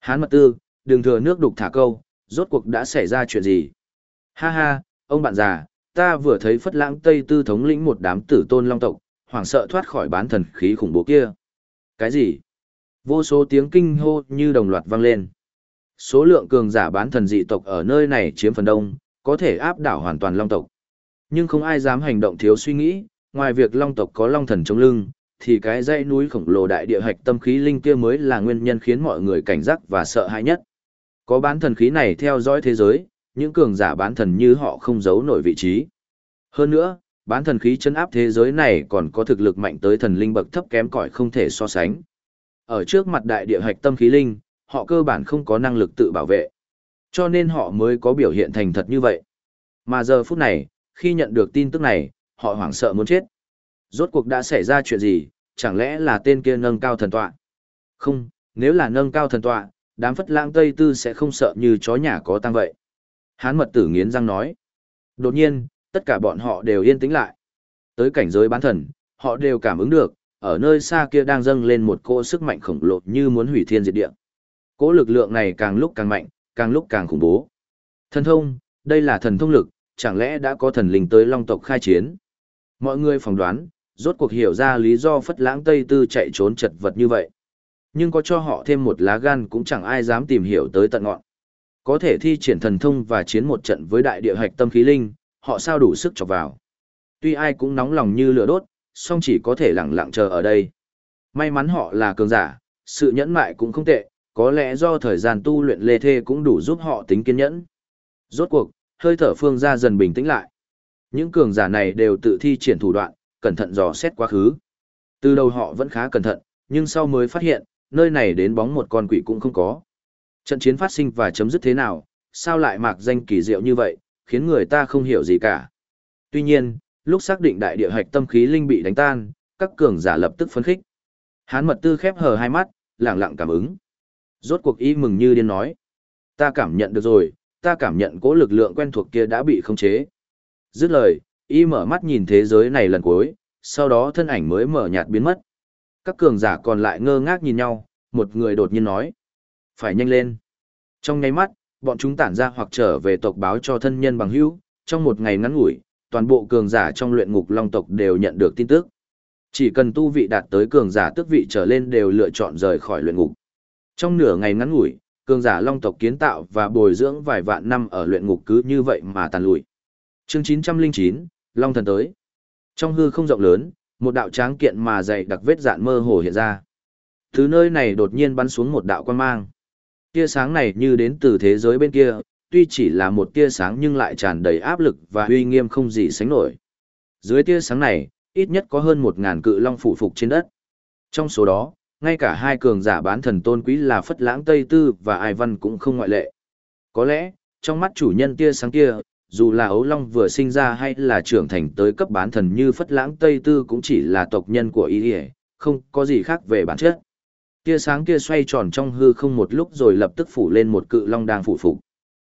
Hán mật tư, đừng thừa nước đục thả câu, rốt cuộc đã xảy ra chuyện gì? Ha ha, ông bạn già, ta vừa thấy phất lãng Tây Tư thống lĩnh một đám tử tôn long tộc, hoảng sợ thoát khỏi bán thần khí khủng bố kia. Cái gì? Vô số tiếng kinh hô như đồng loạt vang lên. Số lượng cường giả bán thần dị tộc ở nơi này chiếm phần đông, có thể áp đảo hoàn toàn long tộc. Nhưng không ai dám hành động thiếu suy nghĩ, ngoài việc long tộc có long thần chống lưng, thì cái dãy núi khổng lồ đại địa hạch tâm khí linh kia mới là nguyên nhân khiến mọi người cảnh giác và sợ hãi nhất. Có bán thần khí này theo dõi thế giới, những cường giả bán thần như họ không giấu nổi vị trí. Hơn nữa, bán thần khí chấn áp thế giới này còn có thực lực mạnh tới thần linh bậc thấp kém cỏi không thể so sánh. Ở trước mặt đại địa hạch tâm khí linh, họ cơ bản không có năng lực tự bảo vệ. Cho nên họ mới có biểu hiện thành thật như vậy. Mà giờ phút này, khi nhận được tin tức này, họ hoảng sợ muốn chết. Rốt cuộc đã xảy ra chuyện gì, chẳng lẽ là tên kia nâng cao thần tọa? Không, nếu là nâng cao thần tọa, đám phất lãng Tây Tư sẽ không sợ như chó nhà có tăng vậy. Hán mật tử nghiến răng nói. Đột nhiên, tất cả bọn họ đều yên tĩnh lại. Tới cảnh giới bán thần, họ đều cảm ứng được, ở nơi xa kia đang dâng lên một cỗ sức mạnh khổng lồ như muốn hủy thiên diệt địa. Cỗ lực lượng này càng lúc càng mạnh, càng lúc càng khủng bố. Thần thông, đây là thần thông lực, chẳng lẽ đã có thần linh tới long tộc khai chiến? Mọi người phỏng đoán, rốt cuộc hiểu ra lý do phất lãng Tây Tư chạy trốn chật vật như vậy. Nhưng có cho họ thêm một lá gan cũng chẳng ai dám tìm hiểu tới tận ngọn. Có thể thi triển thần thông và chiến một trận với đại địa hạch tâm khí linh, họ sao đủ sức chọc vào. Tuy ai cũng nóng lòng như lửa đốt, song chỉ có thể lặng lặng chờ ở đây. May mắn họ là cường giả, sự nhẫn mại cũng không tệ, có lẽ do thời gian tu luyện lê thê cũng đủ giúp họ tính kiên nhẫn. Rốt cuộc, hơi thở phương ra dần bình tĩnh lại. Những cường giả này đều tự thi triển thủ đoạn, cẩn thận dò xét quá khứ. Từ đầu họ vẫn khá cẩn thận, nhưng sau mới phát hiện, nơi này đến bóng một con quỷ cũng không có. Trận chiến phát sinh và chấm dứt thế nào, sao lại mạc danh kỳ diệu như vậy, khiến người ta không hiểu gì cả. Tuy nhiên, lúc xác định đại địa hạch tâm khí linh bị đánh tan, các cường giả lập tức phấn khích. Hán mật tư khép hờ hai mắt, lặng lặng cảm ứng. Rốt cuộc y mừng như điên nói. Ta cảm nhận được rồi, ta cảm nhận cố lực lượng quen thuộc kia đã bị khống chế. Dứt lời, y mở mắt nhìn thế giới này lần cuối, sau đó thân ảnh mới mở nhạt biến mất. Các cường giả còn lại ngơ ngác nhìn nhau, một người đột nhiên nói. Phải nhanh lên. Trong nháy mắt, bọn chúng tản ra hoặc trở về tộc báo cho thân nhân bằng hữu, trong một ngày ngắn ngủi, toàn bộ cường giả trong luyện ngục long tộc đều nhận được tin tức. Chỉ cần tu vị đạt tới cường giả tước vị trở lên đều lựa chọn rời khỏi luyện ngục. Trong nửa ngày ngắn ngủi, cường giả long tộc kiến tạo và bồi dưỡng vài vạn năm ở luyện ngục cứ như vậy mà tàn lụi. Chương 909, Long thần tới. Trong hư không rộng lớn, một đạo tráng kiện mà dày đặc vết dạn mơ hồ hiện ra. Thứ nơi này đột nhiên bắn xuống một đạo quan mang. Tia sáng này như đến từ thế giới bên kia, tuy chỉ là một tia sáng nhưng lại tràn đầy áp lực và uy nghiêm không gì sánh nổi. Dưới tia sáng này, ít nhất có hơn một ngàn cự long phủ phục trên đất. Trong số đó, ngay cả hai cường giả bán thần tôn quý là Phất Lãng Tây Tư và Ai Văn cũng không ngoại lệ. Có lẽ, trong mắt chủ nhân tia sáng kia, dù là ấu long vừa sinh ra hay là trưởng thành tới cấp bán thần như Phất Lãng Tây Tư cũng chỉ là tộc nhân của y không có gì khác về bản chất. Tia sáng kia xoay tròn trong hư không một lúc rồi lập tức phủ lên một cự long đang phủ phục.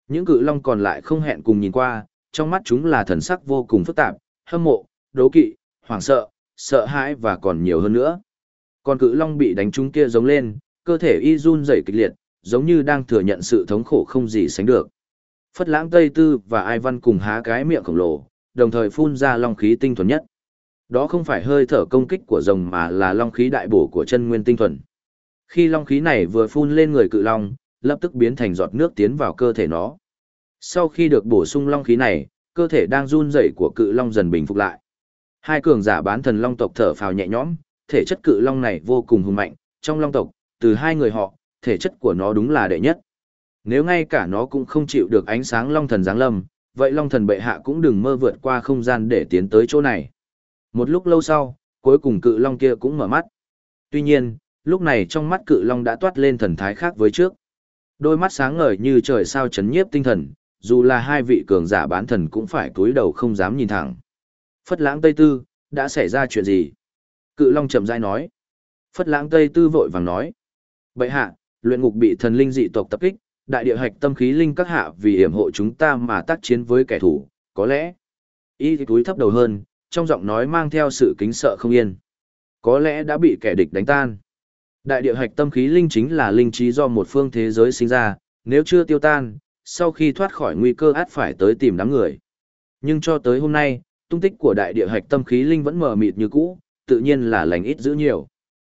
Những cự long còn lại không hẹn cùng nhìn qua, trong mắt chúng là thần sắc vô cùng phức tạp, hâm mộ, đố kỵ, hoảng sợ, sợ hãi và còn nhiều hơn nữa. Còn cự long bị đánh trúng kia giống lên, cơ thể y run rẩy kịch liệt, giống như đang thừa nhận sự thống khổ không gì sánh được. Phất lãng Tây Tư và Ai Văn cùng há cái miệng khổng lồ, đồng thời phun ra long khí tinh thuần nhất. Đó không phải hơi thở công kích của rồng mà là long khí đại bổ của chân nguyên tinh thuần. Khi long khí này vừa phun lên người cự long, lập tức biến thành giọt nước tiến vào cơ thể nó. Sau khi được bổ sung long khí này, cơ thể đang run rẩy của cự long dần bình phục lại. Hai cường giả bán thần long tộc thở phào nhẹ nhõm, thể chất cự long này vô cùng hùng mạnh, trong long tộc, từ hai người họ, thể chất của nó đúng là đệ nhất. Nếu ngay cả nó cũng không chịu được ánh sáng long thần giáng lâm, vậy long thần bệ hạ cũng đừng mơ vượt qua không gian để tiến tới chỗ này. Một lúc lâu sau, cuối cùng cự long kia cũng mở mắt. Tuy nhiên, lúc này trong mắt cự long đã toát lên thần thái khác với trước. Đôi mắt sáng ngời như trời sao chấn nhiếp tinh thần, dù là hai vị cường giả bán thần cũng phải cúi đầu không dám nhìn thẳng. Phất lãng Tây Tư, đã xảy ra chuyện gì? Cự Long chậm rãi nói. Phất lãng Tây Tư vội vàng nói. Bệ hạ, luyện ngục bị thần linh dị tộc tập kích, đại địa hạch tâm khí linh các hạ vì hiểm hộ chúng ta mà tác chiến với kẻ thù, có lẽ. Y túi thấp đầu hơn, trong giọng nói mang theo sự kính sợ không yên. Có lẽ đã bị kẻ địch đánh tan. Đại địa hạch tâm khí linh chính là linh trí do một phương thế giới sinh ra, nếu chưa tiêu tan, sau khi thoát khỏi nguy cơ át phải tới tìm đám người. Nhưng cho tới hôm nay, tung tích của đại địa hạch tâm khí linh vẫn mờ mịt như cũ, tự nhiên là lành ít giữ nhiều.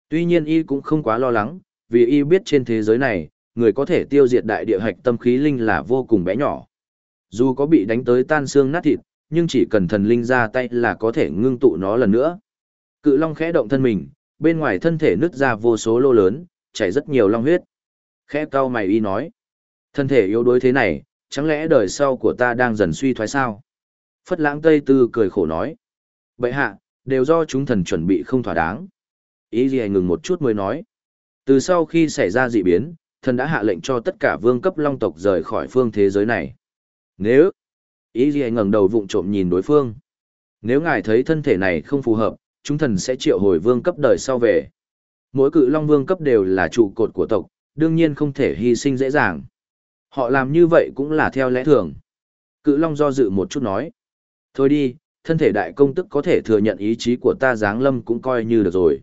Tuy nhiên y cũng không quá lo lắng, vì y biết trên thế giới này, người có thể tiêu diệt đại địa hạch tâm khí linh là vô cùng bé nhỏ. Dù có bị đánh tới tan xương nát thịt, nhưng chỉ cần thần linh ra tay là có thể ngưng tụ nó lần nữa. Cự long khẽ động thân mình, bên ngoài thân thể nứt ra vô số lô lớn, chảy rất nhiều long huyết. Khẽ cau mày y nói, thân thể yếu đuối thế này, chẳng lẽ đời sau của ta đang dần suy thoái sao? Phất lãng Tây Tư cười khổ nói, bệ hạ, đều do chúng thần chuẩn bị không thỏa đáng. Ý gì ngừng một chút mới nói, từ sau khi xảy ra dị biến, thần đã hạ lệnh cho tất cả vương cấp long tộc rời khỏi phương thế giới này. Nếu, ý gì ngẩng đầu vụng trộm nhìn đối phương. Nếu ngài thấy thân thể này không phù hợp, chúng thần sẽ triệu hồi vương cấp đời sau về. Mỗi cự long vương cấp đều là trụ cột của tộc, đương nhiên không thể hy sinh dễ dàng. Họ làm như vậy cũng là theo lẽ thường. Cự long do dự một chút nói. Thôi đi, thân thể đại công tức có thể thừa nhận ý chí của ta giáng lâm cũng coi như được rồi.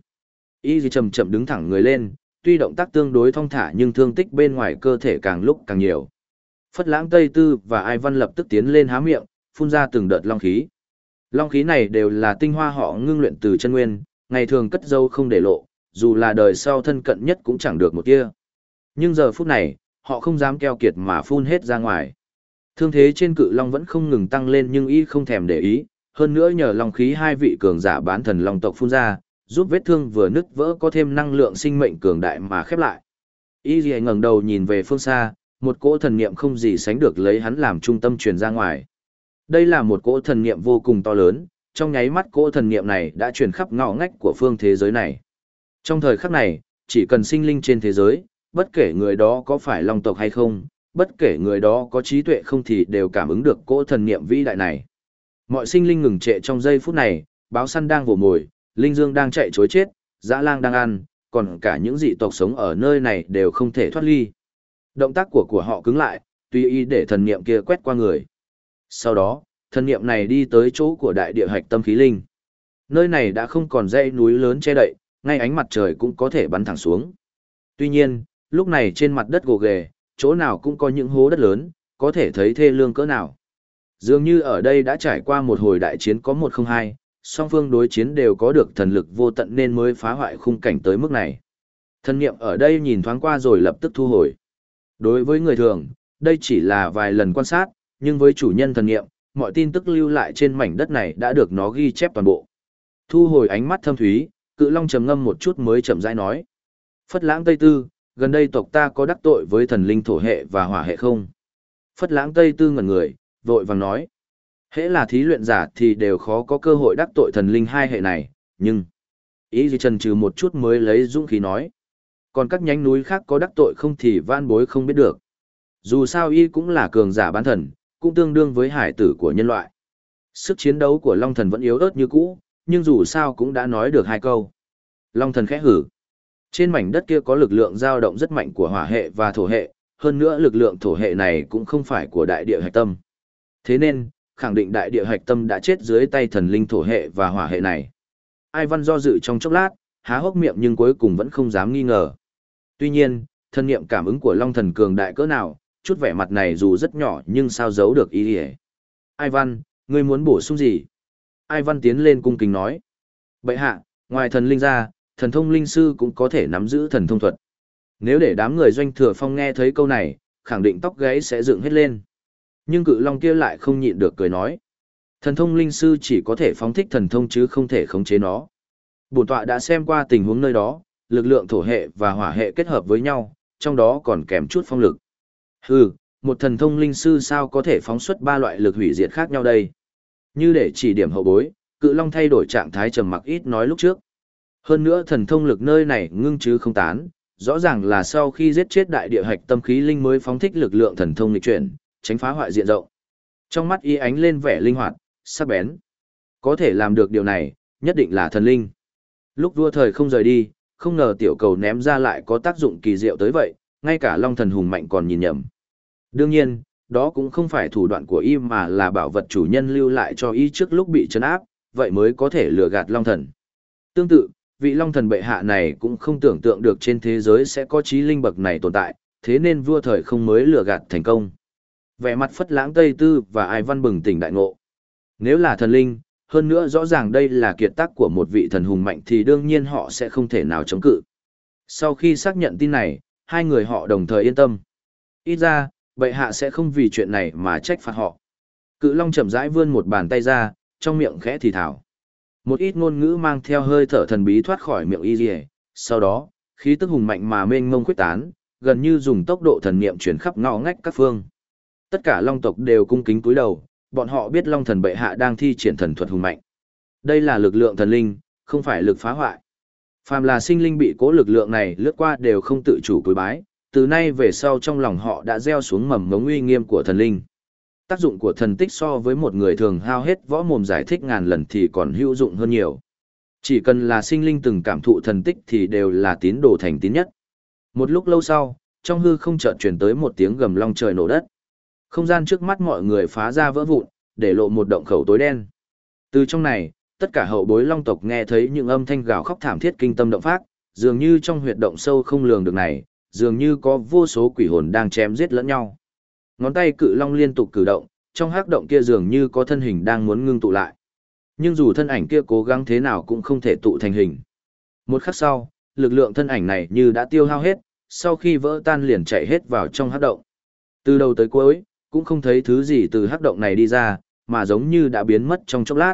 Y gì chậm chậm đứng thẳng người lên, tuy động tác tương đối thong thả nhưng thương tích bên ngoài cơ thể càng lúc càng nhiều. Phất lãng Tây Tư và Ai Văn lập tức tiến lên há miệng, phun ra từng đợt long khí. Long khí này đều là tinh hoa họ ngưng luyện từ chân nguyên, ngày thường cất dâu không để lộ, dù là đời sau thân cận nhất cũng chẳng được một tia. Nhưng giờ phút này, họ không dám keo kiệt mà phun hết ra ngoài. Thương thế trên cự long vẫn không ngừng tăng lên nhưng y không thèm để ý, hơn nữa nhờ long khí hai vị cường giả bán thần long tộc phun ra, giúp vết thương vừa nứt vỡ có thêm năng lượng sinh mệnh cường đại mà khép lại. Y Lì ngẩng đầu nhìn về phương xa, một cỗ thần niệm không gì sánh được lấy hắn làm trung tâm truyền ra ngoài. Đây là một cỗ thần niệm vô cùng to lớn, trong nháy mắt cỗ thần niệm này đã truyền khắp ngõ ngách của phương thế giới này. Trong thời khắc này, chỉ cần sinh linh trên thế giới, bất kể người đó có phải long tộc hay không, bất kể người đó có trí tuệ không thì đều cảm ứng được cỗ thần niệm vĩ đại này. Mọi sinh linh ngừng trệ trong giây phút này, báo săn đang vồ mồi, linh dương đang chạy chối chết, dã lang đang ăn, còn cả những dị tộc sống ở nơi này đều không thể thoát ly. Động tác của của họ cứng lại, tùy ý để thần niệm kia quét qua người. Sau đó, thần niệm này đi tới chỗ của đại địa hạch tâm khí linh. Nơi này đã không còn dãy núi lớn che đậy, ngay ánh mặt trời cũng có thể bắn thẳng xuống. Tuy nhiên, lúc này trên mặt đất gồ ghề, chỗ nào cũng có những hố đất lớn, có thể thấy thê lương cỡ nào. Dường như ở đây đã trải qua một hồi đại chiến có một không hai, song phương đối chiến đều có được thần lực vô tận nên mới phá hoại khung cảnh tới mức này. Thần niệm ở đây nhìn thoáng qua rồi lập tức thu hồi. Đối với người thường, đây chỉ là vài lần quan sát, nhưng với chủ nhân thần niệm, mọi tin tức lưu lại trên mảnh đất này đã được nó ghi chép toàn bộ. Thu hồi ánh mắt thâm thúy, cự long trầm ngâm một chút mới chậm rãi nói. Phất lãng Tây Tư, gần đây tộc ta có đắc tội với thần linh thổ hệ và hỏa hệ không? Phất lãng Tây Tư ngẩn người, vội vàng nói. Hễ là thí luyện giả thì đều khó có cơ hội đắc tội thần linh hai hệ này, nhưng... Ý gì trần trừ một chút mới lấy dũng khí nói. Còn các nhánh núi khác có đắc tội không thì van bối không biết được. Dù sao y cũng là cường giả bán thần, cũng tương đương với hải tử của nhân loại. Sức chiến đấu của Long Thần vẫn yếu ớt như cũ, nhưng dù sao cũng đã nói được hai câu. Long Thần khẽ hử. Trên mảnh đất kia có lực lượng dao động rất mạnh của hỏa hệ và thổ hệ, hơn nữa lực lượng thổ hệ này cũng không phải của đại địa hạch tâm. Thế nên, khẳng định đại địa hạch tâm đã chết dưới tay thần linh thổ hệ và hỏa hệ này. Ai văn do dự trong chốc lát, há hốc miệng nhưng cuối cùng vẫn không dám nghi ngờ. Tuy nhiên, thân niệm cảm ứng của Long thần cường đại cỡ nào, chút vẻ mặt này dù rất nhỏ nhưng sao giấu được ý nghĩa. Ai văn, ngươi muốn bổ sung gì? Ai văn tiến lên cung kính nói. Bệ hạ, ngoài thần linh ra, thần thông linh sư cũng có thể nắm giữ thần thông thuật. Nếu để đám người doanh thừa phong nghe thấy câu này, khẳng định tóc gáy sẽ dựng hết lên. Nhưng cự long kia lại không nhịn được cười nói. Thần thông linh sư chỉ có thể phóng thích thần thông chứ không thể khống chế nó. Bổn tọa đã xem qua tình huống nơi đó, lực lượng thổ hệ và hỏa hệ kết hợp với nhau, trong đó còn kèm chút phong lực. Hừ, một thần thông linh sư sao có thể phóng xuất ba loại lực hủy diệt khác nhau đây? Như để chỉ điểm hậu bối, cự long thay đổi trạng thái trầm mặc ít nói lúc trước. Hơn nữa thần thông lực nơi này ngưng chứ không tán, rõ ràng là sau khi giết chết đại địa hạch tâm khí linh mới phóng thích lực lượng thần thông lịch chuyển, tránh phá hoại diện rộng. Trong mắt y ánh lên vẻ linh hoạt, sắc bén. Có thể làm được điều này, nhất định là thần linh. Lúc vua thời không rời đi, không ngờ tiểu cầu ném ra lại có tác dụng kỳ diệu tới vậy, ngay cả long thần hùng mạnh còn nhìn nhầm. Đương nhiên, đó cũng không phải thủ đoạn của y mà là bảo vật chủ nhân lưu lại cho y trước lúc bị trấn áp, vậy mới có thể lừa gạt long thần. Tương tự, vị long thần bệ hạ này cũng không tưởng tượng được trên thế giới sẽ có trí linh bậc này tồn tại, thế nên vua thời không mới lừa gạt thành công. Vẻ mặt phất lãng Tây Tư và ai văn bừng tỉnh đại ngộ. Nếu là thần linh, hơn nữa rõ ràng đây là kiệt tác của một vị thần hùng mạnh thì đương nhiên họ sẽ không thể nào chống cự. Sau khi xác nhận tin này, hai người họ đồng thời yên tâm. Ít ra, bệ hạ sẽ không vì chuyện này mà trách phạt họ. Cự Long chậm rãi vươn một bàn tay ra, trong miệng khẽ thì thào. Một ít ngôn ngữ mang theo hơi thở thần bí thoát khỏi miệng y dì sau đó, khí tức hùng mạnh mà mênh mông khuyết tán, gần như dùng tốc độ thần niệm chuyển khắp ngõ ngách các phương. Tất cả long tộc đều cung kính cúi đầu, bọn họ biết long thần bệ hạ đang thi triển thần thuật hùng mạnh. Đây là lực lượng thần linh, không phải lực phá hoại. Phàm là sinh linh bị cố lực lượng này lướt qua đều không tự chủ cúi bái, từ nay về sau trong lòng họ đã gieo xuống mầm mống uy nghiêm của thần linh. Tác dụng của thần tích so với một người thường hao hết võ mồm giải thích ngàn lần thì còn hữu dụng hơn nhiều. Chỉ cần là sinh linh từng cảm thụ thần tích thì đều là tín đồ thành tín nhất. Một lúc lâu sau, trong hư không chợt truyền tới một tiếng gầm long trời nổ đất. Không gian trước mắt mọi người phá ra vỡ vụn, để lộ một động khẩu tối đen. Từ trong này, tất cả hậu bối long tộc nghe thấy những âm thanh gào khóc thảm thiết kinh tâm động phát, dường như trong huyệt động sâu không lường được này, dường như có vô số quỷ hồn đang chém giết lẫn nhau. Ngón tay cự long liên tục cử động, trong hắc động kia dường như có thân hình đang muốn ngưng tụ lại. Nhưng dù thân ảnh kia cố gắng thế nào cũng không thể tụ thành hình. Một khắc sau, lực lượng thân ảnh này như đã tiêu hao hết, sau khi vỡ tan liền chạy hết vào trong hắc động. Từ đầu tới cuối, cũng không thấy thứ gì từ hắc động này đi ra, mà giống như đã biến mất trong chốc lát.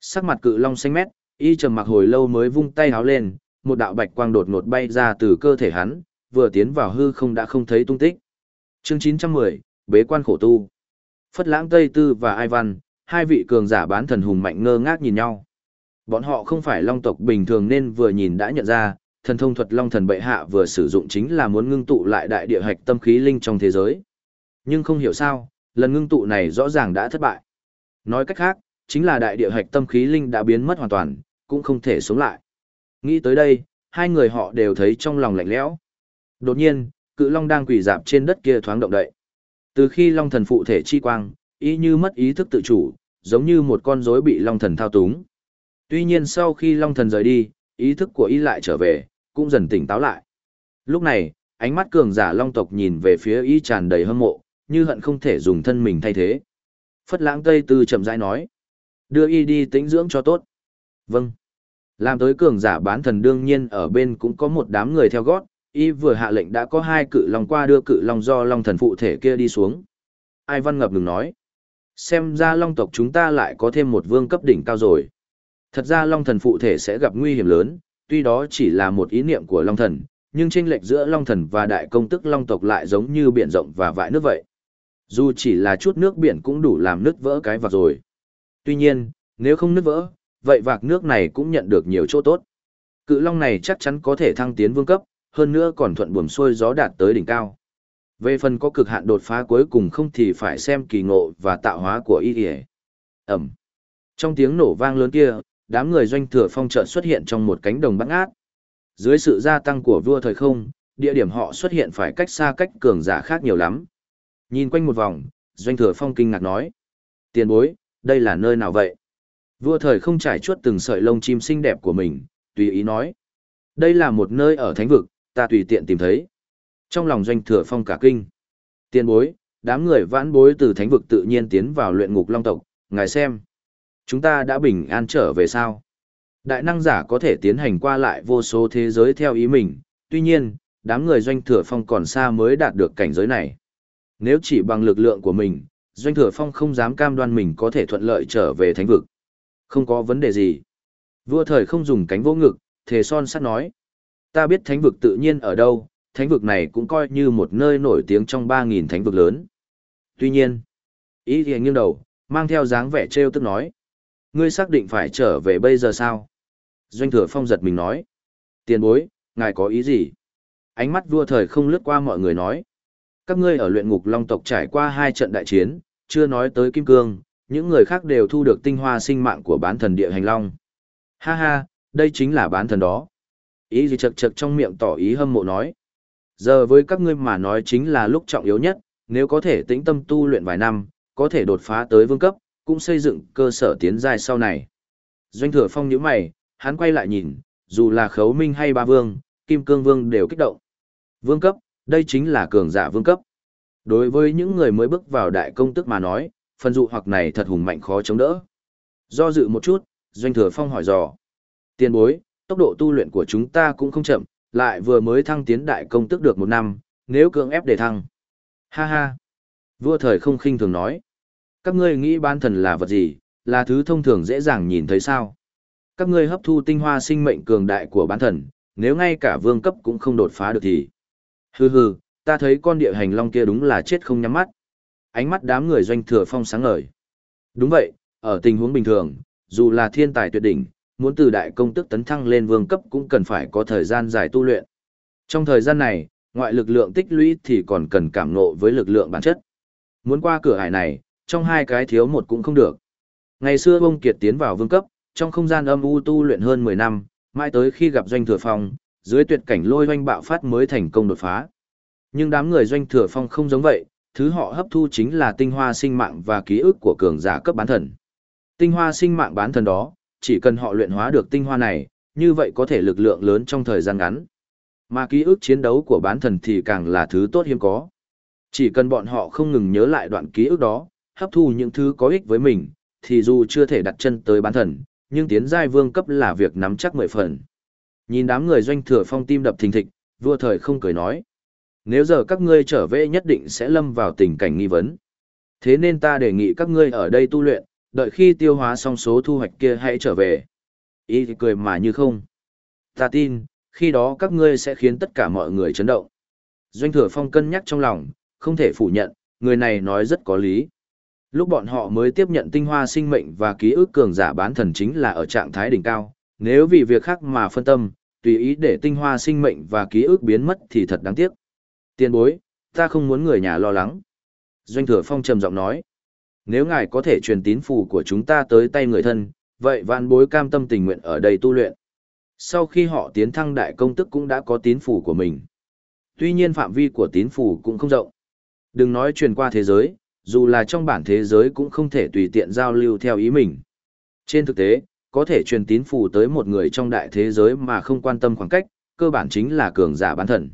Sắc mặt cự long xanh mét, y trầm mặc hồi lâu mới vung tay háo lên, một đạo bạch quang đột ngột bay ra từ cơ thể hắn, vừa tiến vào hư không đã không thấy tung tích. Chương 910, Bế quan khổ tu. Phất lãng Tây Tư và Ai Văn, hai vị cường giả bán thần hùng mạnh ngơ ngác nhìn nhau. Bọn họ không phải long tộc bình thường nên vừa nhìn đã nhận ra, thần thông thuật long thần bệ hạ vừa sử dụng chính là muốn ngưng tụ lại đại địa hạch tâm khí linh trong thế giới. Nhưng không hiểu sao, lần ngưng tụ này rõ ràng đã thất bại. Nói cách khác, chính là đại địa hạch tâm khí linh đã biến mất hoàn toàn, cũng không thể sống lại. Nghĩ tới đây, hai người họ đều thấy trong lòng lạnh lẽo. Đột nhiên, cự long đang quỳ dạp trên đất kia thoáng động đậy. Từ khi long thần phụ thể chi quang, ý như mất ý thức tự chủ, giống như một con rối bị long thần thao túng. Tuy nhiên sau khi long thần rời đi, ý thức của ý lại trở về, cũng dần tỉnh táo lại. Lúc này, ánh mắt cường giả long tộc nhìn về phía ý tràn đầy hâm mộ, như hận không thể dùng thân mình thay thế. Phất lãng Tây Tư chậm rãi nói. Đưa y đi tĩnh dưỡng cho tốt. Vâng. Làm tới cường giả bán thần đương nhiên ở bên cũng có một đám người theo gót, y vừa hạ lệnh đã có hai cự long qua đưa cự long do long thần phụ thể kia đi xuống. Ai văn ngập ngừng nói. Xem ra long tộc chúng ta lại có thêm một vương cấp đỉnh cao rồi. Thật ra long thần phụ thể sẽ gặp nguy hiểm lớn, tuy đó chỉ là một ý niệm của long thần, nhưng tranh lệch giữa long thần và đại công tức long tộc lại giống như biển rộng và vại nước vậy. Dù chỉ là chút nước biển cũng đủ làm nứt vỡ cái vạc rồi. Tuy nhiên, nếu không nứt vỡ, vậy vạc nước này cũng nhận được nhiều chỗ tốt. Cự long này chắc chắn có thể thăng tiến vương cấp, hơn nữa còn thuận buồm xuôi gió đạt tới đỉnh cao. Về phần có cực hạn đột phá cuối cùng không thì phải xem kỳ ngộ và tạo hóa của y y. Ẩm. Trong tiếng nổ vang lớn kia, đám người doanh thừa phong trợ xuất hiện trong một cánh đồng băng ác. Dưới sự gia tăng của vua thời không, địa điểm họ xuất hiện phải cách xa cách cường giả khác nhiều lắm. Nhìn quanh một vòng, doanh thừa phong kinh ngạc nói. Tiền bối, đây là nơi nào vậy? Vua thời không trải chuốt từng sợi lông chim xinh đẹp của mình, tùy ý nói. Đây là một nơi ở thánh vực, ta tùy tiện tìm thấy. Trong lòng doanh thừa phong cả kinh. Tiền bối, đám người vãn bối từ thánh vực tự nhiên tiến vào luyện ngục long tộc, ngài xem. Chúng ta đã bình an trở về sao? Đại năng giả có thể tiến hành qua lại vô số thế giới theo ý mình, tuy nhiên, đám người doanh thừa phong còn xa mới đạt được cảnh giới này. Nếu chỉ bằng lực lượng của mình, doanh thừa phong không dám cam đoan mình có thể thuận lợi trở về thánh vực. Không có vấn đề gì. Vua thời không dùng cánh vô ngực, thề son sắt nói. Ta biết thánh vực tự nhiên ở đâu, thánh vực này cũng coi như một nơi nổi tiếng trong 3.000 thánh vực lớn. Tuy nhiên, ý thì nghiêng đầu, mang theo dáng vẻ trêu tức nói. Ngươi xác định phải trở về bây giờ sao? Doanh thừa phong giật mình nói. Tiền bối, ngài có ý gì? Ánh mắt vua thời không lướt qua mọi người nói. Các ngươi ở luyện ngục long tộc trải qua hai trận đại chiến, chưa nói tới kim cương, những người khác đều thu được tinh hoa sinh mạng của bán thần địa hành long. Ha ha, đây chính là bán thần đó. Ý gì chật chật trong miệng tỏ ý hâm mộ nói. Giờ với các ngươi mà nói chính là lúc trọng yếu nhất, nếu có thể tĩnh tâm tu luyện vài năm, có thể đột phá tới vương cấp, cũng xây dựng cơ sở tiến dài sau này. Doanh thừa phong nhíu mày, hắn quay lại nhìn, dù là khấu minh hay ba vương, kim cương vương đều kích động. Vương cấp, đây chính là cường giả vương cấp. Đối với những người mới bước vào đại công tức mà nói, phần dụ hoặc này thật hùng mạnh khó chống đỡ. Do dự một chút, Doanh Thừa Phong hỏi dò. Tiền bối, tốc độ tu luyện của chúng ta cũng không chậm, lại vừa mới thăng tiến đại công tức được một năm, nếu cưỡng ép để thăng. Ha ha. Vua thời không khinh thường nói. Các ngươi nghĩ ban thần là vật gì, là thứ thông thường dễ dàng nhìn thấy sao. Các ngươi hấp thu tinh hoa sinh mệnh cường đại của bán thần, nếu ngay cả vương cấp cũng không đột phá được thì. Hừ hừ, ta thấy con địa hành long kia đúng là chết không nhắm mắt. Ánh mắt đám người doanh thừa phong sáng ngời. Đúng vậy, ở tình huống bình thường, dù là thiên tài tuyệt đỉnh, muốn từ đại công tức tấn thăng lên vương cấp cũng cần phải có thời gian dài tu luyện. Trong thời gian này, ngoại lực lượng tích lũy thì còn cần cảm ngộ với lực lượng bản chất. Muốn qua cửa hải này, trong hai cái thiếu một cũng không được. Ngày xưa bông kiệt tiến vào vương cấp, trong không gian âm u tu luyện hơn 10 năm, mãi tới khi gặp doanh thừa phong, dưới tuyệt cảnh lôi doanh bạo phát mới thành công đột phá. Nhưng đám người doanh thừa phong không giống vậy, thứ họ hấp thu chính là tinh hoa sinh mạng và ký ức của cường giả cấp bán thần. Tinh hoa sinh mạng bán thần đó, chỉ cần họ luyện hóa được tinh hoa này, như vậy có thể lực lượng lớn trong thời gian ngắn. Mà ký ức chiến đấu của bán thần thì càng là thứ tốt hiếm có. Chỉ cần bọn họ không ngừng nhớ lại đoạn ký ức đó, hấp thu những thứ có ích với mình, thì dù chưa thể đặt chân tới bán thần, nhưng tiến giai vương cấp là việc nắm chắc mười phần. Nhìn đám người doanh thừa phong tim đập thình thịch, vua thời không cười nói. Nếu giờ các ngươi trở về nhất định sẽ lâm vào tình cảnh nghi vấn. Thế nên ta đề nghị các ngươi ở đây tu luyện, đợi khi tiêu hóa xong số thu hoạch kia hãy trở về. Ý thì cười mà như không. Ta tin, khi đó các ngươi sẽ khiến tất cả mọi người chấn động. Doanh thừa phong cân nhắc trong lòng, không thể phủ nhận, người này nói rất có lý. Lúc bọn họ mới tiếp nhận tinh hoa sinh mệnh và ký ức cường giả bán thần chính là ở trạng thái đỉnh cao, nếu vì việc khác mà phân tâm, tùy ý để tinh hoa sinh mệnh và ký ức biến mất thì thật đáng tiếc. Tiên bối, ta không muốn người nhà lo lắng. Doanh thừa phong trầm giọng nói. Nếu ngài có thể truyền tín phù của chúng ta tới tay người thân, vậy vạn bối cam tâm tình nguyện ở đây tu luyện. Sau khi họ tiến thăng đại công tức cũng đã có tín phù của mình. Tuy nhiên phạm vi của tín phù cũng không rộng. Đừng nói truyền qua thế giới, dù là trong bản thế giới cũng không thể tùy tiện giao lưu theo ý mình. Trên thực tế, có thể truyền tín phù tới một người trong đại thế giới mà không quan tâm khoảng cách, cơ bản chính là cường giả bán thần.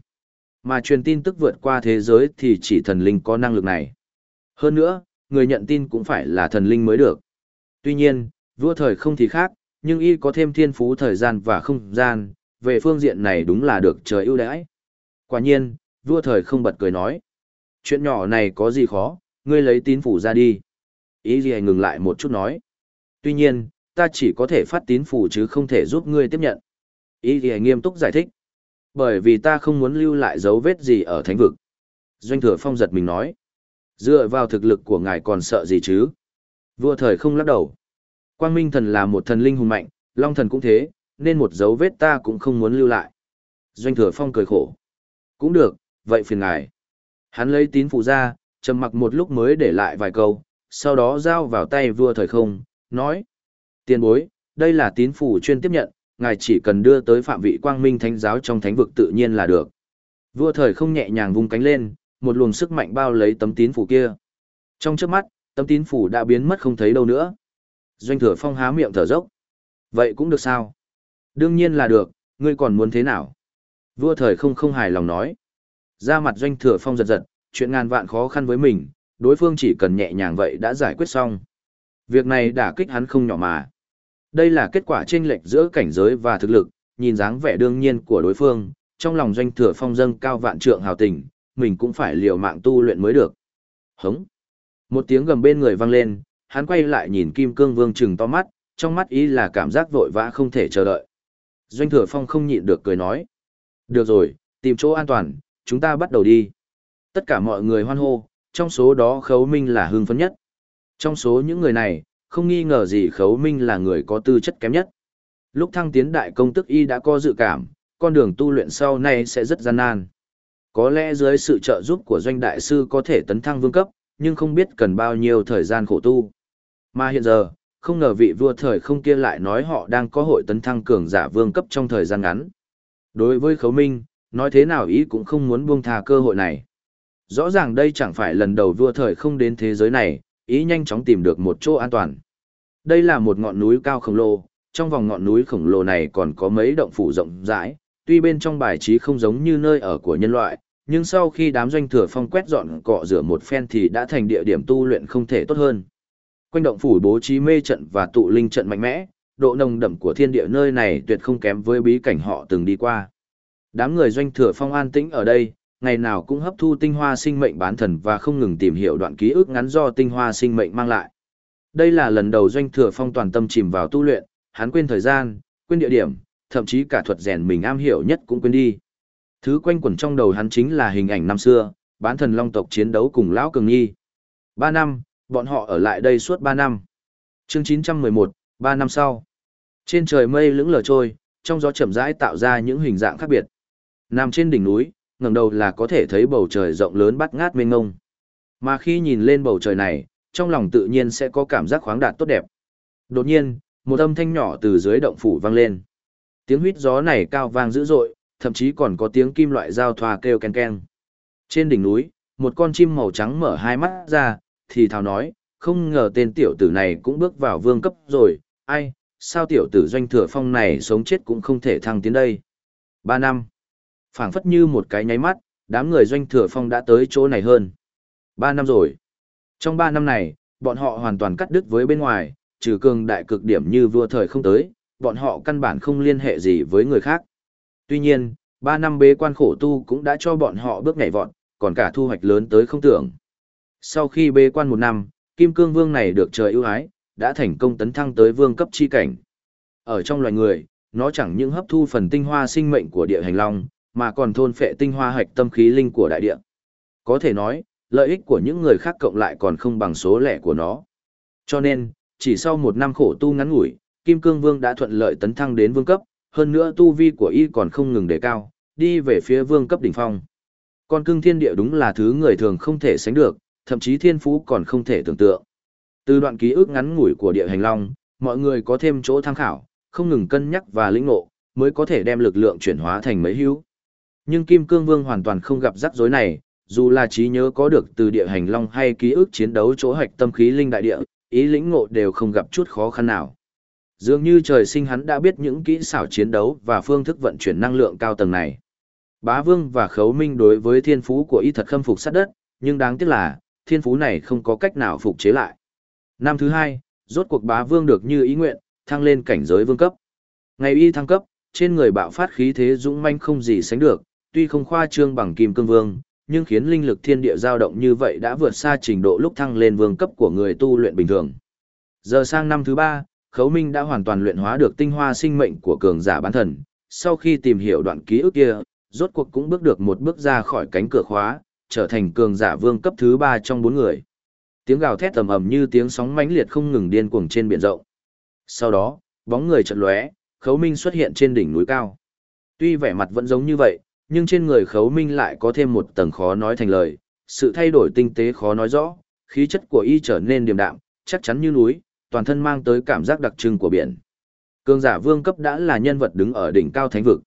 Mà truyền tin tức vượt qua thế giới thì chỉ thần linh có năng lực này. Hơn nữa, người nhận tin cũng phải là thần linh mới được. Tuy nhiên, vua thời không thì khác, nhưng y có thêm thiên phú thời gian và không gian, về phương diện này đúng là được trời ưu đãi. Quả nhiên, vua thời không bật cười nói. Chuyện nhỏ này có gì khó, ngươi lấy tín phủ ra đi. Ý gì ngừng lại một chút nói. Tuy nhiên, ta chỉ có thể phát tín phủ chứ không thể giúp ngươi tiếp nhận. Ý thì nghiêm túc giải thích. Bởi vì ta không muốn lưu lại dấu vết gì ở thánh vực. Doanh thừa phong giật mình nói. Dựa vào thực lực của ngài còn sợ gì chứ? Vua thời không lắc đầu. Quang Minh thần là một thần linh hùng mạnh, Long thần cũng thế, nên một dấu vết ta cũng không muốn lưu lại. Doanh thừa phong cười khổ. Cũng được, vậy phiền ngài. Hắn lấy tín phụ ra, trầm mặc một lúc mới để lại vài câu, sau đó giao vào tay vua thời không, nói. Tiền bối, đây là tín phủ chuyên tiếp nhận, ngài chỉ cần đưa tới phạm vị quang minh thánh giáo trong thánh vực tự nhiên là được. Vua thời không nhẹ nhàng vung cánh lên, một luồng sức mạnh bao lấy tấm tín phủ kia. Trong trước mắt, tấm tín phủ đã biến mất không thấy đâu nữa. Doanh thừa phong há miệng thở dốc. Vậy cũng được sao? Đương nhiên là được, ngươi còn muốn thế nào? Vua thời không không hài lòng nói. Ra mặt doanh thừa phong giật giật, chuyện ngàn vạn khó khăn với mình, đối phương chỉ cần nhẹ nhàng vậy đã giải quyết xong. Việc này đả kích hắn không nhỏ mà. Đây là kết quả chênh lệch giữa cảnh giới và thực lực, nhìn dáng vẻ đương nhiên của đối phương, trong lòng doanh thừa phong dâng cao vạn trượng hào tình, mình cũng phải liều mạng tu luyện mới được. Hống. Một tiếng gầm bên người vang lên, hắn quay lại nhìn Kim Cương Vương trừng to mắt, trong mắt ý là cảm giác vội vã không thể chờ đợi. Doanh thừa phong không nhịn được cười nói. Được rồi, tìm chỗ an toàn, chúng ta bắt đầu đi. Tất cả mọi người hoan hô, trong số đó khấu minh là hưng phấn nhất. Trong số những người này, không nghi ngờ gì khấu minh là người có tư chất kém nhất. Lúc thăng tiến đại công tức y đã có dự cảm, con đường tu luyện sau này sẽ rất gian nan. Có lẽ dưới sự trợ giúp của doanh đại sư có thể tấn thăng vương cấp, nhưng không biết cần bao nhiêu thời gian khổ tu. Mà hiện giờ, không ngờ vị vua thời không kia lại nói họ đang có hội tấn thăng cường giả vương cấp trong thời gian ngắn. Đối với khấu minh, nói thế nào ý cũng không muốn buông thà cơ hội này. Rõ ràng đây chẳng phải lần đầu vua thời không đến thế giới này, ý nhanh chóng tìm được một chỗ an toàn. Đây là một ngọn núi cao khổng lồ, trong vòng ngọn núi khổng lồ này còn có mấy động phủ rộng rãi, tuy bên trong bài trí không giống như nơi ở của nhân loại, nhưng sau khi đám doanh thừa phong quét dọn cọ rửa một phen thì đã thành địa điểm tu luyện không thể tốt hơn. Quanh động phủ bố trí mê trận và tụ linh trận mạnh mẽ, độ nồng đậm của thiên địa nơi này tuyệt không kém với bí cảnh họ từng đi qua. Đám người doanh thừa phong an tĩnh ở đây, ngày nào cũng hấp thu tinh hoa sinh mệnh bán thần và không ngừng tìm hiểu đoạn ký ức ngắn do tinh hoa sinh mệnh mang lại. Đây là lần đầu doanh thừa phong toàn tâm chìm vào tu luyện, hắn quên thời gian, quên địa điểm, thậm chí cả thuật rèn mình am hiểu nhất cũng quên đi. Thứ quanh quẩn trong đầu hắn chính là hình ảnh năm xưa, bán thần long tộc chiến đấu cùng lão cường nghi. Ba năm, bọn họ ở lại đây suốt ba năm. Chương 911, ba năm sau. Trên trời mây lững lờ trôi, trong gió chậm rãi tạo ra những hình dạng khác biệt. Nằm trên đỉnh núi, ngẩng đầu là có thể thấy bầu trời rộng lớn bắt ngát mênh mông. Mà khi nhìn lên bầu trời này, trong lòng tự nhiên sẽ có cảm giác khoáng đạt tốt đẹp. Đột nhiên, một âm thanh nhỏ từ dưới động phủ vang lên. Tiếng huýt gió này cao vang dữ dội, thậm chí còn có tiếng kim loại giao thoa kêu ken ken. Trên đỉnh núi, một con chim màu trắng mở hai mắt ra, thì thào nói, không ngờ tên tiểu tử này cũng bước vào vương cấp rồi, ai, sao tiểu tử doanh thừa phong này sống chết cũng không thể thăng tiến đây. Ba năm phảng phất như một cái nháy mắt, đám người doanh thừa phong đã tới chỗ này hơn. Ba năm rồi. Trong ba năm này, bọn họ hoàn toàn cắt đứt với bên ngoài, trừ cường đại cực điểm như vua thời không tới, bọn họ căn bản không liên hệ gì với người khác. Tuy nhiên, ba năm bế quan khổ tu cũng đã cho bọn họ bước nhảy vọt, còn cả thu hoạch lớn tới không tưởng. Sau khi bế quan một năm, Kim Cương Vương này được trời ưu ái, đã thành công tấn thăng tới vương cấp chi cảnh. Ở trong loài người, nó chẳng những hấp thu phần tinh hoa sinh mệnh của địa hành long, mà còn thôn phệ tinh hoa hạch tâm khí linh của đại địa. Có thể nói, lợi ích của những người khác cộng lại còn không bằng số lẻ của nó. Cho nên, chỉ sau một năm khổ tu ngắn ngủi, Kim Cương Vương đã thuận lợi tấn thăng đến vương cấp, hơn nữa tu vi của y còn không ngừng đề cao, đi về phía vương cấp đỉnh phong. Con cưng thiên địa đúng là thứ người thường không thể sánh được, thậm chí thiên phú còn không thể tưởng tượng. Từ đoạn ký ức ngắn ngủi của địa hành long, mọi người có thêm chỗ tham khảo, không ngừng cân nhắc và lĩnh ngộ, mới có thể đem lực lượng chuyển hóa thành mấy hữu. Nhưng Kim Cương Vương hoàn toàn không gặp rắc rối này, dù là trí nhớ có được từ địa hành long hay ký ức chiến đấu chỗ hạch tâm khí linh đại địa, ý lĩnh ngộ đều không gặp chút khó khăn nào. Dường như trời sinh hắn đã biết những kỹ xảo chiến đấu và phương thức vận chuyển năng lượng cao tầng này. Bá Vương và Khấu Minh đối với thiên phú của y thật khâm phục sát đất, nhưng đáng tiếc là, thiên phú này không có cách nào phục chế lại. Năm thứ hai, rốt cuộc Bá Vương được như ý nguyện, thăng lên cảnh giới vương cấp. Ngày y thăng cấp, trên người bạo phát khí thế dũng manh không gì sánh được, tuy không khoa trương bằng kim cương vương, nhưng khiến linh lực thiên địa dao động như vậy đã vượt xa trình độ lúc thăng lên vương cấp của người tu luyện bình thường. Giờ sang năm thứ ba, Khấu Minh đã hoàn toàn luyện hóa được tinh hoa sinh mệnh của cường giả bán thần, sau khi tìm hiểu đoạn ký ức kia, rốt cuộc cũng bước được một bước ra khỏi cánh cửa khóa, trở thành cường giả vương cấp thứ ba trong bốn người. Tiếng gào thét tầm ầm như tiếng sóng mãnh liệt không ngừng điên cuồng trên biển rộng. Sau đó, bóng người chợt lóe, Khấu Minh xuất hiện trên đỉnh núi cao. Tuy vẻ mặt vẫn giống như vậy, nhưng trên người khấu minh lại có thêm một tầng khó nói thành lời, sự thay đổi tinh tế khó nói rõ, khí chất của y trở nên điềm đạm, chắc chắn như núi, toàn thân mang tới cảm giác đặc trưng của biển. Cường giả vương cấp đã là nhân vật đứng ở đỉnh cao thánh vực.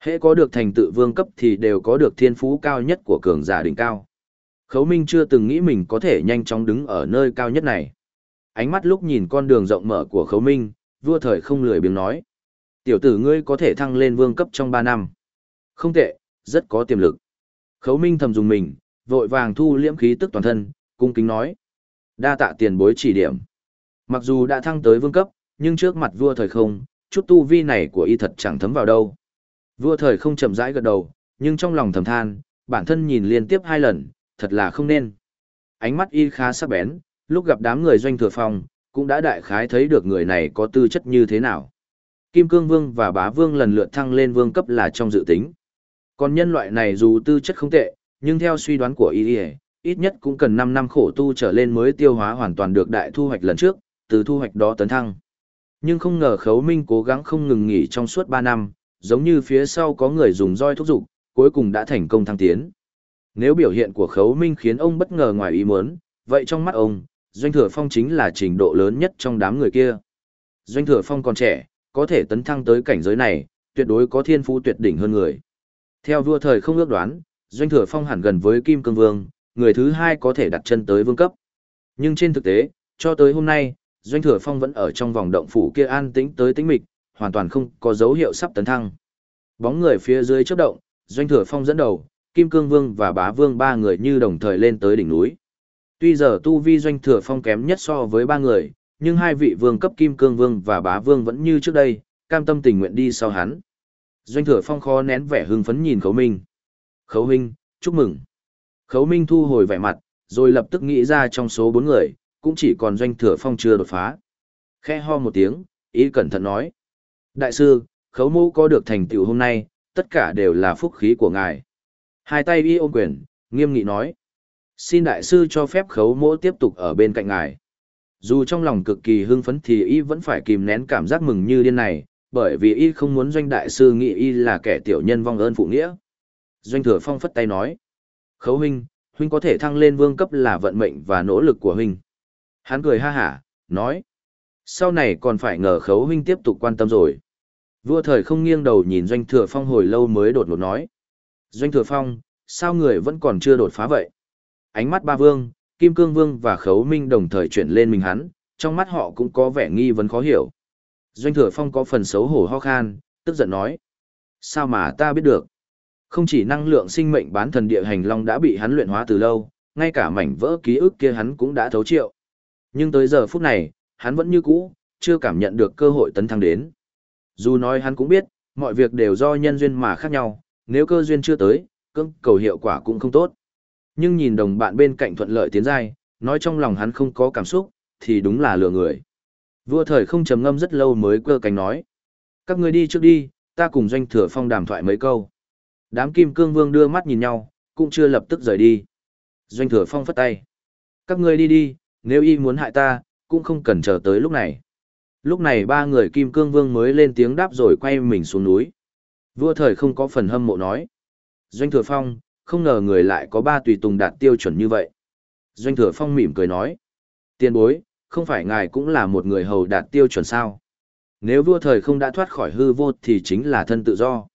Hễ có được thành tựu vương cấp thì đều có được thiên phú cao nhất của cường giả đỉnh cao. Khấu Minh chưa từng nghĩ mình có thể nhanh chóng đứng ở nơi cao nhất này. Ánh mắt lúc nhìn con đường rộng mở của Khấu Minh, vua thời không lười biếng nói. Tiểu tử ngươi có thể thăng lên vương cấp trong 3 năm. Không tệ, rất có tiềm lực. Khấu Minh thầm dùng mình, vội vàng thu liễm khí tức toàn thân, cung kính nói. Đa tạ tiền bối chỉ điểm. Mặc dù đã thăng tới vương cấp, nhưng trước mặt vua thời không, chút tu vi này của y thật chẳng thấm vào đâu. Vua thời không chậm rãi gật đầu, nhưng trong lòng thầm than, bản thân nhìn liên tiếp hai lần, thật là không nên. Ánh mắt y khá sắc bén, lúc gặp đám người doanh thừa phòng, cũng đã đại khái thấy được người này có tư chất như thế nào. Kim Cương Vương và Bá Vương lần lượt thăng lên vương cấp là trong dự tính. Còn nhân loại này dù tư chất không tệ, nhưng theo suy đoán của y ít nhất cũng cần 5 năm khổ tu trở lên mới tiêu hóa hoàn toàn được đại thu hoạch lần trước, từ thu hoạch đó tấn thăng. Nhưng không ngờ khấu minh cố gắng không ngừng nghỉ trong suốt 3 năm, giống như phía sau có người dùng roi thúc dục cuối cùng đã thành công thăng tiến. Nếu biểu hiện của khấu minh khiến ông bất ngờ ngoài ý muốn, vậy trong mắt ông, Doanh Thừa Phong chính là trình độ lớn nhất trong đám người kia. Doanh Thừa Phong còn trẻ, có thể tấn thăng tới cảnh giới này, tuyệt đối có thiên phú tuyệt đỉnh hơn người. Theo vua thời không ước đoán, Doanh Thừa Phong hẳn gần với Kim Cương Vương, người thứ hai có thể đặt chân tới vương cấp. Nhưng trên thực tế, cho tới hôm nay, Doanh Thừa Phong vẫn ở trong vòng động phủ kia an tĩnh tới tĩnh mịch, hoàn toàn không có dấu hiệu sắp tấn thăng. Bóng người phía dưới chớp động, Doanh Thừa Phong dẫn đầu, Kim Cương Vương và Bá Vương ba người như đồng thời lên tới đỉnh núi. Tuy giờ tu vi Doanh Thừa Phong kém nhất so với ba người, nhưng hai vị vương cấp Kim Cương Vương và Bá Vương vẫn như trước đây, cam tâm tình nguyện đi sau hắn. Doanh Thừa Phong khó nén vẻ hưng phấn nhìn Khấu Minh. Khấu Minh, chúc mừng. Khấu Minh thu hồi vẻ mặt, rồi lập tức nghĩ ra trong số bốn người, cũng chỉ còn Doanh Thừa Phong chưa đột phá. Khe ho một tiếng, ý cẩn thận nói. Đại sư, Khấu Mô có được thành tựu hôm nay, tất cả đều là phúc khí của ngài. Hai tay y ôm quyền, nghiêm nghị nói. Xin đại sư cho phép khấu mỗ tiếp tục ở bên cạnh ngài. Dù trong lòng cực kỳ hưng phấn thì y vẫn phải kìm nén cảm giác mừng như điên này, bởi vì y không muốn doanh đại sư nghĩ y là kẻ tiểu nhân vong ơn phụ nghĩa. Doanh thừa phong phất tay nói. Khấu huynh, huynh có thể thăng lên vương cấp là vận mệnh và nỗ lực của huynh. Hắn cười ha hả, nói. Sau này còn phải ngờ khấu huynh tiếp tục quan tâm rồi. Vua thời không nghiêng đầu nhìn doanh thừa phong hồi lâu mới đột ngột nói. Doanh thừa phong, sao người vẫn còn chưa đột phá vậy? Ánh mắt ba vương, Kim Cương Vương và Khấu Minh đồng thời chuyển lên mình hắn, trong mắt họ cũng có vẻ nghi vấn khó hiểu. Doanh thừa phong có phần xấu hổ ho khan, tức giận nói. Sao mà ta biết được? Không chỉ năng lượng sinh mệnh bán thần địa hành long đã bị hắn luyện hóa từ lâu, ngay cả mảnh vỡ ký ức kia hắn cũng đã thấu triệu. Nhưng tới giờ phút này, hắn vẫn như cũ, chưa cảm nhận được cơ hội tấn thăng đến. Dù nói hắn cũng biết, mọi việc đều do nhân duyên mà khác nhau, nếu cơ duyên chưa tới, cưỡng cầu hiệu quả cũng không tốt. Nhưng nhìn đồng bạn bên cạnh thuận lợi tiến giai, nói trong lòng hắn không có cảm xúc, thì đúng là lừa người. Vua thời không trầm ngâm rất lâu mới cơ cánh nói. Các người đi trước đi, ta cùng doanh thừa phong đàm thoại mấy câu. Đám kim cương vương đưa mắt nhìn nhau, cũng chưa lập tức rời đi. Doanh thừa phong phất tay. Các ngươi đi đi, nếu y muốn hại ta, cũng không cần chờ tới lúc này. Lúc này ba người kim cương vương mới lên tiếng đáp rồi quay mình xuống núi. Vua thời không có phần hâm mộ nói. Doanh thừa phong, không ngờ người lại có ba tùy tùng đạt tiêu chuẩn như vậy. Doanh thừa phong mỉm cười nói. Tiên bối, không phải ngài cũng là một người hầu đạt tiêu chuẩn sao. Nếu vua thời không đã thoát khỏi hư vô thì chính là thân tự do.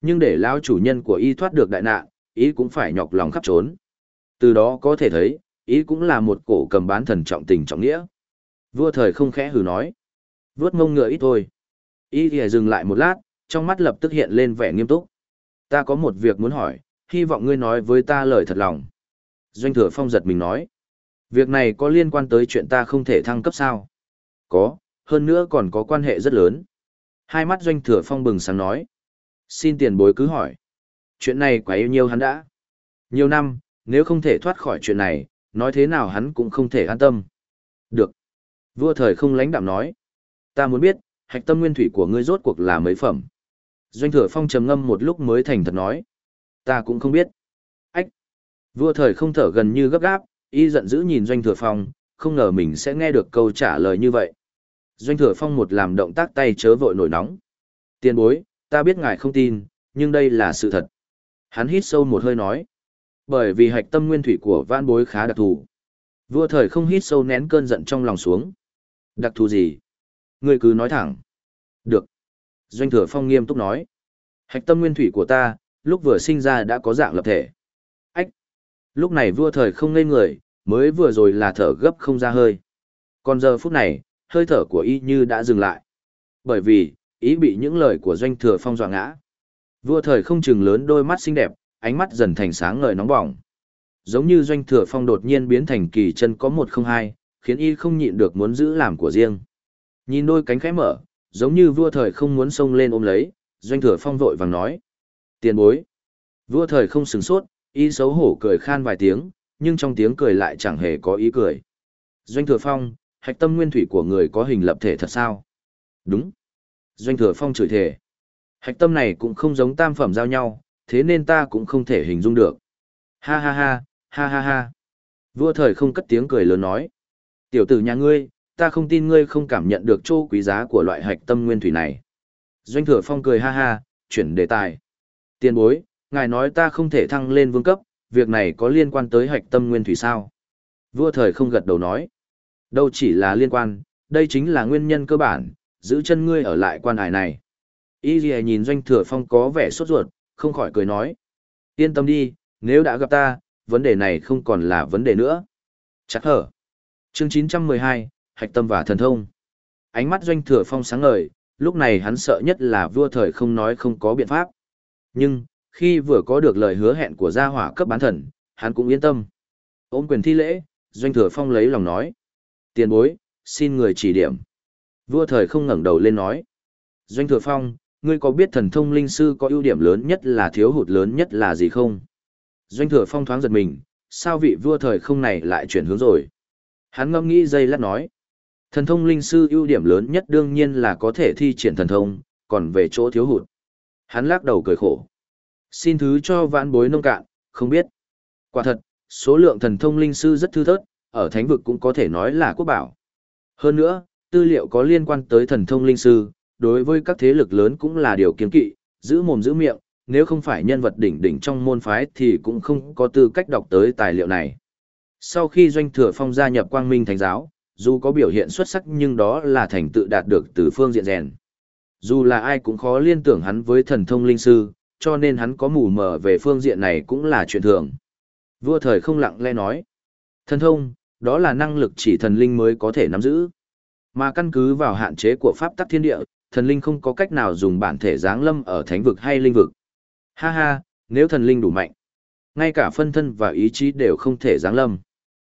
Nhưng để lão chủ nhân của y thoát được đại nạn, ý cũng phải nhọc lòng khắp trốn. Từ đó có thể thấy, ý cũng là một cổ cầm bán thần trọng tình trọng nghĩa. Vua thời không khẽ hừ nói. Vướt mông ngựa ít thôi. Y thì dừng lại một lát, trong mắt lập tức hiện lên vẻ nghiêm túc. Ta có một việc muốn hỏi, hy vọng ngươi nói với ta lời thật lòng. Doanh thừa phong giật mình nói. Việc này có liên quan tới chuyện ta không thể thăng cấp sao? Có, hơn nữa còn có quan hệ rất lớn. Hai mắt doanh thừa phong bừng sáng nói. Xin tiền bối cứ hỏi. Chuyện này quá yêu nhiều hắn đã. Nhiều năm, nếu không thể thoát khỏi chuyện này, nói thế nào hắn cũng không thể an tâm. Được. Vua thời không lãnh đạm nói. Ta muốn biết, hạch tâm nguyên thủy của ngươi rốt cuộc là mấy phẩm. Doanh thừa phong trầm ngâm một lúc mới thành thật nói. Ta cũng không biết. Ách! Vua thời không thở gần như gấp gáp, y giận dữ nhìn doanh thừa phong, không ngờ mình sẽ nghe được câu trả lời như vậy. Doanh thừa phong một làm động tác tay chớ vội nổi nóng. Tiền bối, ta biết ngài không tin, nhưng đây là sự thật. Hắn hít sâu một hơi nói. Bởi vì hạch tâm nguyên thủy của vãn bối khá đặc thù. Vua thời không hít sâu nén cơn giận trong lòng xuống. Đặc thù gì? Ngươi cứ nói thẳng. Được. Doanh thừa phong nghiêm túc nói. Hạch tâm nguyên thủy của ta, lúc vừa sinh ra đã có dạng lập thể. Ách! Lúc này vua thời không ngây người, mới vừa rồi là thở gấp không ra hơi. Còn giờ phút này, hơi thở của y như đã dừng lại. Bởi vì, ý bị những lời của doanh thừa phong dọa ngã. Vua thời không chừng lớn đôi mắt xinh đẹp, ánh mắt dần thành sáng ngời nóng bỏng. Giống như doanh thừa phong đột nhiên biến thành kỳ chân có một không hai, khiến y không nhịn được muốn giữ làm của riêng. Nhìn đôi cánh khẽ mở, giống như vua thời không muốn xông lên ôm lấy, doanh thừa phong vội vàng nói. Tiền bối. Vua thời không sừng sốt, y xấu hổ cười khan vài tiếng, nhưng trong tiếng cười lại chẳng hề có ý cười. Doanh thừa phong, hạch tâm nguyên thủy của người có hình lập thể thật sao? Đúng. Doanh thừa phong chửi thề. Hạch tâm này cũng không giống tam phẩm giao nhau, thế nên ta cũng không thể hình dung được. Ha ha ha, ha ha ha. Vua thời không cất tiếng cười lớn nói. Tiểu tử nhà ngươi, ta không tin ngươi không cảm nhận được chỗ quý giá của loại hạch tâm nguyên thủy này. Doanh thừa phong cười ha ha, chuyển đề tài. Tiên bối, ngài nói ta không thể thăng lên vương cấp, việc này có liên quan tới hạch tâm nguyên thủy sao? Vua thời không gật đầu nói. Đâu chỉ là liên quan, đây chính là nguyên nhân cơ bản, giữ chân ngươi ở lại quan hải này. Y Ghi nhìn Doanh Thừa Phong có vẻ sốt ruột, không khỏi cười nói. Yên tâm đi, nếu đã gặp ta, vấn đề này không còn là vấn đề nữa. Chắc hở. Chương 912, Hạch Tâm và Thần Thông. Ánh mắt Doanh Thừa Phong sáng ngời, lúc này hắn sợ nhất là vua thời không nói không có biện pháp. Nhưng, khi vừa có được lời hứa hẹn của gia hỏa cấp bán thần, hắn cũng yên tâm. Ôm quyền thi lễ, Doanh Thừa Phong lấy lòng nói. Tiền bối, xin người chỉ điểm. Vua thời không ngẩng đầu lên nói. Doanh Thừa Phong, ngươi có biết thần thông linh sư có ưu điểm lớn nhất là thiếu hụt lớn nhất là gì không? Doanh Thừa Phong thoáng giật mình, sao vị vua thời không này lại chuyển hướng rồi? Hắn ngâm nghĩ giây lát nói. Thần thông linh sư ưu điểm lớn nhất đương nhiên là có thể thi triển thần thông, còn về chỗ thiếu hụt. Hắn lắc đầu cười khổ. Xin thứ cho vãn bối nông cạn, không biết. Quả thật, số lượng thần thông linh sư rất thư thớt, ở thánh vực cũng có thể nói là quốc bảo. Hơn nữa, tư liệu có liên quan tới thần thông linh sư, đối với các thế lực lớn cũng là điều kiêng kỵ, giữ mồm giữ miệng, nếu không phải nhân vật đỉnh đỉnh trong môn phái thì cũng không có tư cách đọc tới tài liệu này. Sau khi Doanh Thừa Phong gia nhập Quang Minh Thánh Giáo, dù có biểu hiện xuất sắc nhưng đó là thành tựu đạt được từ phương diện rèn. Dù là ai cũng khó liên tưởng hắn với thần thông linh sư, cho nên hắn có mù mờ về phương diện này cũng là chuyện thường. Vua thời không lặng lẽ nói. Thần thông, đó là năng lực chỉ thần linh mới có thể nắm giữ. Mà căn cứ vào hạn chế của pháp tắc thiên địa, thần linh không có cách nào dùng bản thể giáng lâm ở thánh vực hay linh vực. Ha ha, nếu thần linh đủ mạnh, ngay cả phân thân và ý chí đều không thể giáng lâm.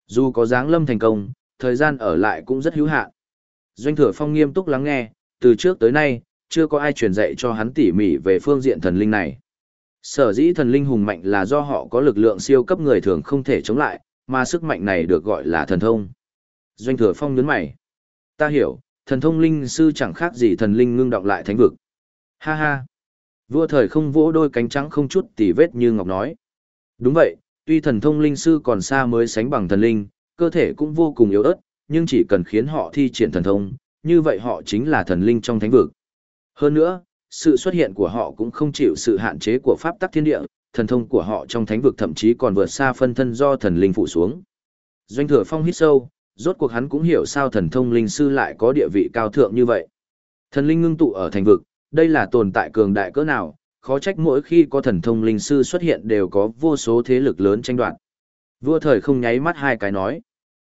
Dù có giáng lâm thành công, thời gian ở lại cũng rất hữu hạn. Doanh thừa phong nghiêm túc lắng nghe, từ trước tới nay, chưa có ai truyền dạy cho hắn tỉ mỉ về phương diện thần linh này. Sở dĩ thần linh hùng mạnh là do họ có lực lượng siêu cấp người thường không thể chống lại, mà sức mạnh này được gọi là thần thông. Doanh thừa phong nhấn mày. Ta hiểu, thần thông linh sư chẳng khác gì thần linh ngưng động lại thánh vực. Ha ha. Vua thời không vỗ đôi cánh trắng không chút tỉ vết như ngọc nói. Đúng vậy, tuy thần thông linh sư còn xa mới sánh bằng thần linh, cơ thể cũng vô cùng yếu ớt, nhưng chỉ cần khiến họ thi triển thần thông, như vậy họ chính là thần linh trong thánh vực. Hơn nữa, sự xuất hiện của họ cũng không chịu sự hạn chế của pháp tắc thiên địa, thần thông của họ trong thánh vực thậm chí còn vượt xa phân thân do thần linh phụ xuống. Doanh thừa phong hít sâu, rốt cuộc hắn cũng hiểu sao thần thông linh sư lại có địa vị cao thượng như vậy. Thần linh ngưng tụ ở thành vực, đây là tồn tại cường đại cỡ nào, khó trách mỗi khi có thần thông linh sư xuất hiện đều có vô số thế lực lớn tranh đoạt. Vua thời không nháy mắt hai cái nói.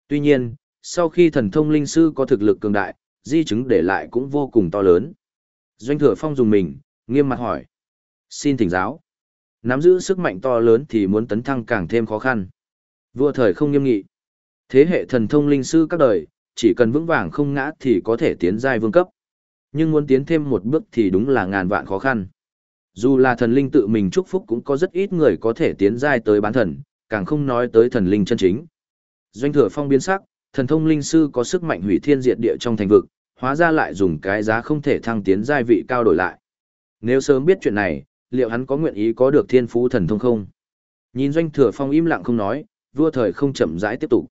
Tuy nhiên, sau khi thần thông linh sư có thực lực cường đại, di chứng để lại cũng vô cùng to lớn. Doanh thừa phong dùng mình, nghiêm mặt hỏi. Xin thỉnh giáo. Nắm giữ sức mạnh to lớn thì muốn tấn thăng càng thêm khó khăn. Vua thời không nghiêm nghị. Thế hệ thần thông linh sư các đời, chỉ cần vững vàng không ngã thì có thể tiến giai vương cấp. Nhưng muốn tiến thêm một bước thì đúng là ngàn vạn khó khăn. Dù là thần linh tự mình chúc phúc cũng có rất ít người có thể tiến giai tới bán thần, càng không nói tới thần linh chân chính. Doanh thừa phong biến sắc, thần thông linh sư có sức mạnh hủy thiên diệt địa trong thành vực, hóa ra lại dùng cái giá không thể thăng tiến giai vị cao đổi lại. Nếu sớm biết chuyện này, liệu hắn có nguyện ý có được thiên phú thần thông không? Nhìn doanh thừa phong im lặng không nói, vua thời không chậm rãi tiếp tục.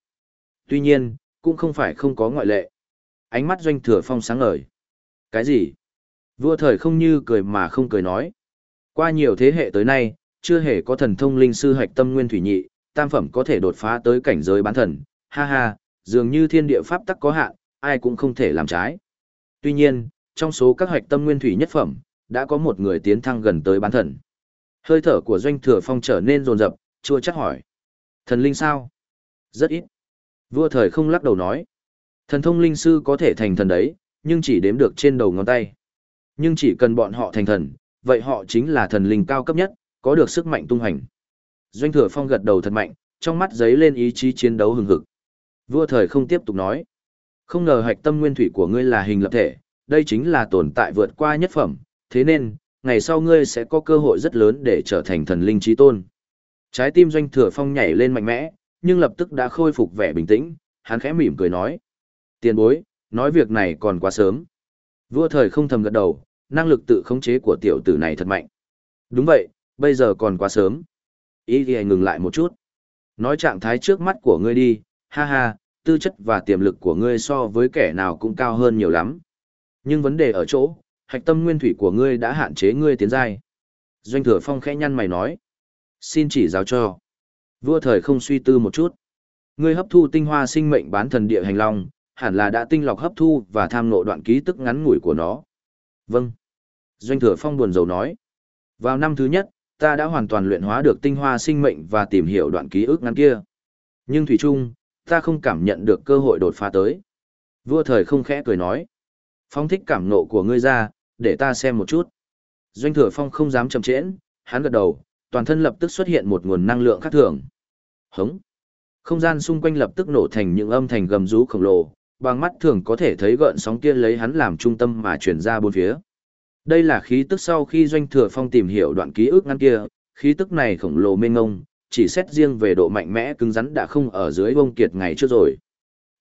Tuy nhiên, cũng không phải không có ngoại lệ. Ánh mắt doanh thừa phong sáng ngời. Cái gì? Vua thời không như cười mà không cười nói. Qua nhiều thế hệ tới nay, chưa hề có thần thông linh sư hạch tâm nguyên thủy nhị, tam phẩm có thể đột phá tới cảnh giới bán thần. Ha ha, dường như thiên địa pháp tắc có hạn, ai cũng không thể làm trái. Tuy nhiên, trong số các hoạch tâm nguyên thủy nhất phẩm, đã có một người tiến thăng gần tới bán thần. Hơi thở của doanh thừa phong trở nên rồn rập, chua chắc hỏi. Thần linh sao? Rất ít. Vua thời không lắc đầu nói. Thần thông linh sư có thể thành thần đấy, nhưng chỉ đếm được trên đầu ngón tay. Nhưng chỉ cần bọn họ thành thần, vậy họ chính là thần linh cao cấp nhất, có được sức mạnh tung hành. Doanh thừa phong gật đầu thật mạnh, trong mắt giấy lên ý chí chiến đấu hừng hực. Vua thời không tiếp tục nói. Không ngờ hạch tâm nguyên thủy của ngươi là hình lập thể, đây chính là tồn tại vượt qua nhất phẩm, thế nên, ngày sau ngươi sẽ có cơ hội rất lớn để trở thành thần linh trí tôn. Trái tim doanh thừa phong nhảy lên mạnh mẽ, nhưng lập tức đã khôi phục vẻ bình tĩnh, hắn khẽ mỉm cười nói. Tiền bối, nói việc này còn quá sớm. Vua thời không thầm gật đầu, năng lực tự khống chế của tiểu tử này thật mạnh. Đúng vậy, bây giờ còn quá sớm. Ý thì ngừng lại một chút. Nói trạng thái trước mắt của ngươi đi, ha ha, tư chất và tiềm lực của ngươi so với kẻ nào cũng cao hơn nhiều lắm. Nhưng vấn đề ở chỗ, hạch tâm nguyên thủy của ngươi đã hạn chế ngươi tiến giai. Doanh thừa phong khẽ nhăn mày nói. Xin chỉ giáo cho. Vua thời không suy tư một chút. Ngươi hấp thu tinh hoa sinh mệnh bán thần địa hành long, hẳn là đã tinh lọc hấp thu và tham nộ đoạn ký tức ngắn ngủi của nó. Vâng. Doanh thừa phong buồn rầu nói. Vào năm thứ nhất, ta đã hoàn toàn luyện hóa được tinh hoa sinh mệnh và tìm hiểu đoạn ký ức ngắn kia. Nhưng Thủy Trung, ta không cảm nhận được cơ hội đột phá tới. Vua thời không khẽ cười nói. Phong thích cảm nộ của ngươi ra, để ta xem một chút. Doanh thừa phong không dám chậm trễ, hắn gật đầu, toàn thân lập tức xuất hiện một nguồn năng lượng khác thường. Hống. Không gian xung quanh lập tức nổ thành những âm thanh gầm rú khổng lồ, bằng mắt thường có thể thấy gợn sóng kia lấy hắn làm trung tâm mà chuyển ra bốn phía. Đây là khí tức sau khi doanh thừa phong tìm hiểu đoạn ký ức ngăn kia, khí tức này khổng lồ mênh ngông, chỉ xét riêng về độ mạnh mẽ cứng rắn đã không ở dưới bông kiệt ngày trước rồi.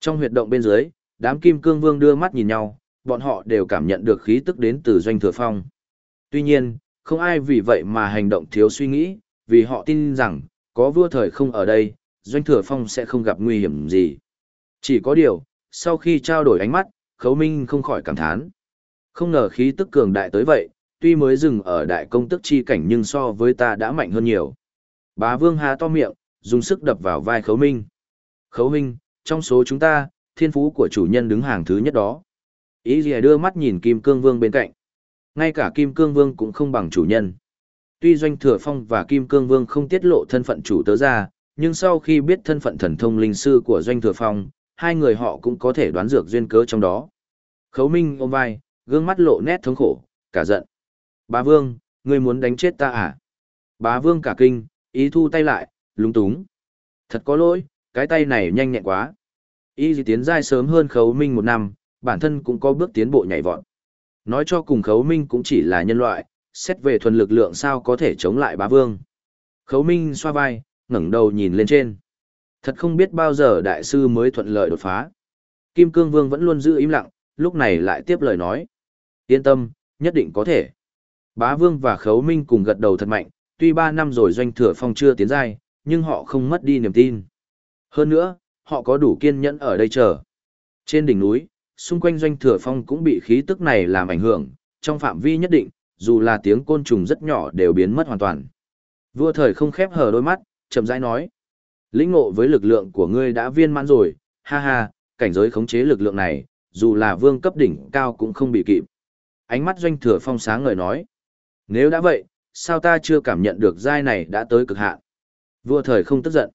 Trong huyệt động bên dưới, đám kim cương vương đưa mắt nhìn nhau, bọn họ đều cảm nhận được khí tức đến từ doanh thừa phong. Tuy nhiên, không ai vì vậy mà hành động thiếu suy nghĩ, vì họ tin rằng, có vua thời không ở đây, doanh thừa phong sẽ không gặp nguy hiểm gì. Chỉ có điều, sau khi trao đổi ánh mắt, khấu minh không khỏi cảm thán. Không ngờ khí tức cường đại tới vậy, tuy mới dừng ở đại công tức chi cảnh nhưng so với ta đã mạnh hơn nhiều. Bá vương há to miệng, dùng sức đập vào vai khấu minh. Khấu minh, trong số chúng ta, thiên phú của chủ nhân đứng hàng thứ nhất đó. Ý gì đưa mắt nhìn Kim Cương Vương bên cạnh. Ngay cả Kim Cương Vương cũng không bằng chủ nhân. Tuy Doanh Thừa Phong và Kim Cương Vương không tiết lộ thân phận chủ tớ ra, nhưng sau khi biết thân phận thần thông linh sư của Doanh Thừa Phong, hai người họ cũng có thể đoán dược duyên cớ trong đó. Khấu Minh ôm vai, gương mắt lộ nét thống khổ, cả giận. Bá Vương, ngươi muốn đánh chết ta à? Bá Vương cả kinh, ý thu tay lại, lúng túng. Thật có lỗi, cái tay này nhanh nhẹn quá. Y gì tiến giai sớm hơn Khấu Minh một năm, bản thân cũng có bước tiến bộ nhảy vọt. Nói cho cùng Khấu Minh cũng chỉ là nhân loại, xét về thuần lực lượng sao có thể chống lại bá vương. Khấu Minh xoa vai, ngẩng đầu nhìn lên trên. Thật không biết bao giờ đại sư mới thuận lợi đột phá. Kim Cương Vương vẫn luôn giữ im lặng, lúc này lại tiếp lời nói. Yên tâm, nhất định có thể. Bá Vương và Khấu Minh cùng gật đầu thật mạnh, tuy ba năm rồi doanh thừa phong chưa tiến giai, nhưng họ không mất đi niềm tin. Hơn nữa, họ có đủ kiên nhẫn ở đây chờ. Trên đỉnh núi, xung quanh doanh thừa phong cũng bị khí tức này làm ảnh hưởng, trong phạm vi nhất định, dù là tiếng côn trùng rất nhỏ đều biến mất hoàn toàn. Vua thời không khép hờ đôi mắt, chậm rãi nói. Lĩnh ngộ với lực lượng của ngươi đã viên mãn rồi, ha ha, cảnh giới khống chế lực lượng này, dù là vương cấp đỉnh cao cũng không bị kịp. Ánh mắt doanh thừa phong sáng ngời nói. Nếu đã vậy, sao ta chưa cảm nhận được giai này đã tới cực hạn? Vua thời không tức giận.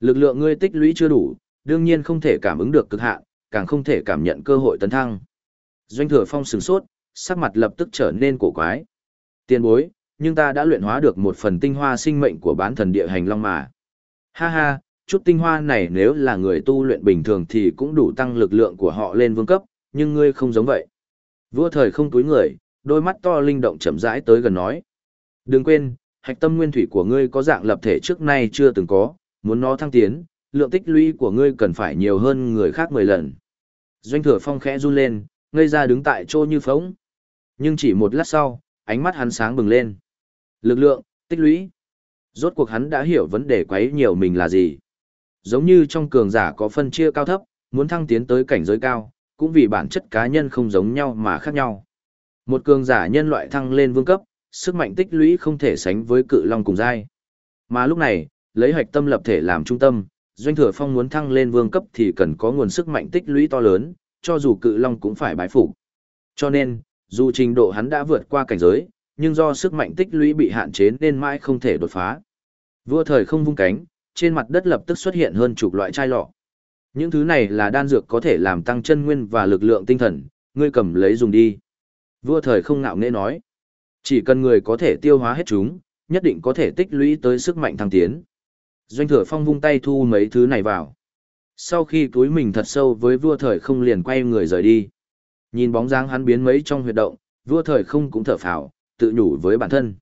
Lực lượng ngươi tích lũy chưa đủ, đương nhiên không thể cảm ứng được cực hạn, càng không thể cảm nhận cơ hội tấn thăng. Doanh thừa phong sửng sốt, sắc mặt lập tức trở nên cổ quái. Tiên bối, nhưng ta đã luyện hóa được một phần tinh hoa sinh mệnh của bán thần địa hành long mà. Ha ha, chút tinh hoa này nếu là người tu luyện bình thường thì cũng đủ tăng lực lượng của họ lên vương cấp, nhưng ngươi không giống vậy. Vua thời không túi người, đôi mắt to linh động chậm rãi tới gần nói. Đừng quên, hạch tâm nguyên thủy của ngươi có dạng lập thể trước nay chưa từng có, muốn nó thăng tiến, lượng tích lũy của ngươi cần phải nhiều hơn người khác 10 lần. Doanh thừa phong khẽ run lên, ngây ra đứng tại chỗ như phóng. Nhưng chỉ một lát sau, ánh mắt hắn sáng bừng lên. Lực lượng, tích lũy. Rốt cuộc hắn đã hiểu vấn đề quấy nhiều mình là gì. Giống như trong cường giả có phân chia cao thấp, muốn thăng tiến tới cảnh giới cao, cũng vì bản chất cá nhân không giống nhau mà khác nhau. Một cường giả nhân loại thăng lên vương cấp, sức mạnh tích lũy không thể sánh với cự long cùng giai. Mà lúc này, lấy hạch tâm lập thể làm trung tâm, doanh thừa phong muốn thăng lên vương cấp thì cần có nguồn sức mạnh tích lũy to lớn, cho dù cự long cũng phải bái phục. Cho nên, dù trình độ hắn đã vượt qua cảnh giới, nhưng do sức mạnh tích lũy bị hạn chế nên mãi không thể đột phá. Vua thời không vung cánh, trên mặt đất lập tức xuất hiện hơn chục loại chai lọ. Những thứ này là đan dược có thể làm tăng chân nguyên và lực lượng tinh thần, ngươi cầm lấy dùng đi. Vua thời không ngạo nghễ nói. Chỉ cần người có thể tiêu hóa hết chúng, nhất định có thể tích lũy tới sức mạnh thăng tiến. Doanh thừa phong vung tay thu mấy thứ này vào. Sau khi túi mình thật sâu với vua thời không liền quay người rời đi. Nhìn bóng dáng hắn biến mấy trong huyệt động, vua thời không cũng thở phào, tự nhủ với bản thân.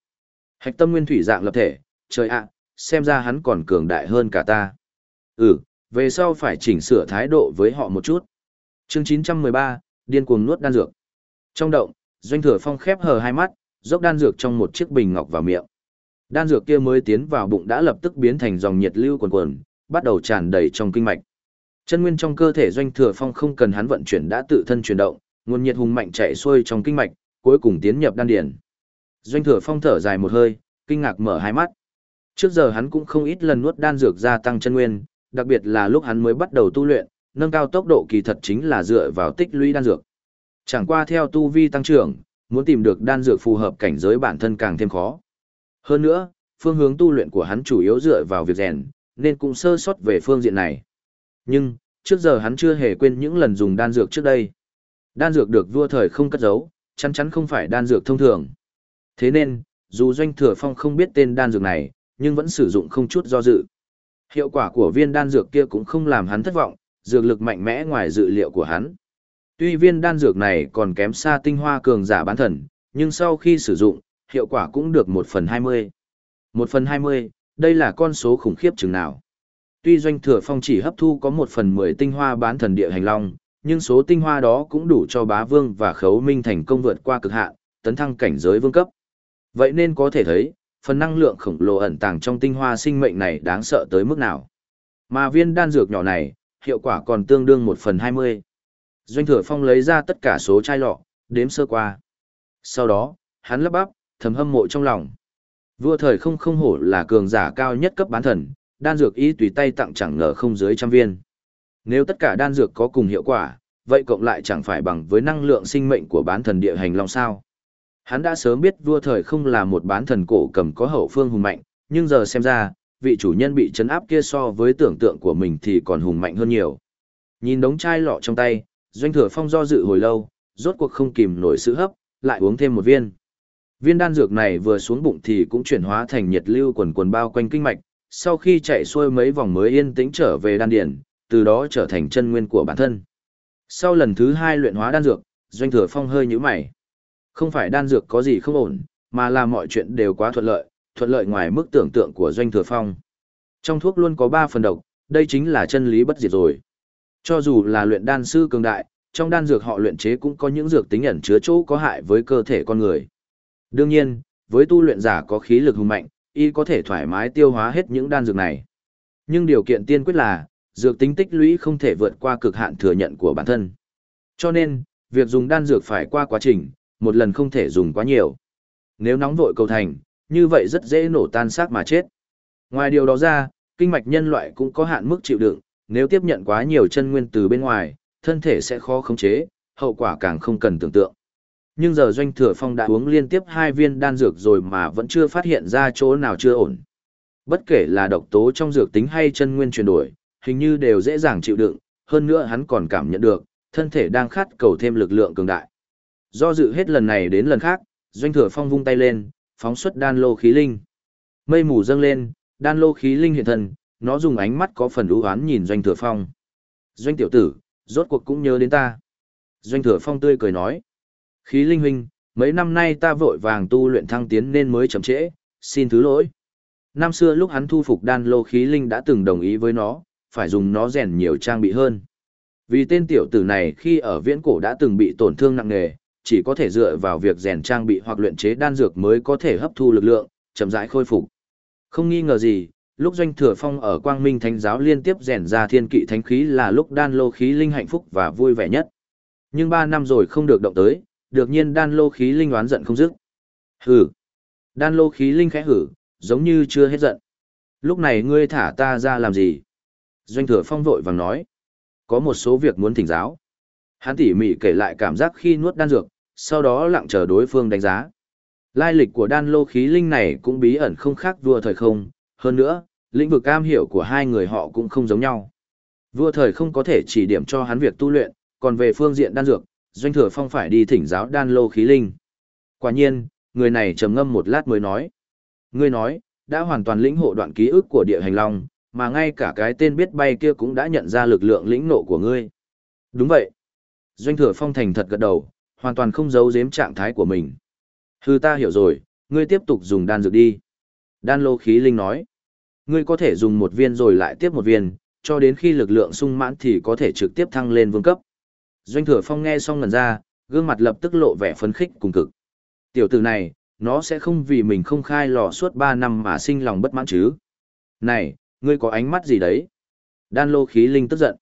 Hạch tâm nguyên thủy dạng lập thể, trời ạ, xem ra hắn còn cường đại hơn cả ta. Ừ, về sau phải chỉnh sửa thái độ với họ một chút. Chương 913, điên cuồng nuốt đan dược. Trong động, doanh thừa phong khép hờ hai mắt, dốc đan dược trong một chiếc bình ngọc vào miệng. Đan dược kia mới tiến vào bụng đã lập tức biến thành dòng nhiệt lưu quần quần, bắt đầu tràn đầy trong kinh mạch. Chân nguyên trong cơ thể doanh thừa phong không cần hắn vận chuyển đã tự thân chuyển động, nguồn nhiệt hùng mạnh chạy xuôi trong kinh mạch, cuối cùng tiến nhập đan điền. Doanh thừa phong thở dài một hơi, kinh ngạc mở hai mắt. Trước giờ hắn cũng không ít lần nuốt đan dược gia tăng chân nguyên, đặc biệt là lúc hắn mới bắt đầu tu luyện, nâng cao tốc độ kỳ thật chính là dựa vào tích lũy đan dược. Chẳng qua theo tu vi tăng trưởng, muốn tìm được đan dược phù hợp cảnh giới bản thân càng thêm khó. Hơn nữa, phương hướng tu luyện của hắn chủ yếu dựa vào việc rèn, nên cũng sơ sót về phương diện này. Nhưng, trước giờ hắn chưa hề quên những lần dùng đan dược trước đây. Đan dược được vua thời không cất giấu, chắn chắn không phải đan dược thông thường. Thế nên, dù doanh thừa phong không biết tên đan dược này, nhưng vẫn sử dụng không chút do dự. Hiệu quả của viên đan dược kia cũng không làm hắn thất vọng, dược lực mạnh mẽ ngoài dự liệu của hắn. Tuy viên đan dược này còn kém xa tinh hoa cường giả bán thần, nhưng sau khi sử dụng, hiệu quả cũng được 1 phần 20. 1 phần 20, đây là con số khủng khiếp chừng nào. Tuy doanh thừa phong chỉ hấp thu có 1 phần 10 tinh hoa bán thần địa hành long, nhưng số tinh hoa đó cũng đủ cho bá vương và khấu minh thành công vượt qua cực hạn, tấn thăng cảnh giới vương cấp. Vậy nên có thể thấy, phần năng lượng khổng lồ ẩn tàng trong tinh hoa sinh mệnh này đáng sợ tới mức nào. Mà viên đan dược nhỏ này, hiệu quả còn tương đương 1 phần 20. Doanh thừa phong lấy ra tất cả số chai lọ, đếm sơ qua. Sau đó, hắn lắp bắp, thầm hâm mộ trong lòng. Vua thời không không hổ là cường giả cao nhất cấp bán thần, đan dược ý tùy tay tặng chẳng ngờ không dưới trăm viên. Nếu tất cả đan dược có cùng hiệu quả, vậy cộng lại chẳng phải bằng với năng lượng sinh mệnh của bán thần địa hành long sao. Hắn đã sớm biết vua thời không là một bán thần cổ cầm có hậu phương hùng mạnh, nhưng giờ xem ra, vị chủ nhân bị chấn áp kia so với tưởng tượng của mình thì còn hùng mạnh hơn nhiều. Nhìn đống chai lọ trong tay, doanh thừa phong do dự hồi lâu, rốt cuộc không kìm nổi sự hấp, lại uống thêm một viên. Viên đan dược này vừa xuống bụng thì cũng chuyển hóa thành nhiệt lưu quần quần bao quanh kinh mạch, sau khi chạy xuôi mấy vòng mới yên tĩnh trở về đan điển, từ đó trở thành chân nguyên của bản thân. Sau lần thứ hai luyện hóa đan dược, doanh thừa phong hơi nhíu mày. Không phải đan dược có gì không ổn, mà là mọi chuyện đều quá thuận lợi, thuận lợi ngoài mức tưởng tượng của doanh thừa phong. Trong thuốc luôn có ba phần độc, đây chính là chân lý bất diệt rồi. Cho dù là luyện đan sư cường đại, trong đan dược họ luyện chế cũng có những dược tính ẩn chứa chỗ có hại với cơ thể con người. Đương nhiên, với tu luyện giả có khí lực hùng mạnh, y có thể thoải mái tiêu hóa hết những đan dược này. Nhưng điều kiện tiên quyết là, dược tính tích lũy không thể vượt qua cực hạn thừa nhận của bản thân. Cho nên, việc dùng đan dược phải qua quá trình, một lần không thể dùng quá nhiều. Nếu nóng vội cầu thành, như vậy rất dễ nổ tan xác mà chết. Ngoài điều đó ra, kinh mạch nhân loại cũng có hạn mức chịu đựng, nếu tiếp nhận quá nhiều chân nguyên từ bên ngoài, thân thể sẽ khó khống chế, hậu quả càng không cần tưởng tượng. Nhưng giờ Doanh Thừa Phong đã uống liên tiếp hai viên đan dược rồi mà vẫn chưa phát hiện ra chỗ nào chưa ổn. Bất kể là độc tố trong dược tính hay chân nguyên chuyển đổi, hình như đều dễ dàng chịu đựng, hơn nữa hắn còn cảm nhận được, thân thể đang khát cầu thêm lực lượng cường đại. Do dự hết lần này đến lần khác, Doanh Thừa Phong vung tay lên, phóng xuất đan lô khí linh. Mây mù dâng lên, đan lô khí linh hiện thân, nó dùng ánh mắt có phần ưu oán nhìn Doanh Thừa Phong. Doanh tiểu tử, rốt cuộc cũng nhớ đến ta. Doanh Thừa Phong tươi cười nói. Khí linh huynh, mấy năm nay ta vội vàng tu luyện thăng tiến nên mới chậm trễ, xin thứ lỗi. Năm xưa lúc hắn thu phục đan lô khí linh đã từng đồng ý với nó, phải dùng nó rèn nhiều trang bị hơn. Vì tên tiểu tử này khi ở viễn cổ đã từng bị tổn thương nặng nề, chỉ có thể dựa vào việc rèn trang bị hoặc luyện chế đan dược mới có thể hấp thu lực lượng, chậm rãi khôi phục. Không nghi ngờ gì, lúc doanh thừa phong ở quang minh thánh giáo liên tiếp rèn ra thiên kỵ thánh khí là lúc đan lô khí linh hạnh phúc và vui vẻ nhất. Nhưng ba năm rồi không được động tới, được nhiên đan lô khí linh oán giận không dứt. Hử! Đan lô khí linh khẽ hử, giống như chưa hết giận. Lúc này ngươi thả ta ra làm gì? Doanh thừa phong vội vàng nói. Có một số việc muốn thỉnh giáo. Hắn tỉ mỉ kể lại cảm giác khi nuốt đan dược, sau đó lặng chờ đối phương đánh giá. Lai lịch của đan lô khí linh này cũng bí ẩn không khác vua thời không, hơn nữa, lĩnh vực cam hiểu của hai người họ cũng không giống nhau. Vua thời không có thể chỉ điểm cho hắn việc tu luyện, còn về phương diện đan dược, doanh thừa phong phải đi thỉnh giáo đan lô khí linh. Quả nhiên, người này trầm ngâm một lát mới nói. Ngươi nói, đã hoàn toàn lĩnh hộ đoạn ký ức của địa hành long, mà ngay cả cái tên biết bay kia cũng đã nhận ra lực lượng lĩnh nộ của ngươi. Đúng vậy. Doanh thừa phong thành thật gật đầu, hoàn toàn không giấu giếm trạng thái của mình. Hư ta hiểu rồi, ngươi tiếp tục dùng đan dược đi. Đan lô khí linh nói. Ngươi có thể dùng một viên rồi lại tiếp một viên, cho đến khi lực lượng sung mãn thì có thể trực tiếp thăng lên vương cấp. Doanh thừa phong nghe xong ngần ra, gương mặt lập tức lộ vẻ phấn khích cùng cực. Tiểu tử này, nó sẽ không vì mình không khai lò suốt 3 năm mà sinh lòng bất mãn chứ. Này, ngươi có ánh mắt gì đấy? Đan lô khí linh tức giận.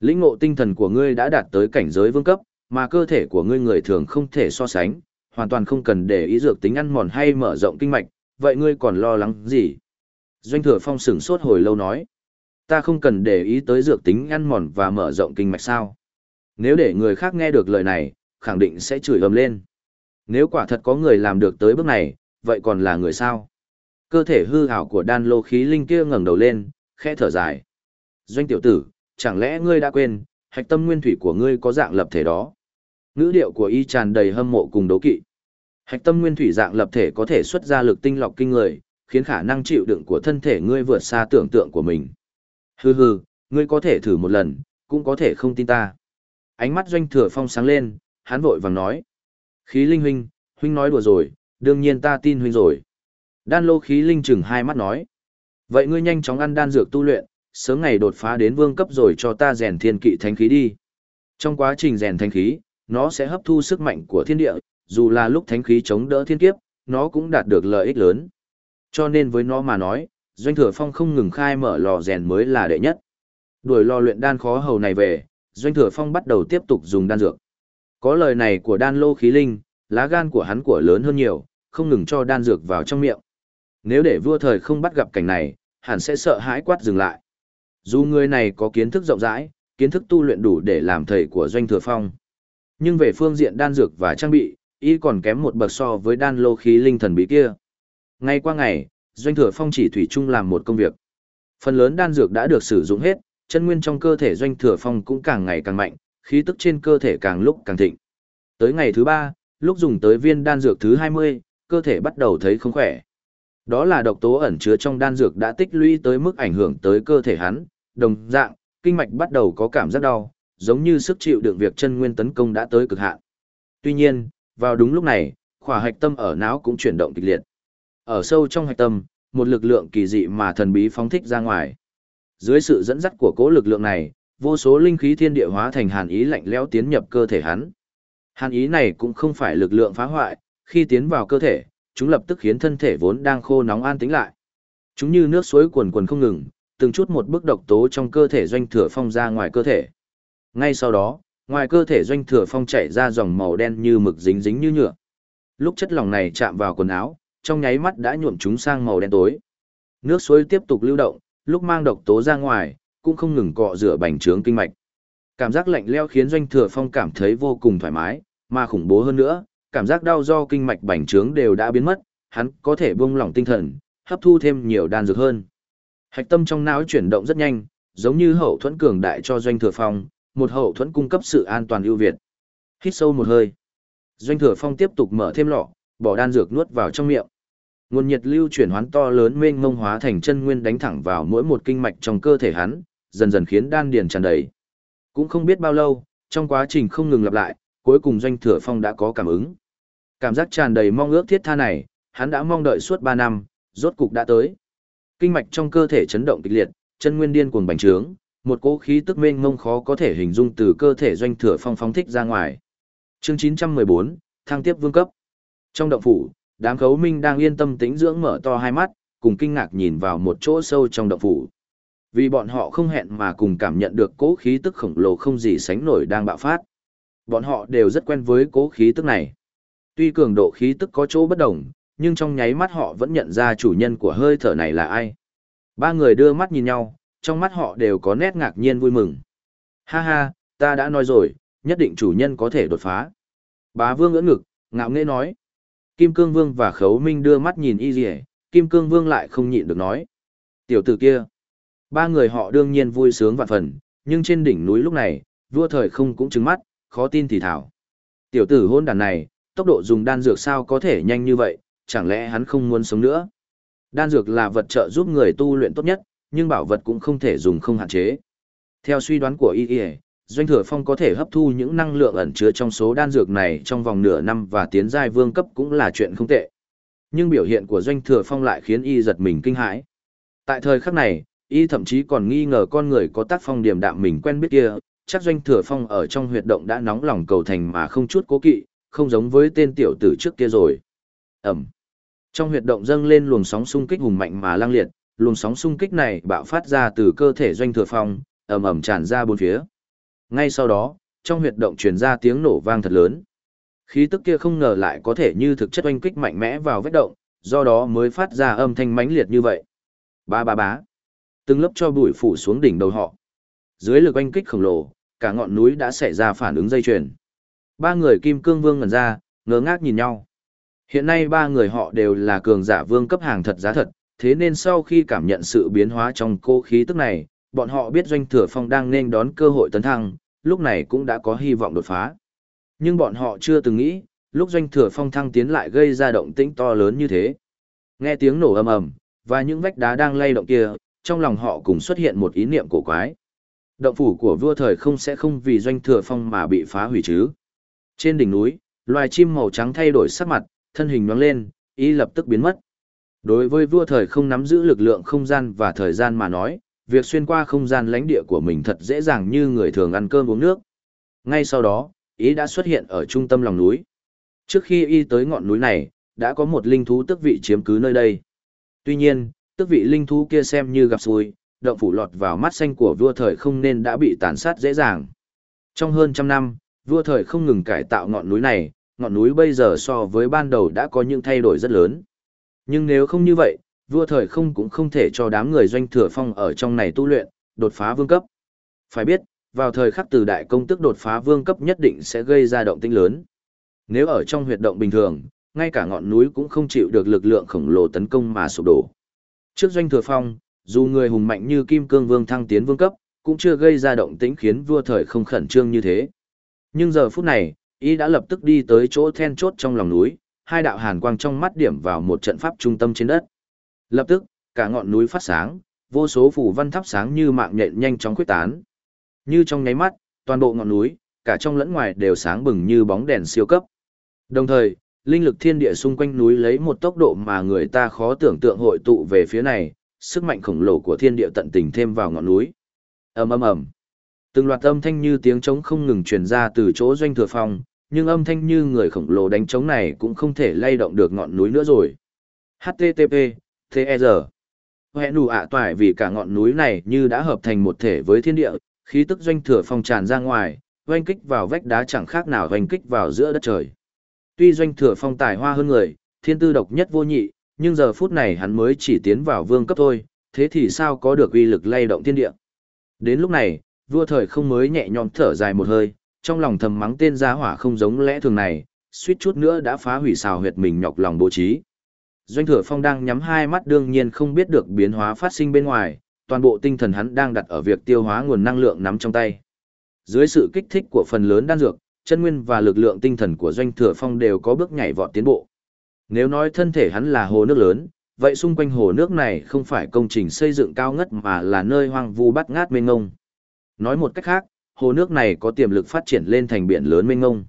Lĩnh ngộ tinh thần của ngươi đã đạt tới cảnh giới vương cấp, mà cơ thể của ngươi người thường không thể so sánh, hoàn toàn không cần để ý dược tính ăn mòn hay mở rộng kinh mạch, vậy ngươi còn lo lắng gì? Doanh thừa phong sửng sốt hồi lâu nói. Ta không cần để ý tới dược tính ăn mòn và mở rộng kinh mạch sao. Nếu để người khác nghe được lời này, khẳng định sẽ chửi ầm lên. Nếu quả thật có người làm được tới bước này, vậy còn là người sao? Cơ thể hư hảo của đan lô khí linh kia ngẩng đầu lên, khẽ thở dài. Doanh tiểu tử, chẳng lẽ ngươi đã quên, hạch tâm nguyên thủy của ngươi có dạng lập thể đó? Ngữ điệu của y tràn đầy hâm mộ cùng đấu kỵ. Hạch tâm nguyên thủy dạng lập thể có thể xuất ra lực tinh lọc kinh người, khiến khả năng chịu đựng của thân thể ngươi vượt xa tưởng tượng của mình. Hừ hừ, ngươi có thể thử một lần, cũng có thể không tin ta. Ánh mắt doanh thừa phong sáng lên, hắn vội vàng nói. Khí linh huynh, huynh nói đùa rồi, đương nhiên ta tin huynh rồi. Đan lô khí linh chừng hai mắt nói. Vậy ngươi nhanh chóng ăn đan dược tu luyện, sớm ngày đột phá đến vương cấp rồi cho ta rèn thiên kỵ thánh khí đi. Trong quá trình rèn thánh khí, nó sẽ hấp thu sức mạnh của thiên địa, dù là lúc thánh khí chống đỡ thiên kiếp, nó cũng đạt được lợi ích lớn. Cho nên với nó mà nói, doanh thừa phong không ngừng khai mở lò rèn mới là đệ nhất. Đuổi lò luyện đan khó hầu này về, doanh thừa phong bắt đầu tiếp tục dùng đan dược. Có lời này của đan lô khí linh, lá gan của hắn của lớn hơn nhiều, không ngừng cho đan dược vào trong miệng. Nếu để vua thời không bắt gặp cảnh này, hẳn sẽ sợ hãi quát dừng lại. Dù người này có kiến thức rộng rãi, kiến thức tu luyện đủ để làm thầy của doanh thừa phong. Nhưng về phương diện đan dược và trang bị, y còn kém một bậc so với đan lô khí linh thần bí kia. Ngay qua ngày, doanh thừa phong chỉ thủy chung làm một công việc. Phần lớn đan dược đã được sử dụng hết, chân nguyên trong cơ thể doanh thừa phong cũng càng ngày càng mạnh, khí tức trên cơ thể càng lúc càng thịnh. Tới ngày thứ ba, lúc dùng tới viên đan dược thứ 20, cơ thể bắt đầu thấy không khỏe. Đó là độc tố ẩn chứa trong đan dược đã tích lũy tới mức ảnh hưởng tới cơ thể hắn, đồng dạng, kinh mạch bắt đầu có cảm giác đau, giống như sức chịu đựng việc chân nguyên tấn công đã tới cực hạn. Tuy nhiên, vào đúng lúc này, khỏa hạch tâm ở não cũng chuyển động kịch liệt. Ở sâu trong hạch tâm, một lực lượng kỳ dị mà thần bí phóng thích ra ngoài. Dưới sự dẫn dắt của cố lực lượng này, vô số linh khí thiên địa hóa thành hàn ý lạnh lẽo tiến nhập cơ thể hắn. Hàn ý này cũng không phải lực lượng phá hoại, khi tiến vào cơ thể, chúng lập tức khiến thân thể vốn đang khô nóng an tĩnh lại. Chúng như nước suối cuồn cuộn không ngừng, từng chút một bức độc tố trong cơ thể doanh thừa phong ra ngoài cơ thể. Ngay sau đó, ngoài cơ thể doanh thừa phong chảy ra dòng màu đen như mực dính dính như nhựa. Lúc chất lỏng này chạm vào quần áo, trong nháy mắt đã nhuộm chúng sang màu đen tối. Nước suối tiếp tục lưu động, lúc mang độc tố ra ngoài, cũng không ngừng cọ rửa bành trướng kinh mạch. Cảm giác lạnh leo khiến doanh thừa phong cảm thấy vô cùng thoải mái, mà khủng bố hơn nữa, cảm giác đau do kinh mạch bành trướng đều đã biến mất, hắn có thể buông lỏng tinh thần, hấp thu thêm nhiều đan dược hơn. Hạch tâm trong não chuyển động rất nhanh, giống như hậu thuẫn cường đại cho doanh thừa phong, một hậu thuẫn cung cấp sự an toàn ưu việt. Hít sâu một hơi. Doanh thừa phong tiếp tục mở thêm lọ, bỏ đan dược nuốt vào trong miệng. Nguồn nhiệt lưu chuyển hoán to lớn mênh mông hóa thành chân nguyên đánh thẳng vào mỗi một kinh mạch trong cơ thể hắn, dần dần khiến đan điền tràn đầy. Cũng không biết bao lâu, trong quá trình không ngừng lặp lại, cuối cùng doanh thừa phong đã có cảm ứng. Cảm giác tràn đầy mong ước thiết tha này, hắn đã mong đợi suốt 3 năm, rốt cục đã tới. Kinh mạch trong cơ thể chấn động kịch liệt, chân nguyên điên cuồng bành trướng, một cỗ khí tức mênh mông khó có thể hình dung từ cơ thể doanh thừa phong phóng thích ra ngoài. Chương 914, thăng tiếp vương cấp. Trong động phủ, đám khấu minh đang yên tâm tĩnh dưỡng mở to hai mắt, cùng kinh ngạc nhìn vào một chỗ sâu trong động phủ. Vì bọn họ không hẹn mà cùng cảm nhận được cỗ khí tức khổng lồ không gì sánh nổi đang bạo phát. Bọn họ đều rất quen với cỗ khí tức này. Tuy cường độ khí tức có chỗ bất đồng, nhưng trong nháy mắt họ vẫn nhận ra chủ nhân của hơi thở này là ai. Ba người đưa mắt nhìn nhau, trong mắt họ đều có nét ngạc nhiên vui mừng. Ha ha, ta đã nói rồi, nhất định chủ nhân có thể đột phá. Bá vương ưỡn ngực, ngạo nghễ nói. Kim Cương Vương và Khấu Minh đưa mắt nhìn y dì Kim Cương Vương lại không nhịn được nói. Tiểu tử kia. Ba người họ đương nhiên vui sướng vạn phần, nhưng trên đỉnh núi lúc này, vua thời không cũng trứng mắt, khó tin thì thảo. Tiểu tử hôn đàn này, tốc độ dùng đan dược sao có thể nhanh như vậy, chẳng lẽ hắn không muốn sống nữa? Đan dược là vật trợ giúp người tu luyện tốt nhất, nhưng bảo vật cũng không thể dùng không hạn chế. Theo suy đoán của y Doanh Thừa Phong có thể hấp thu những năng lượng ẩn chứa trong số đan dược này trong vòng nửa năm và tiến giai vương cấp cũng là chuyện không tệ. Nhưng biểu hiện của Doanh Thừa Phong lại khiến y giật mình kinh hãi. Tại thời khắc này, y thậm chí còn nghi ngờ con người có tác phong điềm đạm mình quen biết kia, chắc Doanh Thừa Phong ở trong huyệt động đã nóng lòng cầu thành mà không chút cố kỵ, không giống với tên tiểu tử trước kia rồi. Ẩm. Trong huyệt động dâng lên luồng sóng xung kích hùng mạnh mà lang liệt, luồng sóng xung kích này bạo phát ra từ cơ thể Doanh Thừa Phong, ầm ầm tràn ra bốn phía. Ngay sau đó, trong huyệt động truyền ra tiếng nổ vang thật lớn. Khí tức kia không ngờ lại có thể như thực chất oanh kích mạnh mẽ vào vết động, do đó mới phát ra âm thanh mãnh liệt như vậy. Ba ba bá. Từng lớp cho bụi phủ xuống đỉnh đầu họ. Dưới lực oanh kích khổng lồ, cả ngọn núi đã xảy ra phản ứng dây chuyền. Ba người Kim Cương Vương ngẩn ra, ngơ ngác nhìn nhau. Hiện nay ba người họ đều là cường giả vương cấp hàng thật giá thật, thế nên sau khi cảm nhận sự biến hóa trong cô khí tức này, bọn họ biết doanh thừa phong đang nên đón cơ hội tấn thăng, lúc này cũng đã có hy vọng đột phá. Nhưng bọn họ chưa từng nghĩ, lúc doanh thừa phong thăng tiến lại gây ra động tĩnh to lớn như thế. Nghe tiếng nổ ầm ầm, và những vách đá đang lay động kia, trong lòng họ cùng xuất hiện một ý niệm cổ quái. Động phủ của vua thời không sẽ không vì doanh thừa phong mà bị phá hủy chứ. Trên đỉnh núi, loài chim màu trắng thay đổi sắc mặt, thân hình nhoáng lên, ý lập tức biến mất. Đối với vua thời không nắm giữ lực lượng không gian và thời gian mà nói, việc xuyên qua không gian lãnh địa của mình thật dễ dàng như người thường ăn cơm uống nước. Ngay sau đó, ý đã xuất hiện ở trung tâm lòng núi. Trước khi y tới ngọn núi này, đã có một linh thú tức vị chiếm cứ nơi đây. Tuy nhiên, tức vị linh thú kia xem như gặp xui, động phủ lọt vào mắt xanh của vua thời không nên đã bị tàn sát dễ dàng. Trong hơn trăm năm, vua thời không ngừng cải tạo ngọn núi này, ngọn núi bây giờ so với ban đầu đã có những thay đổi rất lớn. Nhưng nếu không như vậy, vua thời không cũng không thể cho đám người doanh thừa phong ở trong này tu luyện, đột phá vương cấp. Phải biết, vào thời khắc từ đại công tức đột phá vương cấp nhất định sẽ gây ra động tĩnh lớn. Nếu ở trong huyệt động bình thường, ngay cả ngọn núi cũng không chịu được lực lượng khổng lồ tấn công mà sụp đổ. Trước doanh thừa phong, dù người hùng mạnh như Kim Cương Vương thăng tiến vương cấp, cũng chưa gây ra động tĩnh khiến vua thời không khẩn trương như thế. Nhưng giờ phút này, y đã lập tức đi tới chỗ then chốt trong lòng núi, hai đạo hàn quang trong mắt điểm vào một trận pháp trung tâm trên đất. Lập tức, cả ngọn núi phát sáng, vô số phủ văn thắp sáng như mạng nhện nhanh chóng quyết tán. Như trong nháy mắt, toàn bộ ngọn núi, cả trong lẫn ngoài đều sáng bừng như bóng đèn siêu cấp. Đồng thời, linh lực thiên địa xung quanh núi lấy một tốc độ mà người ta khó tưởng tượng hội tụ về phía này, sức mạnh khổng lồ của thiên địa tận tình thêm vào ngọn núi. Ầm ầm ầm. Từng loạt âm thanh như tiếng trống không ngừng truyền ra từ chỗ doanh thừa phòng, nhưng âm thanh như người khổng lồ đánh trống này cũng không thể lay động được ngọn núi nữa rồi. HTTP, thế e giờ Hệ nụ ạ toại vì cả ngọn núi này như đã hợp thành một thể với thiên địa, khí tức doanh thừa phong tràn ra ngoài, doanh kích vào vách đá chẳng khác nào doanh kích vào giữa đất trời. Tuy doanh thừa phong tài hoa hơn người, thiên tư độc nhất vô nhị, nhưng giờ phút này hắn mới chỉ tiến vào vương cấp thôi, thế thì sao có được uy lực lay động thiên địa. Đến lúc này, vua thời không mới nhẹ nhõm thở dài một hơi, trong lòng thầm mắng tên gia hỏa không giống lẽ thường này, suýt chút nữa đã phá hủy xào huyệt mình nhọc lòng bố trí. Doanh thừa phong đang nhắm hai mắt đương nhiên không biết được biến hóa phát sinh bên ngoài, toàn bộ tinh thần hắn đang đặt ở việc tiêu hóa nguồn năng lượng nắm trong tay. Dưới sự kích thích của phần lớn đan dược, chân nguyên và lực lượng tinh thần của doanh thừa phong đều có bước nhảy vọt tiến bộ. Nếu nói thân thể hắn là hồ nước lớn, vậy xung quanh hồ nước này không phải công trình xây dựng cao ngất mà là nơi hoang vu bắt ngát mênh ngông. Nói một cách khác, hồ nước này có tiềm lực phát triển lên thành biển lớn mênh ngông.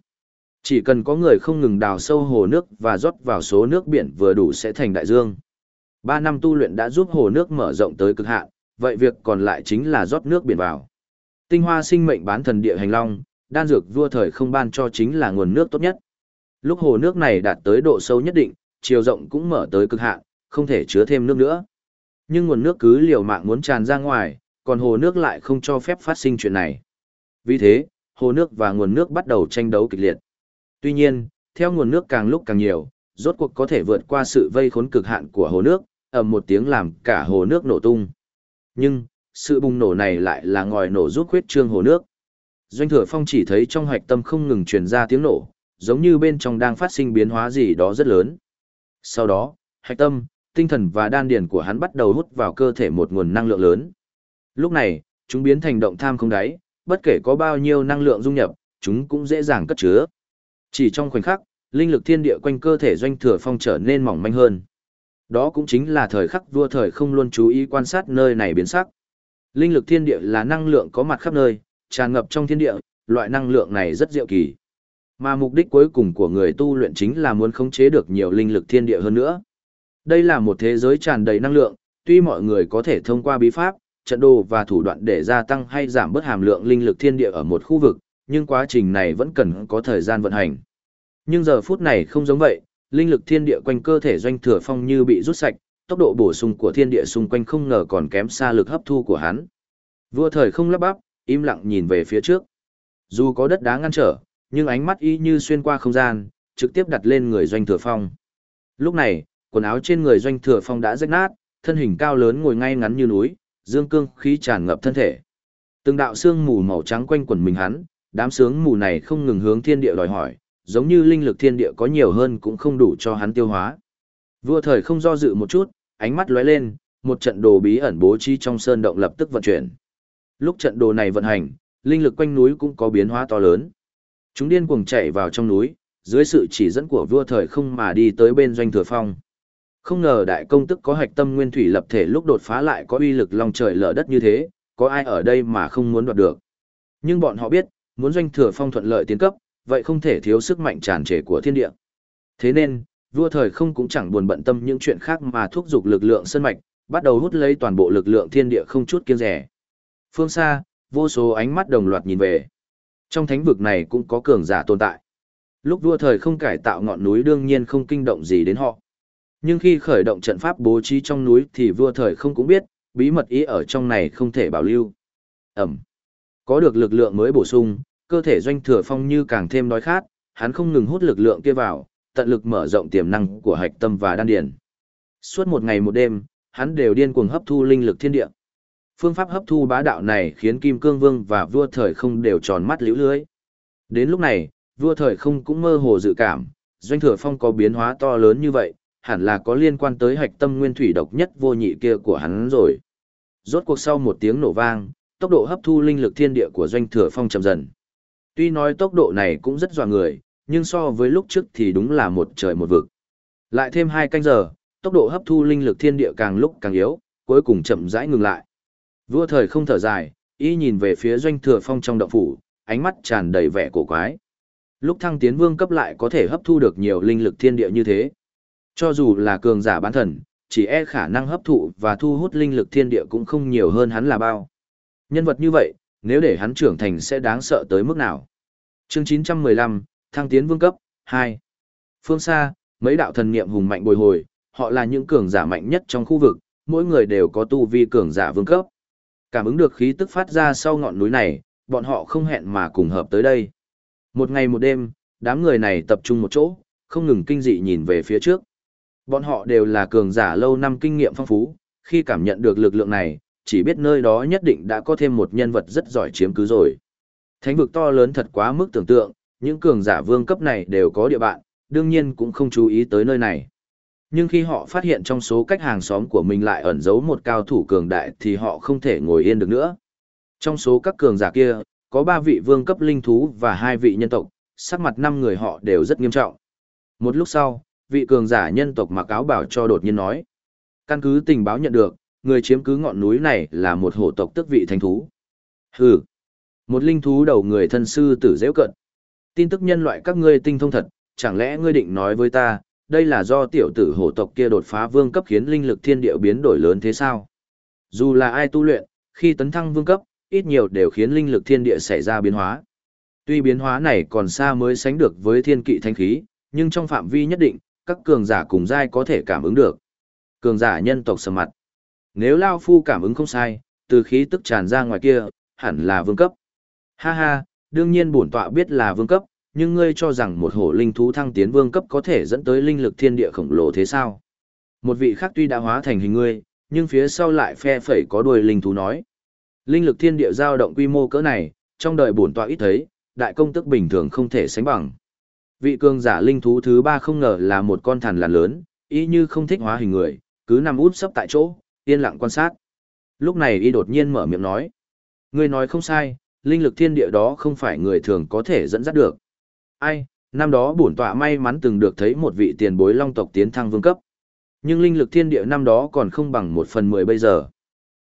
Chỉ cần có người không ngừng đào sâu hồ nước và rót vào số nước biển vừa đủ sẽ thành đại dương. Ba năm tu luyện đã giúp hồ nước mở rộng tới cực hạn, vậy việc còn lại chính là rót nước biển vào. Tinh hoa sinh mệnh bán thần địa hành long, đan dược vua thời không ban cho chính là nguồn nước tốt nhất. Lúc hồ nước này đạt tới độ sâu nhất định, chiều rộng cũng mở tới cực hạn, không thể chứa thêm nước nữa. Nhưng nguồn nước cứ liều mạng muốn tràn ra ngoài, còn hồ nước lại không cho phép phát sinh chuyện này. Vì thế, hồ nước và nguồn nước bắt đầu tranh đấu kịch liệt. Tuy nhiên, theo nguồn nước càng lúc càng nhiều, rốt cuộc có thể vượt qua sự vây khốn cực hạn của hồ nước, ầm một tiếng làm cả hồ nước nổ tung. Nhưng, sự bùng nổ này lại là ngòi nổ giúp khuyết trương hồ nước. Doanh thừa phong chỉ thấy trong hoạch tâm không ngừng truyền ra tiếng nổ, giống như bên trong đang phát sinh biến hóa gì đó rất lớn. Sau đó, hạch tâm, tinh thần và đan điền của hắn bắt đầu hút vào cơ thể một nguồn năng lượng lớn. Lúc này, chúng biến thành động tham không đáy, bất kể có bao nhiêu năng lượng dung nhập, chúng cũng dễ dàng cất chứa. Chỉ trong khoảnh khắc, linh lực thiên địa quanh cơ thể doanh thừa phong trở nên mỏng manh hơn. Đó cũng chính là thời khắc vua thời không luôn chú ý quan sát nơi này biến sắc. Linh lực thiên địa là năng lượng có mặt khắp nơi, tràn ngập trong thiên địa, loại năng lượng này rất diệu kỳ. Mà mục đích cuối cùng của người tu luyện chính là muốn khống chế được nhiều linh lực thiên địa hơn nữa. Đây là một thế giới tràn đầy năng lượng, tuy mọi người có thể thông qua bí pháp, trận đồ và thủ đoạn để gia tăng hay giảm bớt hàm lượng linh lực thiên địa ở một khu vực, nhưng quá trình này vẫn cần có thời gian vận hành. Nhưng giờ phút này không giống vậy, linh lực thiên địa quanh cơ thể doanh thừa phong như bị rút sạch, tốc độ bổ sung của thiên địa xung quanh không ngờ còn kém xa lực hấp thu của hắn. Vua thời không lắp bắp, im lặng nhìn về phía trước. Dù có đất đá ngăn trở, nhưng ánh mắt y như xuyên qua không gian, trực tiếp đặt lên người doanh thừa phong. Lúc này, quần áo trên người doanh thừa phong đã rách nát, thân hình cao lớn ngồi ngay ngắn như núi, dương cương khí tràn ngập thân thể. Từng đạo xương mù màu trắng quanh quần mình hắn, đám sướng mù này không ngừng hướng thiên địa đòi hỏi, giống như linh lực thiên địa có nhiều hơn cũng không đủ cho hắn tiêu hóa. Vua thời không do dự một chút, ánh mắt lóe lên, một trận đồ bí ẩn bố trí trong sơn động lập tức vận chuyển. Lúc trận đồ này vận hành, linh lực quanh núi cũng có biến hóa to lớn. Chúng điên cuồng chạy vào trong núi, dưới sự chỉ dẫn của vua thời không mà đi tới bên doanh thừa phong. Không ngờ đại công tức có hạch tâm nguyên thủy lập thể lúc đột phá lại có uy lực long trời lở đất như thế, có ai ở đây mà không muốn đoạt được. Nhưng bọn họ biết, muốn doanh thừa phong thuận lợi tiến cấp, vậy không thể thiếu sức mạnh tràn trề của thiên địa. Thế nên, vua thời không cũng chẳng buồn bận tâm những chuyện khác mà thúc giục lực lượng sân mạch, bắt đầu hút lấy toàn bộ lực lượng thiên địa không chút kiêng rẻ. Phương xa, vô số ánh mắt đồng loạt nhìn về. Trong thánh vực này cũng có cường giả tồn tại. Lúc vua thời không cải tạo ngọn núi đương nhiên không kinh động gì đến họ. Nhưng khi khởi động trận pháp bố trí trong núi thì vua thời không cũng biết, bí mật ý ở trong này không thể bảo lưu. Ẩm. Có được lực lượng mới bổ sung, cơ thể doanh thừa phong như càng thêm đói khát, hắn không ngừng hút lực lượng kia vào, tận lực mở rộng tiềm năng của hạch tâm và đan điền. Suốt một ngày một đêm, hắn đều điên cuồng hấp thu linh lực thiên địa. Phương pháp hấp thu bá đạo này khiến Kim Cương Vương và vua thời không đều tròn mắt liễu lưới. Đến lúc này, vua thời không cũng mơ hồ dự cảm, doanh thừa phong có biến hóa to lớn như vậy, hẳn là có liên quan tới hạch tâm nguyên thủy độc nhất vô nhị kia của hắn rồi. Rốt cuộc sau một tiếng nổ vang, tốc độ hấp thu linh lực thiên địa của doanh thừa phong chậm dần. Tuy nói tốc độ này cũng rất dọa người, nhưng so với lúc trước thì đúng là một trời một vực. Lại thêm hai canh giờ, tốc độ hấp thu linh lực thiên địa càng lúc càng yếu, cuối cùng chậm rãi ngừng lại. Vua thời không thở dài, y nhìn về phía doanh thừa phong trong động phủ, ánh mắt tràn đầy vẻ cổ quái. Lúc thăng tiến vương cấp lại có thể hấp thu được nhiều linh lực thiên địa như thế. Cho dù là cường giả bán thần, chỉ e khả năng hấp thụ và thu hút linh lực thiên địa cũng không nhiều hơn hắn là bao. Nhân vật như vậy, nếu để hắn trưởng thành sẽ đáng sợ tới mức nào. Chương 915, Thăng tiến vương cấp, 2. Phương xa, mấy đạo thần niệm hùng mạnh bồi hồi, họ là những cường giả mạnh nhất trong khu vực, mỗi người đều có tu vi cường giả vương cấp. Cảm ứng được khí tức phát ra sau ngọn núi này, bọn họ không hẹn mà cùng hợp tới đây. Một ngày một đêm, đám người này tập trung một chỗ, không ngừng kinh dị nhìn về phía trước. Bọn họ đều là cường giả lâu năm kinh nghiệm phong phú, khi cảm nhận được lực lượng này, chỉ biết nơi đó nhất định đã có thêm một nhân vật rất giỏi chiếm cứ rồi. Thánh vực to lớn thật quá mức tưởng tượng, những cường giả vương cấp này đều có địa bạn, đương nhiên cũng không chú ý tới nơi này. Nhưng khi họ phát hiện trong số cách hàng xóm của mình lại ẩn giấu một cao thủ cường đại thì họ không thể ngồi yên được nữa. Trong số các cường giả kia, có ba vị vương cấp linh thú và hai vị nhân tộc, sắc mặt năm người họ đều rất nghiêm trọng. Một lúc sau, vị cường giả nhân tộc mặc áo bảo cho đột nhiên nói. Căn cứ tình báo nhận được, người chiếm cứ ngọn núi này là một hổ tộc tức vị thánh thú. Hừ, một linh thú đầu người thân sư tử dễ cận. Tin tức nhân loại các ngươi tinh thông thật, chẳng lẽ ngươi định nói với ta, đây là do tiểu tử hổ tộc kia đột phá vương cấp khiến linh lực thiên địa biến đổi lớn thế sao? Dù là ai tu luyện, khi tấn thăng vương cấp, ít nhiều đều khiến linh lực thiên địa xảy ra biến hóa. Tuy biến hóa này còn xa mới sánh được với thiên kỵ thanh khí, nhưng trong phạm vi nhất định, các cường giả cùng giai có thể cảm ứng được. Cường giả nhân tộc sầm mặt. Nếu Lao Phu cảm ứng không sai, từ khí tức tràn ra ngoài kia, hẳn là vương cấp. Ha ha, đương nhiên bổn tọa biết là vương cấp, nhưng ngươi cho rằng một hổ linh thú thăng tiến vương cấp có thể dẫn tới linh lực thiên địa khổng lồ thế sao? Một vị khác tuy đã hóa thành hình ngươi, nhưng phía sau lại phe phẩy có đuôi linh thú nói. Linh lực thiên địa dao động quy mô cỡ này, trong đời bổn tọa ít thấy, đại công tức bình thường không thể sánh bằng. Vị cường giả linh thú thứ ba không ngờ là một con thằn lằn lớn, y như không thích hóa hình người, cứ nằm út sấp tại chỗ, yên lặng quan sát. Lúc này y đột nhiên mở miệng nói. Ngươi nói không sai, linh lực thiên địa đó không phải người thường có thể dẫn dắt được. Ai, năm đó bổn tọa may mắn từng được thấy một vị tiền bối long tộc tiến thăng vương cấp. Nhưng linh lực thiên địa năm đó còn không bằng một phần mười bây giờ.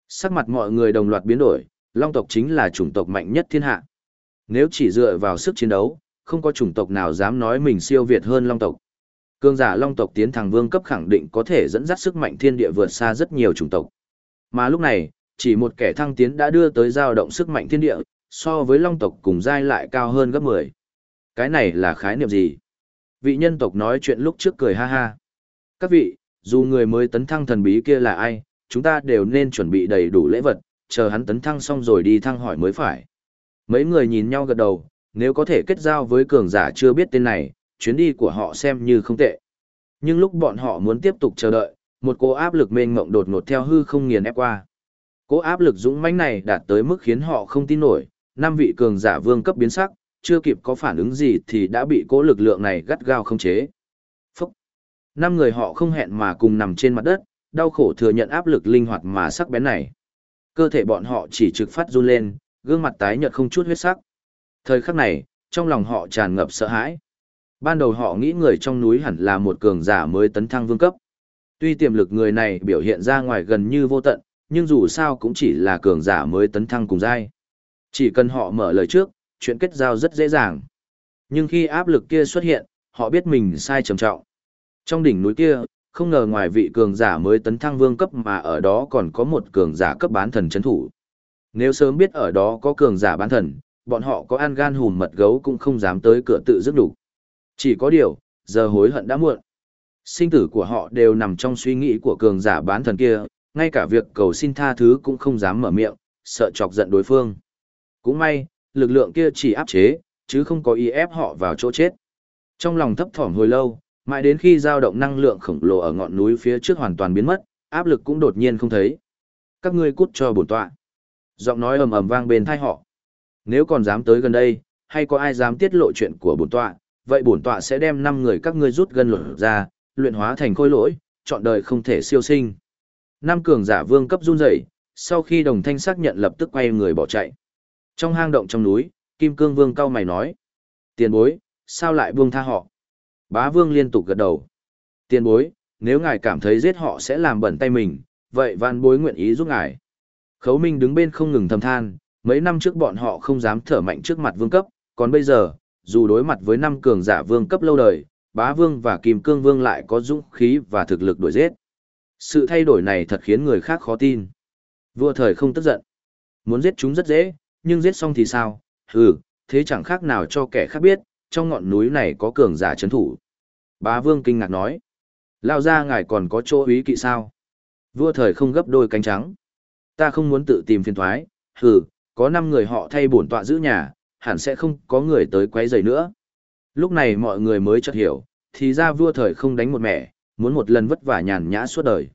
Sắc mặt mọi người đồng loạt biến đổi, long tộc chính là chủng tộc mạnh nhất thiên hạ. Nếu chỉ dựa vào sức chiến đấu, không có chủng tộc nào dám nói mình siêu việt hơn long tộc. Cương giả long tộc tiến thẳng vương cấp khẳng định có thể dẫn dắt sức mạnh thiên địa vượt xa rất nhiều chủng tộc. Mà lúc này, chỉ một kẻ thăng tiến đã đưa tới dao động sức mạnh thiên địa, so với long tộc cùng giai lại cao hơn gấp 10. Cái này là khái niệm gì? Vị nhân tộc nói chuyện lúc trước cười ha ha. Các vị, dù người mới tấn thăng thần bí kia là ai, chúng ta đều nên chuẩn bị đầy đủ lễ vật, chờ hắn tấn thăng xong rồi đi thăng hỏi mới phải. Mấy người nhìn nhau gật đầu, nếu có thể kết giao với cường giả chưa biết tên này, chuyến đi của họ xem như không tệ. Nhưng lúc bọn họ muốn tiếp tục chờ đợi, một cô áp lực mênh mộng đột ngột theo hư không nghiền ép qua. Cô áp lực dũng mãnh này đạt tới mức khiến họ không tin nổi, năm vị cường giả vương cấp biến sắc, chưa kịp có phản ứng gì thì đã bị cố lực lượng này gắt gao không chế. Phúc! Năm người họ không hẹn mà cùng nằm trên mặt đất, đau khổ thừa nhận áp lực linh hoạt mà sắc bén này. Cơ thể bọn họ chỉ trực phát run lên, gương mặt tái nhợt không chút huyết sắc. Thời khắc này, trong lòng họ tràn ngập sợ hãi. Ban đầu họ nghĩ người trong núi hẳn là một cường giả mới tấn thăng vương cấp. Tuy tiềm lực người này biểu hiện ra ngoài gần như vô tận, nhưng dù sao cũng chỉ là cường giả mới tấn thăng cùng giai. Chỉ cần họ mở lời trước, chuyện kết giao rất dễ dàng. Nhưng khi áp lực kia xuất hiện, họ biết mình sai trầm trọng. Trong đỉnh núi kia, không ngờ ngoài vị cường giả mới tấn thăng vương cấp mà ở đó còn có một cường giả cấp bán thần chấn thủ. Nếu sớm biết ở đó có cường giả bán thần, bọn họ có ăn gan hùm mật gấu cũng không dám tới cửa tự dứt đủ. Chỉ có điều, giờ hối hận đã muộn. Sinh tử của họ đều nằm trong suy nghĩ của cường giả bán thần kia, ngay cả việc cầu xin tha thứ cũng không dám mở miệng, sợ chọc giận đối phương. Cũng may, lực lượng kia chỉ áp chế, chứ không có ý ép họ vào chỗ chết. Trong lòng thấp thỏm hồi lâu, mãi đến khi dao động năng lượng khổng lồ ở ngọn núi phía trước hoàn toàn biến mất, áp lực cũng đột nhiên không thấy. Các ngươi cút cho bổn tọa. Giọng nói ầm ầm vang bên tai họ. Nếu còn dám tới gần đây, hay có ai dám tiết lộ chuyện của bổn tọa, vậy bổn tọa sẽ đem năm người các ngươi rút gân lột ra, luyện hóa thành khôi lỗi, chọn đời không thể siêu sinh. Năm cường giả vương cấp run rẩy, sau khi đồng thanh xác nhận lập tức quay người bỏ chạy. Trong hang động trong núi, Kim Cương Vương cao mày nói. Tiền bối, sao lại buông tha họ? Bá Vương liên tục gật đầu. Tiền bối, nếu ngài cảm thấy giết họ sẽ làm bẩn tay mình, vậy van bối nguyện ý giúp ngài. Khấu Minh đứng bên không ngừng thầm than, mấy năm trước bọn họ không dám thở mạnh trước mặt vương cấp, còn bây giờ, dù đối mặt với năm cường giả vương cấp lâu đời, bá vương và kim cương vương lại có dũng khí và thực lực đuổi giết. Sự thay đổi này thật khiến người khác khó tin. Vua thời không tức giận. Muốn giết chúng rất dễ, nhưng giết xong thì sao? Hừ, thế chẳng khác nào cho kẻ khác biết, trong ngọn núi này có cường giả chấn thủ. Bá vương kinh ngạc nói. Lao ra ngài còn có chỗ ý kỵ sao? Vua thời không gấp đôi cánh trắng. Ta không muốn tự tìm phiền thoái, hừ, có 5 người họ thay bổn tọa giữ nhà, hẳn sẽ không có người tới quấy rầy nữa. Lúc này mọi người mới chợt hiểu, thì ra vua thời không đánh một mẹ, muốn một lần vất vả nhàn nhã suốt đời.